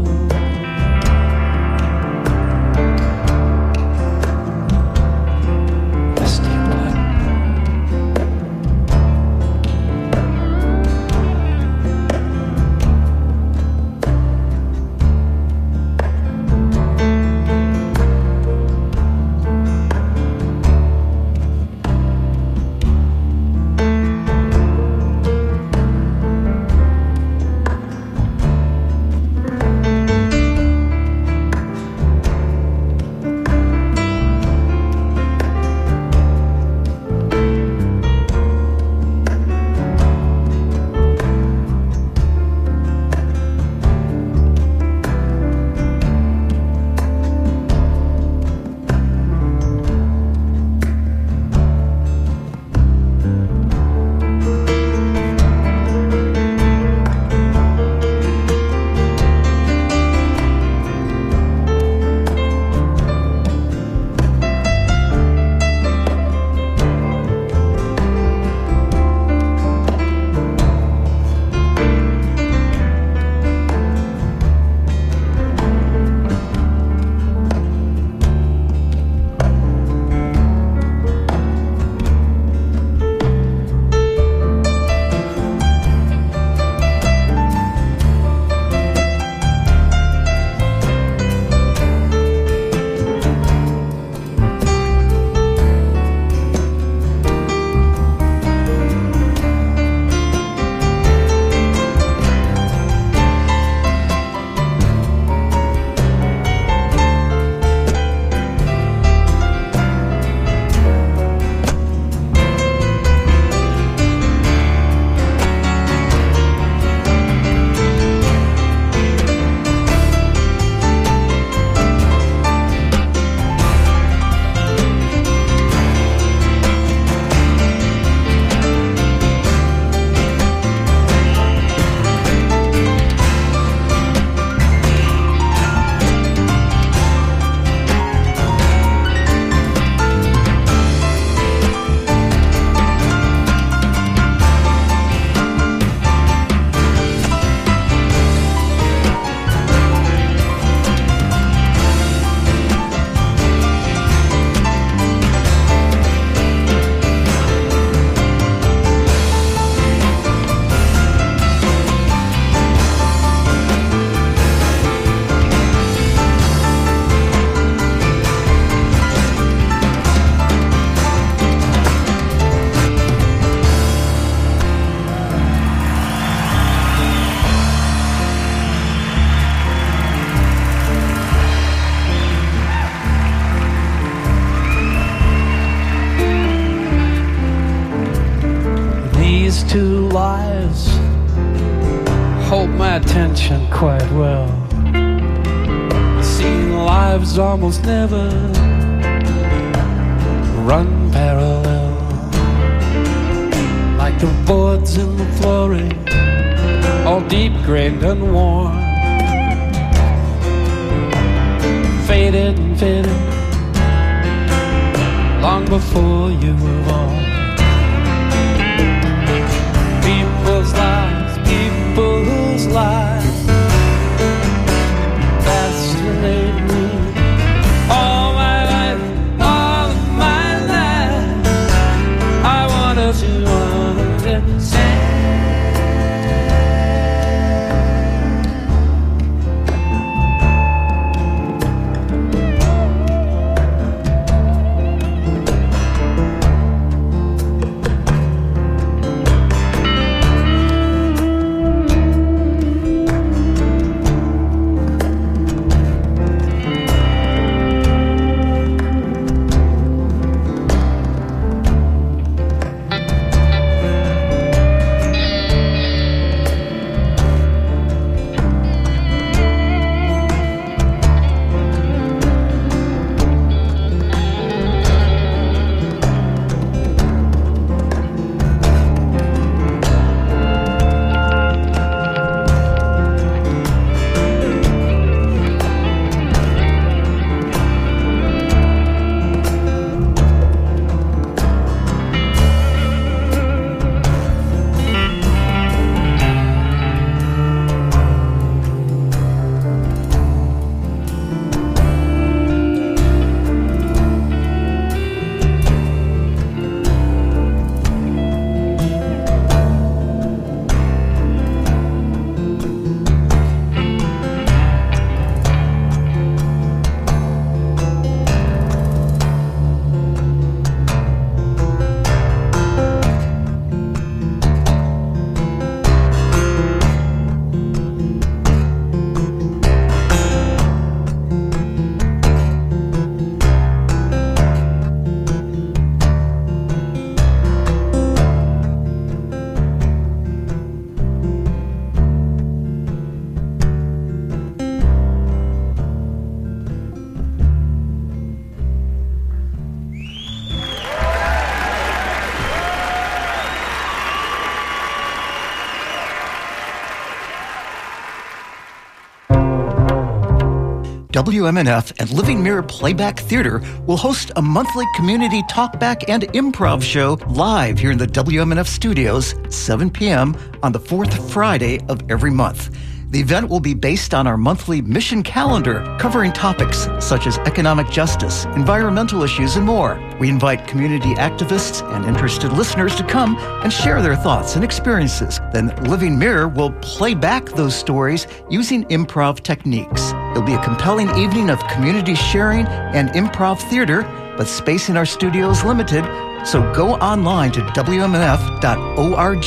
[SPEAKER 9] WMNF and Living Mirror Playback Theater will host a monthly community talkback and improv show live here in the WMNF studios, 7 p.m. on the fourth Friday of every month. The event will be based on our monthly mission calendar, covering topics such as economic justice, environmental issues, and more. We invite community activists and interested listeners to come and share their thoughts and experiences. Then Living Mirror will play back those stories using improv techniques. It'll be a compelling evening of community sharing and improv theater, but space in our studio is limited, so go online to wmnf.org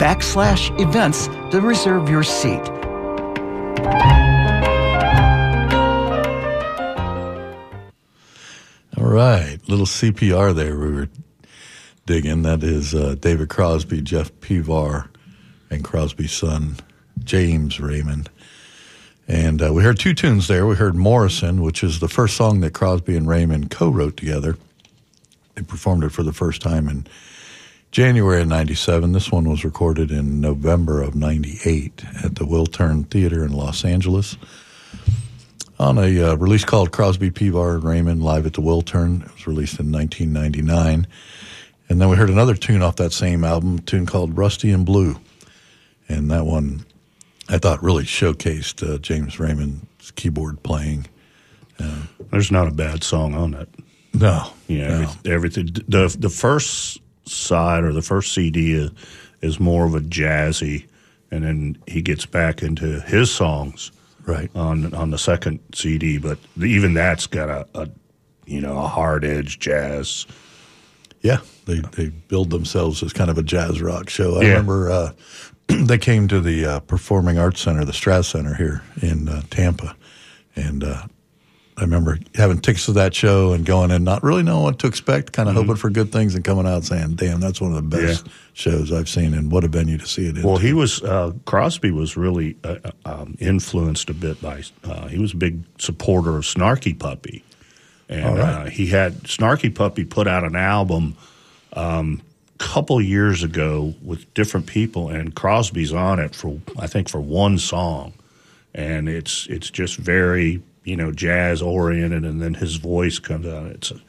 [SPEAKER 9] backslash events to reserve your seat.
[SPEAKER 27] All right, little CPR there we were digging. That is uh, David Crosby, Jeff Pevar, and Crosby's son, James Raymond. And uh, we heard two tunes there. We heard Morrison, which is the first song that Crosby and Raymond co wrote together. They performed it for the first time in January of 97. This one was recorded in November of 98 at the Wiltern Theater in Los Angeles on a uh, release called Crosby, Pevar, and Raymond Live at the Wiltern. It was released in 1999. And then we heard another tune off that same album, a tune called Rusty and Blue. And that one, I thought, really showcased uh, James Raymond's keyboard playing.
[SPEAKER 28] There's not a bad song on it.
[SPEAKER 27] No,
[SPEAKER 28] Yeah,
[SPEAKER 27] no.
[SPEAKER 28] every- everything. The the first side or the first CD is, is more of a jazzy, and then he gets back into his songs
[SPEAKER 27] right
[SPEAKER 28] on on the second CD. But even that's got a, a you know a hard edge jazz.
[SPEAKER 27] Yeah, they they build themselves as kind of a jazz rock show. I
[SPEAKER 28] Yeah.
[SPEAKER 27] remember uh, they came to the uh, Performing Arts Center, the Straz Center here in uh, Tampa, and uh, I remember having tickets to that show and going and not really knowing what to expect, kind of
[SPEAKER 28] Mm-hmm.
[SPEAKER 27] hoping for good things and coming out saying, "Damn, that's one of the best shows I've seen." And what a venue to see it in.
[SPEAKER 28] Well, he was uh, Crosby was really uh, um, influenced a bit by. Uh, he was a big supporter of Snarky Puppy, and
[SPEAKER 27] right.
[SPEAKER 28] uh, he had Snarky Puppy put out an album um, couple years ago with different people, and Crosby's on it for I think for one song, and it's it's just very you know jazz oriented, and then his voice comes out. It's a,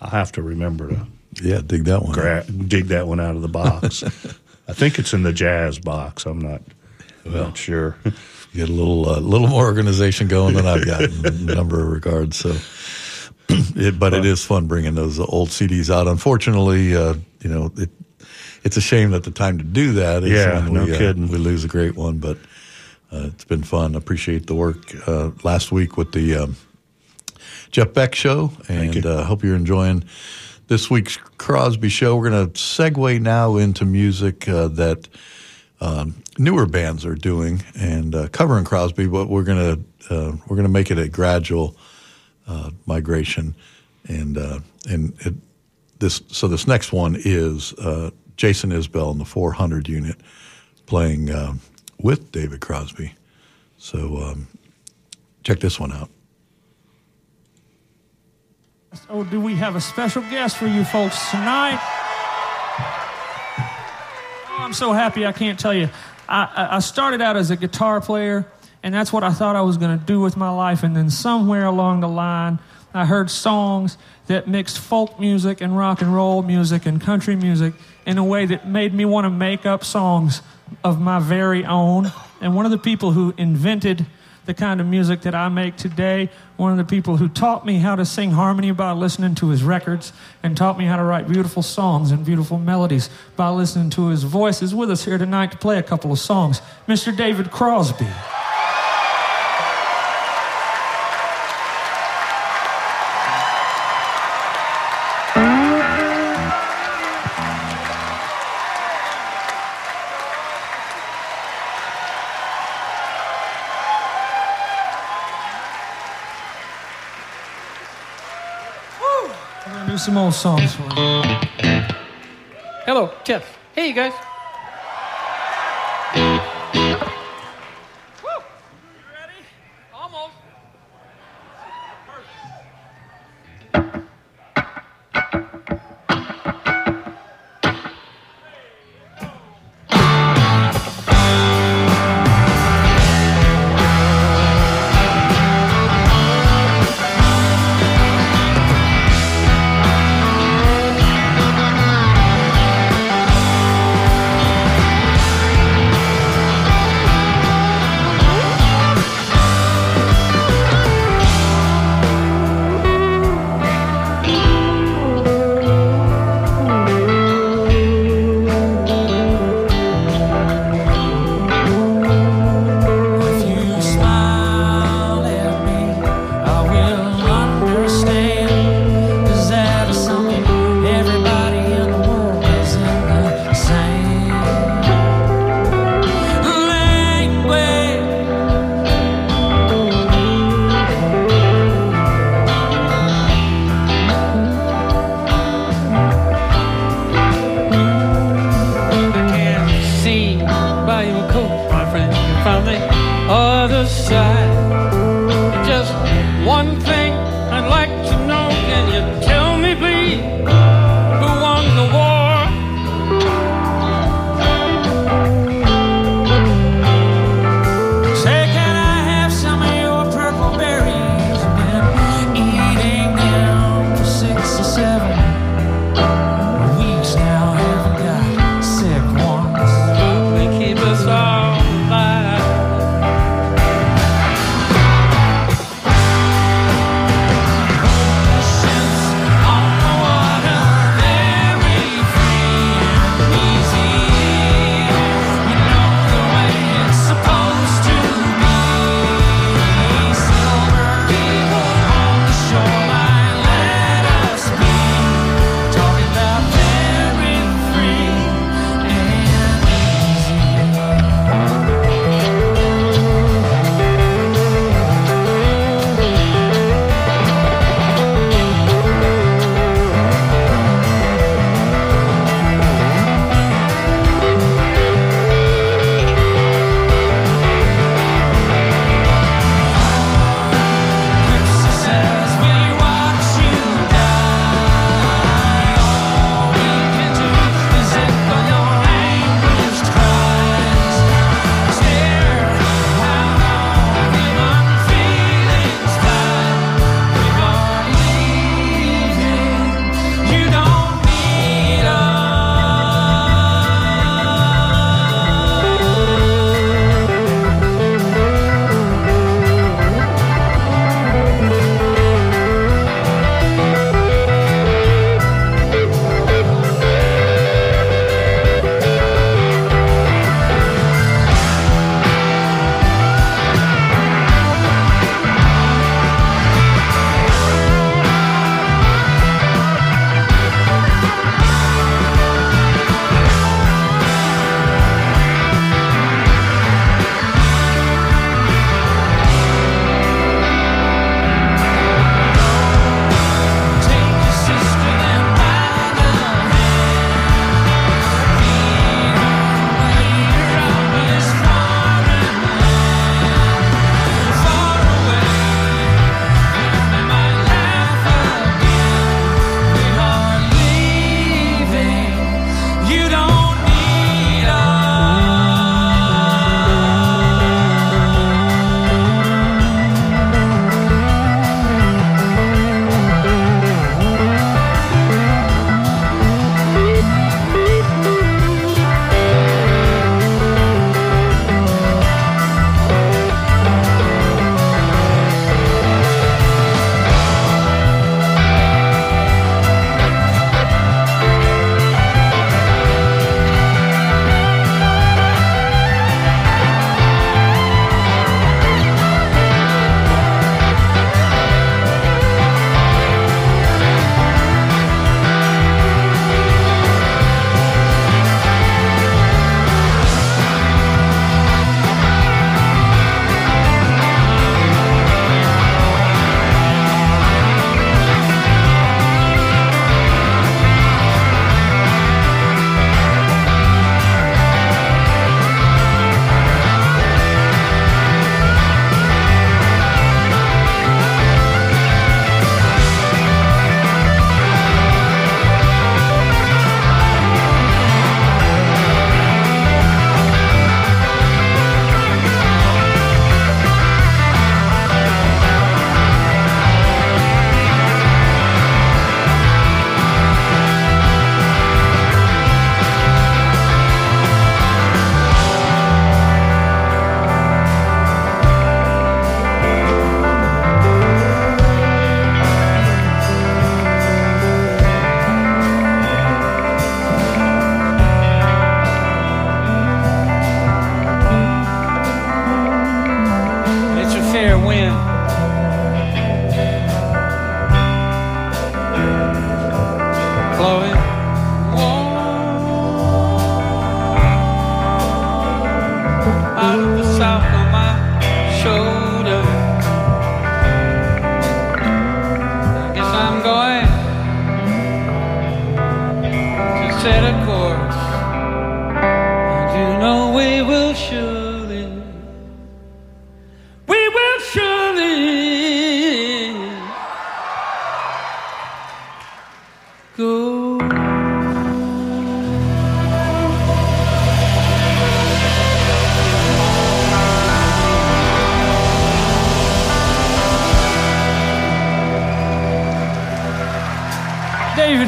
[SPEAKER 28] I have to remember to
[SPEAKER 27] yeah dig that one
[SPEAKER 28] gra- dig that one out of the box. I think it's in the jazz box. I'm not
[SPEAKER 27] Well,
[SPEAKER 28] not sure.
[SPEAKER 27] get a little uh, little more organization going than I've got in a number of regards. So, it, but it is fun bringing those old CDs out. Unfortunately, uh, you know, it, it's a shame that the time to do that is
[SPEAKER 28] Yeah,
[SPEAKER 27] when
[SPEAKER 28] no
[SPEAKER 27] we, uh,
[SPEAKER 28] kidding.
[SPEAKER 27] we lose a great one. But uh, it's been fun. Appreciate the work uh, last week with the um, Jeff Beck show, and uh, hope you're enjoying this week's Crosby show. We're going to segue now into music uh, that um, newer bands are doing and uh, covering Crosby, but we're going to uh, we're going to make it a gradual uh, migration, and uh, and it, this so this next one is uh, Jason Isbell in the 400 unit playing um with David Crosby. So um, check this one out.
[SPEAKER 29] Oh, do we have a special guest for you folks tonight? Oh, I'm so happy I can't tell you. I- I started out as a guitar player, and that's what I thought I was going to do with my life. And then somewhere along the line, I heard songs that mixed folk music and rock and roll music and country music in a way that made me want to make up songs of my very own. And one of the people who invented the kind of music that I make today. One of the people who taught me how to sing harmony by listening to his records and taught me how to write beautiful songs and beautiful melodies by listening to his voice is with us here tonight to play a couple of songs. Mr. David Crosby. Do some old songs for you.
[SPEAKER 30] Hello, Jeff. Hey, you guys.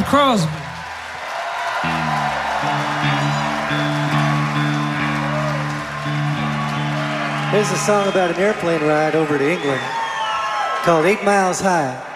[SPEAKER 29] Crosby.
[SPEAKER 31] Here's a song about an airplane ride over to England called Eight Miles High.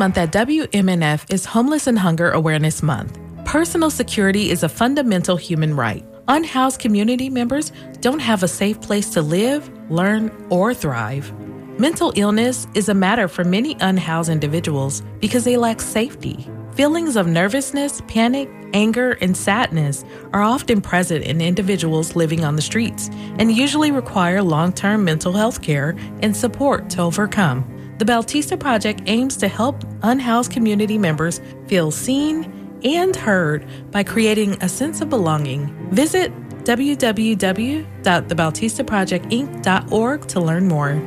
[SPEAKER 2] Month at WMNF is Homeless and Hunger Awareness Month. Personal security is a fundamental human right. Unhoused community members don't have a safe place to live, learn, or thrive. Mental illness is a matter for many unhoused individuals because they lack safety. Feelings of nervousness, panic, anger, and sadness are often present in individuals living on the streets and usually require long term mental health care and support to overcome. The Bautista Project aims to help unhoused community members feel seen and heard by creating a sense of belonging. Visit www.thebautistaprojectinc.org to learn more.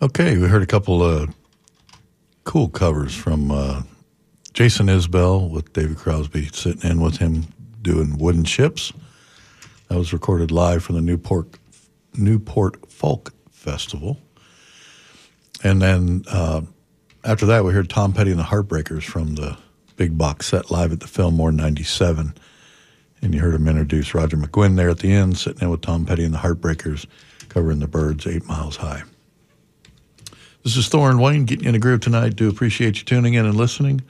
[SPEAKER 27] Okay, we heard a couple of cool covers from uh, Jason Isbell with David Crosby sitting in with him doing Wooden Ships. That was recorded live from the Newport Newport Folk Festival. And then uh, after that, we heard Tom Petty and the Heartbreakers from the big box set live at the Fillmore 97. And you heard him introduce Roger McGuinn there at the end, sitting in with Tom Petty and the Heartbreakers, covering the Byrds eight miles high. This is Thorne Wayne getting you in a groove tonight. Do appreciate you tuning in and listening.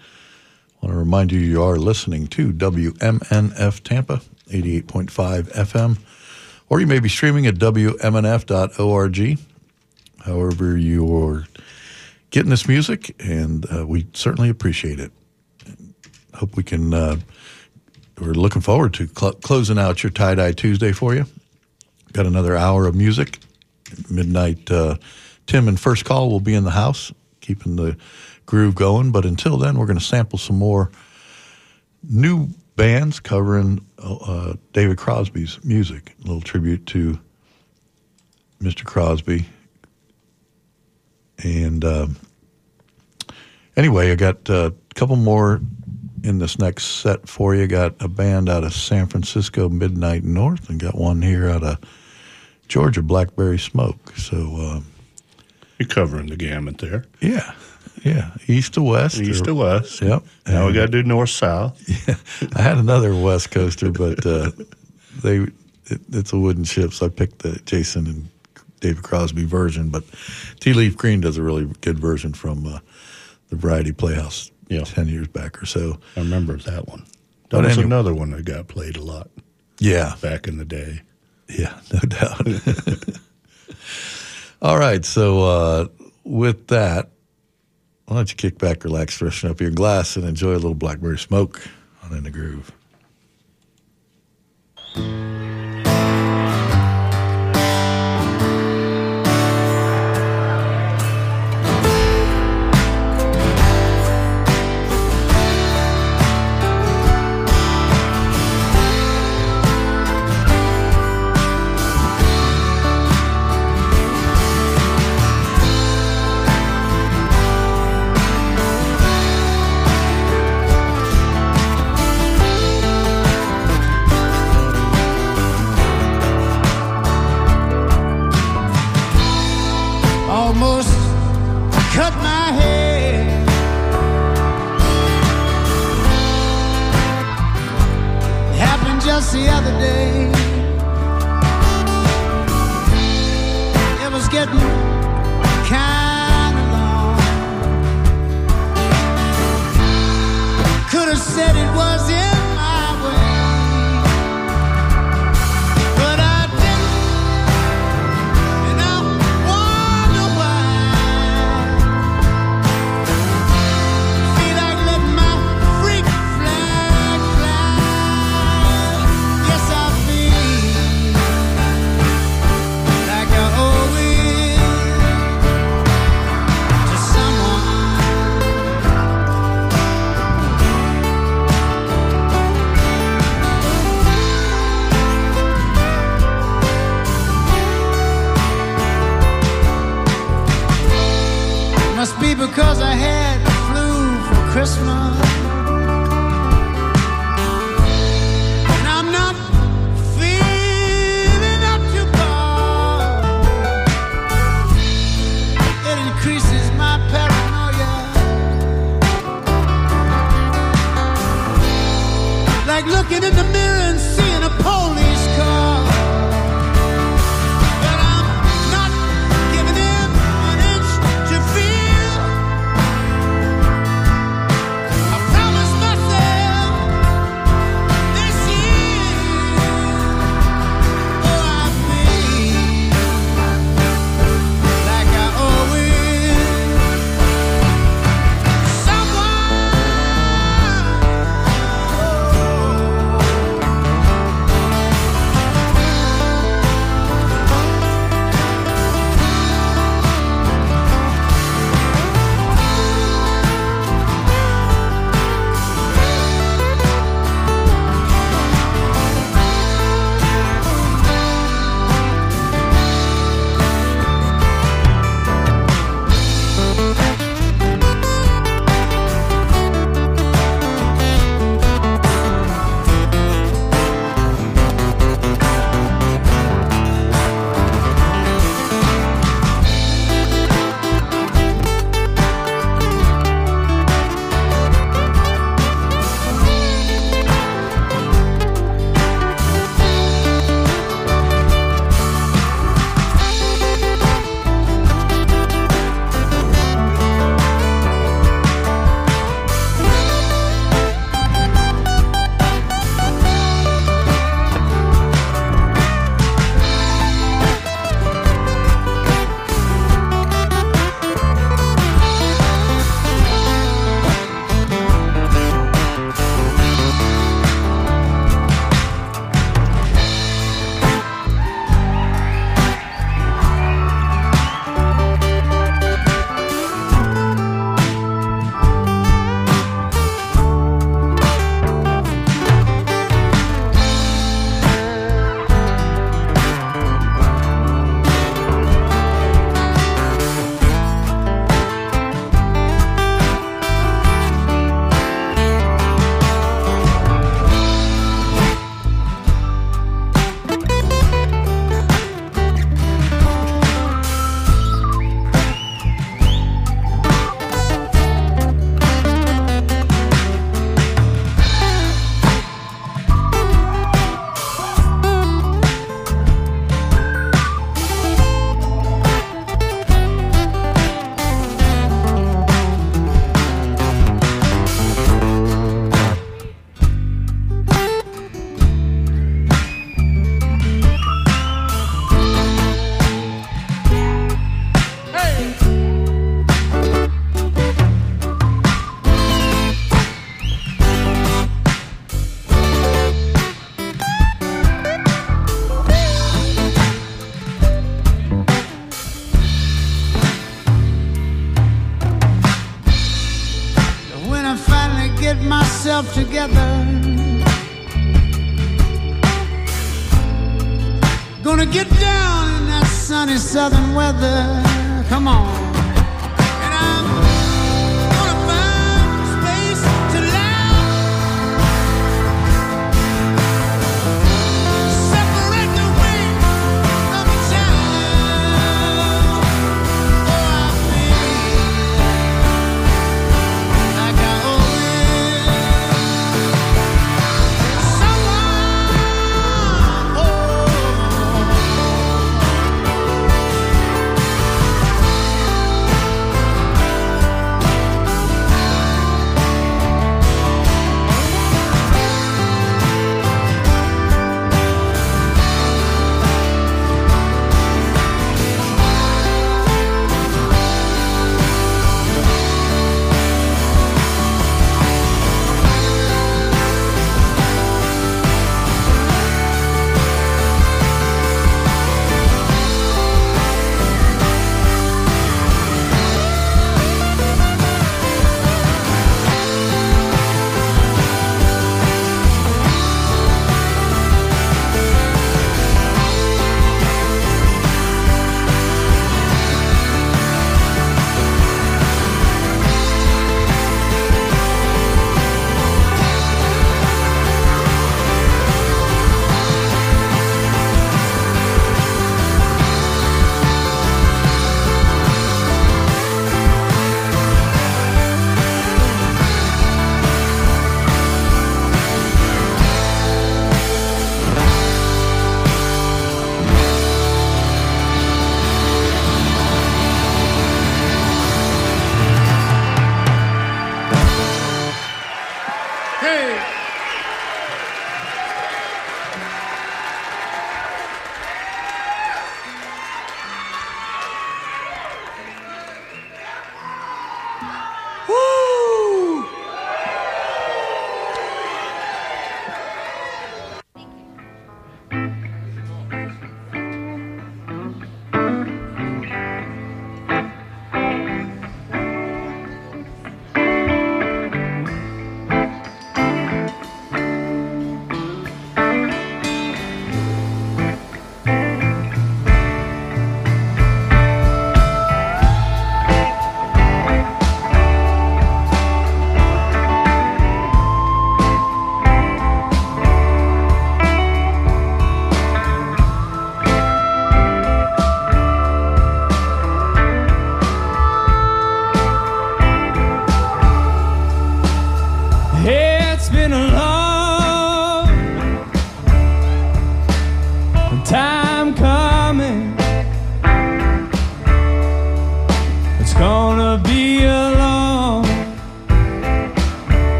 [SPEAKER 27] I want to remind you you are listening to WMNF Tampa, 88.5 FM, or you may be streaming at WMNF.org. However, you're getting this music, and uh, we certainly appreciate it. Hope we can. Uh, we're looking forward to cl- closing out your tie dye Tuesday for you. Got another hour of music. Midnight. Uh, Tim and First Call will be in the house, keeping the groove going. But until then, we're going to sample some more new bands covering uh, David Crosby's music. A little tribute to Mr. Crosby. And um, anyway, I got uh, a couple more in this next set for you. Got a band out of San Francisco, Midnight North, and got one here out of Georgia, Blackberry Smoke. So uh,
[SPEAKER 28] You're covering the gamut there.
[SPEAKER 27] yeah, yeah, east to west,
[SPEAKER 28] East to west.
[SPEAKER 27] Yep.
[SPEAKER 28] Now we got to do north south.
[SPEAKER 27] Yeah, I had another West Coaster, but uh, they it, it's a wooden ship, so I picked the Jason and David Crosby version. But Tea Leaf Green does a really good version from uh, the Variety Playhouse ten years back or so.
[SPEAKER 28] I remember that one.
[SPEAKER 27] But
[SPEAKER 28] That was
[SPEAKER 27] anyway-
[SPEAKER 28] another one that got played a lot.
[SPEAKER 27] Yeah.
[SPEAKER 28] Back in the day.
[SPEAKER 27] Yeah, no doubt. All right, so uh, with that, why don't you kick back, relax, freshen up your glass, and enjoy a little blackberry smoke on In the Groove.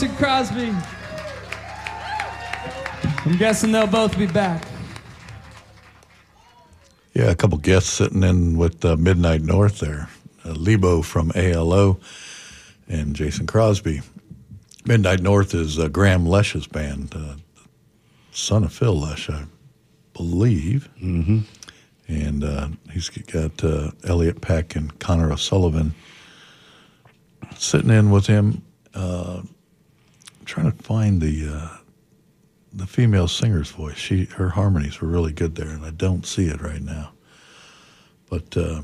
[SPEAKER 30] It's
[SPEAKER 32] Jason Crosby. I'm guessing they'll both be back.
[SPEAKER 27] Yeah, a couple guests sitting in with uh, Midnight North there. Uh, Lebo from ALO and Jason Crosby. Midnight North is uh, Grahame Lesh's band, uh, son of Phil Lesh, I believe. Mm-hmm. And uh, he's got uh, Elliot Peck and Connor O'Sullivan sitting in with him. Uh, the uh, the female singer's voice. She her harmonies were really good there, and I don't see it right now. But uh,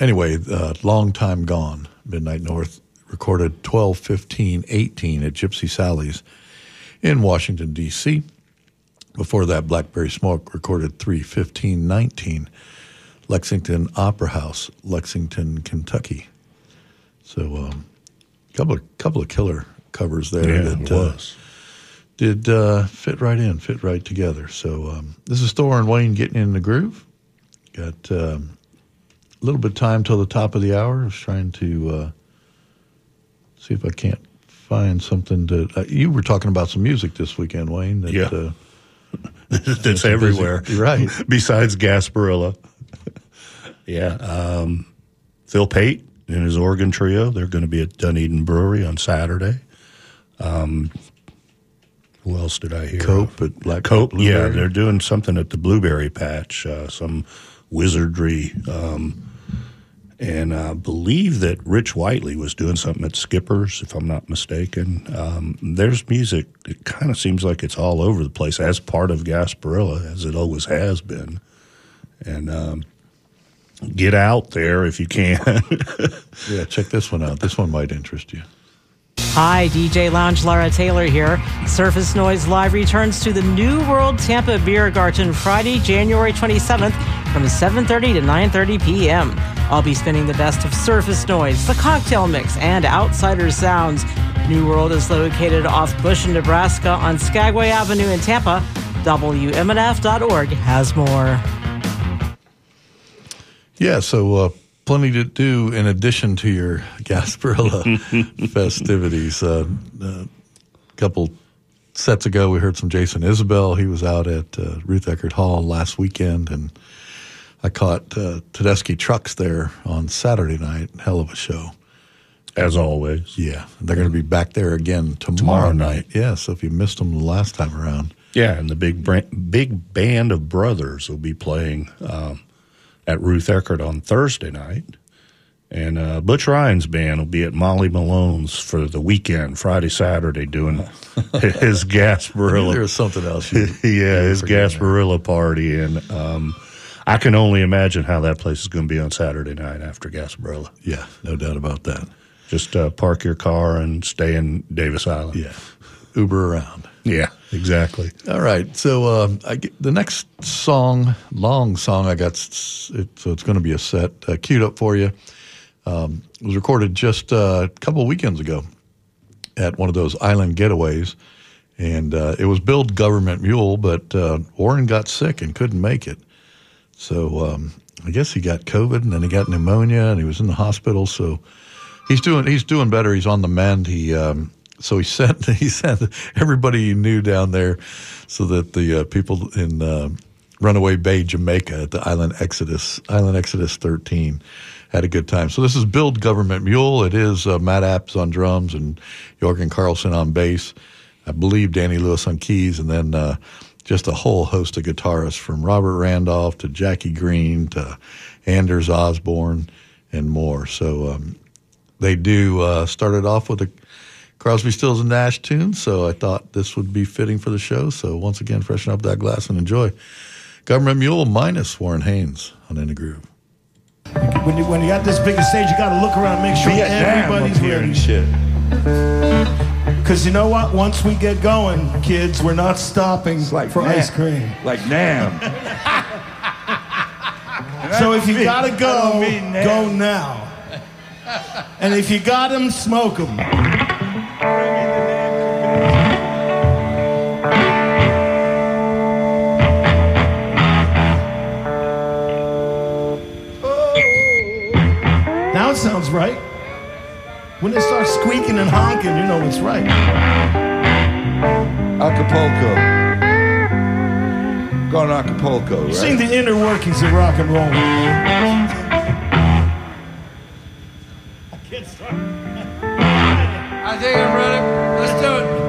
[SPEAKER 27] anyway, uh, long time gone. Midnight North recorded 12, 15, 18 at Gypsy Sally's in Washington D.C. Before that, Blackberry Smoke recorded 3, 15, 19, Lexington Opera House, Lexington, Kentucky. So, um, couple of couple of killer covers there
[SPEAKER 28] Yeah,
[SPEAKER 27] that
[SPEAKER 28] it
[SPEAKER 27] uh,
[SPEAKER 28] was.
[SPEAKER 27] Did uh, fit right in, fit right together. So um, this is Thor and Wayne getting in the groove. Got um, a little bit of time till the top of the hour. I was trying to uh, see if I can't find something to. Uh, you were talking about some music this weekend, Wayne. That,
[SPEAKER 28] Yeah.
[SPEAKER 27] Uh,
[SPEAKER 28] That's everywhere.
[SPEAKER 27] right.
[SPEAKER 28] Besides Gasparilla. yeah. Um, Phil Pate and his organ trio, they're going to be at Dunedin Brewery on Saturday. Um, who else did I hear?
[SPEAKER 27] Cope
[SPEAKER 28] of?
[SPEAKER 27] at Black
[SPEAKER 28] Cope, yeah, they're doing something at the Blueberry Patch, uh, some wizardry. Um, and I believe that Rich Whiteley was doing something at Skipper's, if I'm not mistaken. Um, there's music. It kind of seems like it's all over the place as part of Gasparilla, as it always has been. And um, get out there if you can.
[SPEAKER 27] yeah, check this one out. This one might interest you.
[SPEAKER 33] Hi, DJ Lounge Lara Taylor here. Surface Noise Live returns to the New World Tampa Beer Garden Friday, January 27th from 7:30 to 9:30 p.m. I'll be spinning the best of Surface Noise, the Cocktail Mix, and Outsider Sounds. New World is located off Busch, in Nebraska on Skagway Avenue in Tampa. WMNF.org has more.
[SPEAKER 27] Yeah, so uh, plenty to do in addition to your Gasparilla festivities. Uh, a couple sets ago, we heard some Jason Isbell. He was out at uh, Ruth Eckerd Hall last weekend, and I caught uh, Tedeschi Trucks there on Saturday night. Hell of a show.
[SPEAKER 28] As always.
[SPEAKER 27] Yeah. They're going to be back there again tomorrow,
[SPEAKER 28] Tomorrow
[SPEAKER 27] night. Yeah, so if you missed them the last time around.
[SPEAKER 28] Yeah, and the big big band of brothers will be playing um, at Ruth Eckerd on Thursday night, and uh, Butch Ryan's band will be at Molly Malone's for the weekend, Friday, Saturday, doing his Gasparilla.
[SPEAKER 27] There was something else. You,
[SPEAKER 28] yeah, his Gasparilla party, and um, I can only imagine how that place is going to be on Saturday night after Gasparilla.
[SPEAKER 27] Yeah, no doubt about that.
[SPEAKER 28] Just uh, park your car and stay in Davis Island.
[SPEAKER 27] Yeah, Uber around.
[SPEAKER 28] Yeah, exactly.
[SPEAKER 27] All right. So um, the next song, long song, I got, it, so it's going to be a set uh, queued up for you. Um, it was recorded just uh, a couple weekends ago at one of those island getaways. And uh, it was billed Government Mule, but uh, Warren got sick and couldn't make it. So um, I guess he got COVID and then he got pneumonia and he was in the hospital. So he's doing he's doing better. He's on the mend. He um, so he sent he sent everybody he knew down there, so that the uh, people in uh, Runaway Bay, Jamaica, at the Island Exodus Island Exodus 13 had a good time. So this is Billed Government Mule. It is uh, Matt Abts on drums and Jorgen Carlsson on bass. I believe Danny Louis on keys, and then uh, just a whole host of guitarists from Robert Randolph to Jackie Greene to Anders Osborne and more. So um, they do uh, started off with a Crosby, Stills, and Nash tune, so I thought this would be fitting for the show. So once again, freshen up that glass and enjoy. Government Mule minus Warren Haynes on In the Groove.
[SPEAKER 34] When you, when you got this big a stage, you got to look around, make sure
[SPEAKER 35] Be a damn
[SPEAKER 34] everybody's
[SPEAKER 35] up here and shit.
[SPEAKER 34] Because you know what? Once we get going, kids, we're not stopping for
[SPEAKER 35] Nam.
[SPEAKER 34] ice cream.
[SPEAKER 35] Like Nam.
[SPEAKER 34] So if you gotta go,
[SPEAKER 35] don't mean Nam.
[SPEAKER 34] go now. And if you got them, smoke them. Oh. Now it sounds right. When they start squeaking and honking, you know it's right.
[SPEAKER 35] Acapulco. Going to Acapulco, right?
[SPEAKER 34] Sing the inner workings of rock and roll.
[SPEAKER 36] I think I'm ready. Let's do it.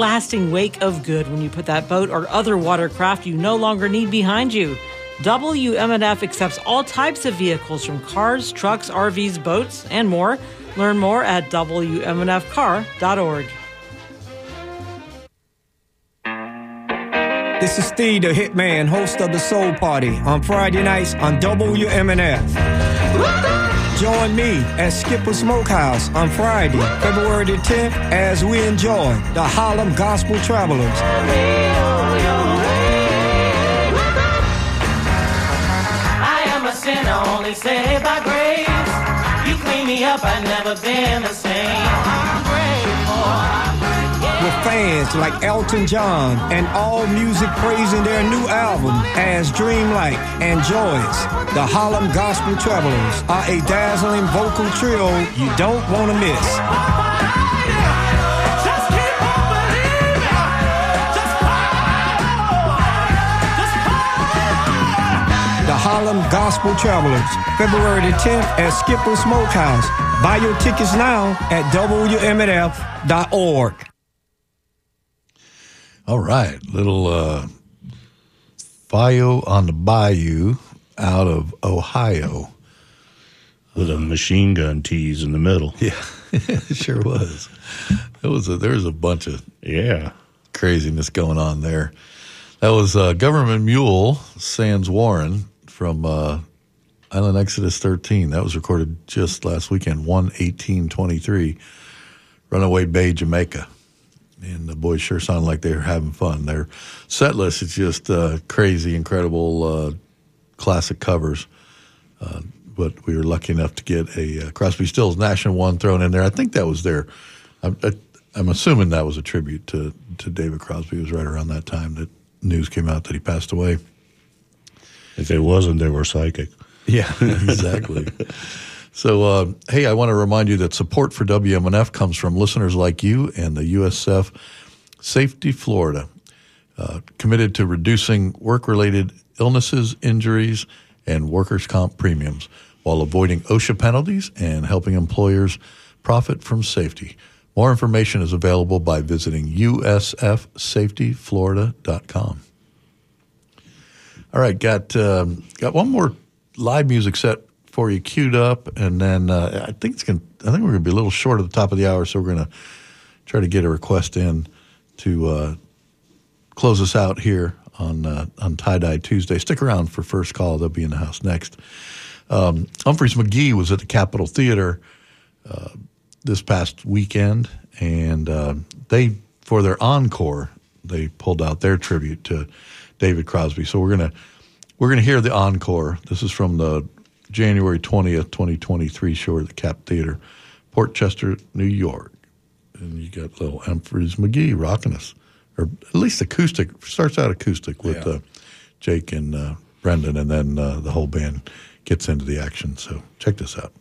[SPEAKER 33] Lasting wake of good when you put that boat or other watercraft you no longer need behind you. WMNF accepts all types of vehicles from cars, trucks, RVs, boats, and more. Learn more at WMNFcar.org.
[SPEAKER 18] This is Steve, the Hitman, host of the Soul Party on Friday nights on WMNF. Join me at Skipper Smokehouse on Friday, February the 10th, as we enjoy the Harlem Gospel Travelers.
[SPEAKER 37] I am a sinner, only saved by grace. You clean me up, I've never been the same.
[SPEAKER 18] With fans like Elton John and AllMusic praising their new album as Dreamlike and Joyous. The Harlem Gospel Travelers are a dazzling vocal trio you don't want to miss. The Harlem Gospel Travelers, February the 10th at Skipper Smokehouse. Buy your tickets now at WMNF.org.
[SPEAKER 27] All right, little uh, Fiyo on the Bayou out of Ohio.
[SPEAKER 28] With a machine gun tease in the middle.
[SPEAKER 27] Yeah, it sure was. It was a, there was a bunch of
[SPEAKER 28] yeah
[SPEAKER 27] craziness going on there. That was uh, Government Mule, Sans Warren from uh, Island Exodus 13. That was recorded just last weekend, 1 18 23, Runaway Bay, Jamaica. And the boys sure sound like they're having fun. Their set list is just uh, crazy, incredible uh, classic covers. Uh, but we were lucky enough to get a uh, Crosby, Stills National One thrown in there. I think that was there. I'm, I, I'm assuming that was a tribute to to David Crosby. It was right around that time that news came out that he passed away.
[SPEAKER 28] If it wasn't, they were psychic.
[SPEAKER 27] Yeah, exactly. so, uh, hey, I want to remind you that support for WMNF comes from listeners like you and the USF Safety Florida, uh, committed to reducing work related illnesses, injuries, and workers' comp premiums while avoiding OSHA penalties and helping employers profit from safety. More information is available by visiting usfsafetyflorida.com. All right, got um, got one more live music set for you queued up, and then uh, I think it's gonna. I think we're to be a little short at the top of the hour, so we're to try to get a request in to uh, close us out here on uh, on Tie Dye Tuesday. Stick around for first call; they'll be in the house next. Um, Umphrey's McGee was at the Capitol Theater uh, this past weekend, and uh, they for their encore they pulled out their tribute to David Crosby. So we're gonna we're gonna hear the encore. This is from the January twentieth, twenty twenty three show at the Cap Theater, Port Chester, New York, and you got little Umphrey's McGee rocking us, or at least acoustic. Starts out acoustic with uh, Jake and uh, Brendan, and then uh, the whole band gets into the action. So check this out.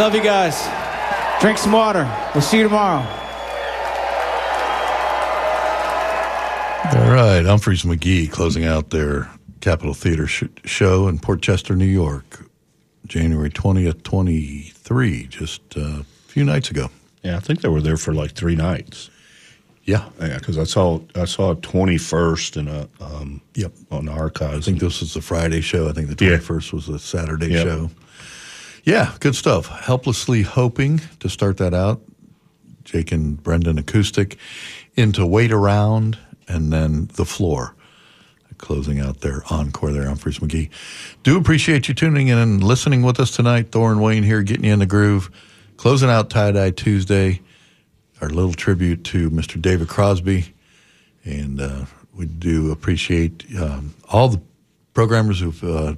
[SPEAKER 26] Love you guys. Drink some water. We'll see you tomorrow.
[SPEAKER 27] All right, Umphrey's McGee closing out their Capitol Theater sh- show in Port Chester, New York, January 20th, 23, just uh, a few nights ago.
[SPEAKER 28] Yeah, I think they were there for like three nights.
[SPEAKER 27] Yeah,
[SPEAKER 28] yeah, because I saw I saw twenty first in a um,
[SPEAKER 27] yep
[SPEAKER 28] on the archives.
[SPEAKER 27] I think this was the Friday show. I think the
[SPEAKER 28] Yeah.
[SPEAKER 27] 21st was the Saturday
[SPEAKER 28] Yep.
[SPEAKER 27] show. Yeah, good stuff. Helplessly hoping to start that out. Jake and Brendan acoustic into Wait Around and then The Floor. Closing out their encore there, Umphrey's McGee. Do appreciate you tuning in and listening with us tonight. Thor and Wayne here, getting you in the groove. Closing out Tie Dye Tuesday, our little tribute to Mr. David Crosby. And uh, we do appreciate um, all the programmers who've uh,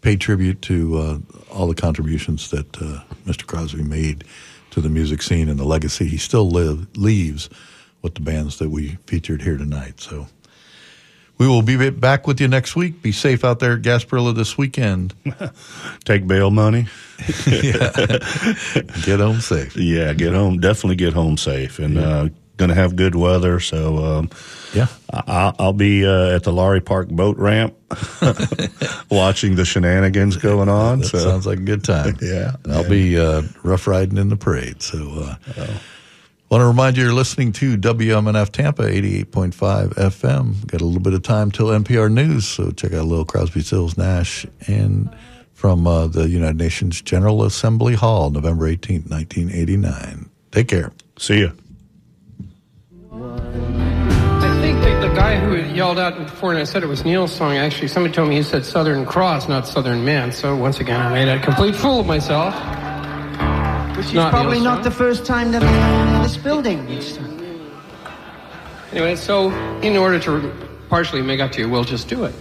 [SPEAKER 27] paid tribute to uh, all the contributions that uh, Mr. Crosby made to the music scene and the legacy he still live, leaves with the bands that we featured here tonight. So we will be back with you next week. Be safe out there at Gasparilla this weekend.
[SPEAKER 28] Take bail money.
[SPEAKER 27] Get home safe.
[SPEAKER 28] Yeah, get home. Definitely get home safe, and uh, going to have good weather. So um,
[SPEAKER 27] yeah,
[SPEAKER 28] I, I'll be uh, at the Lowry Park boat ramp watching the shenanigans going on. So
[SPEAKER 27] sounds like a good time.
[SPEAKER 28] yeah,
[SPEAKER 27] And I'll be uh, rough riding in the parade. So, uh, want to remind you you're listening to WMNF Tampa 88.5 FM. Got a little bit of time till NPR News, so check out Lil Crosby, Stills, Nash, and from uh, the United Nations General Assembly Hall, November 18th, 1989. Take care.
[SPEAKER 28] See ya.
[SPEAKER 38] Guy who yelled out before and I said it was Neil's song, actually, somebody told me he said Southern Cross, not Southern Man. So once again, I made a complete fool of myself.
[SPEAKER 26] Which is
[SPEAKER 38] Not
[SPEAKER 26] probably
[SPEAKER 38] Neil's
[SPEAKER 26] not
[SPEAKER 38] song.
[SPEAKER 26] the first time that in this building.
[SPEAKER 38] Anyway, so in order to partially make up to you, we'll just do it.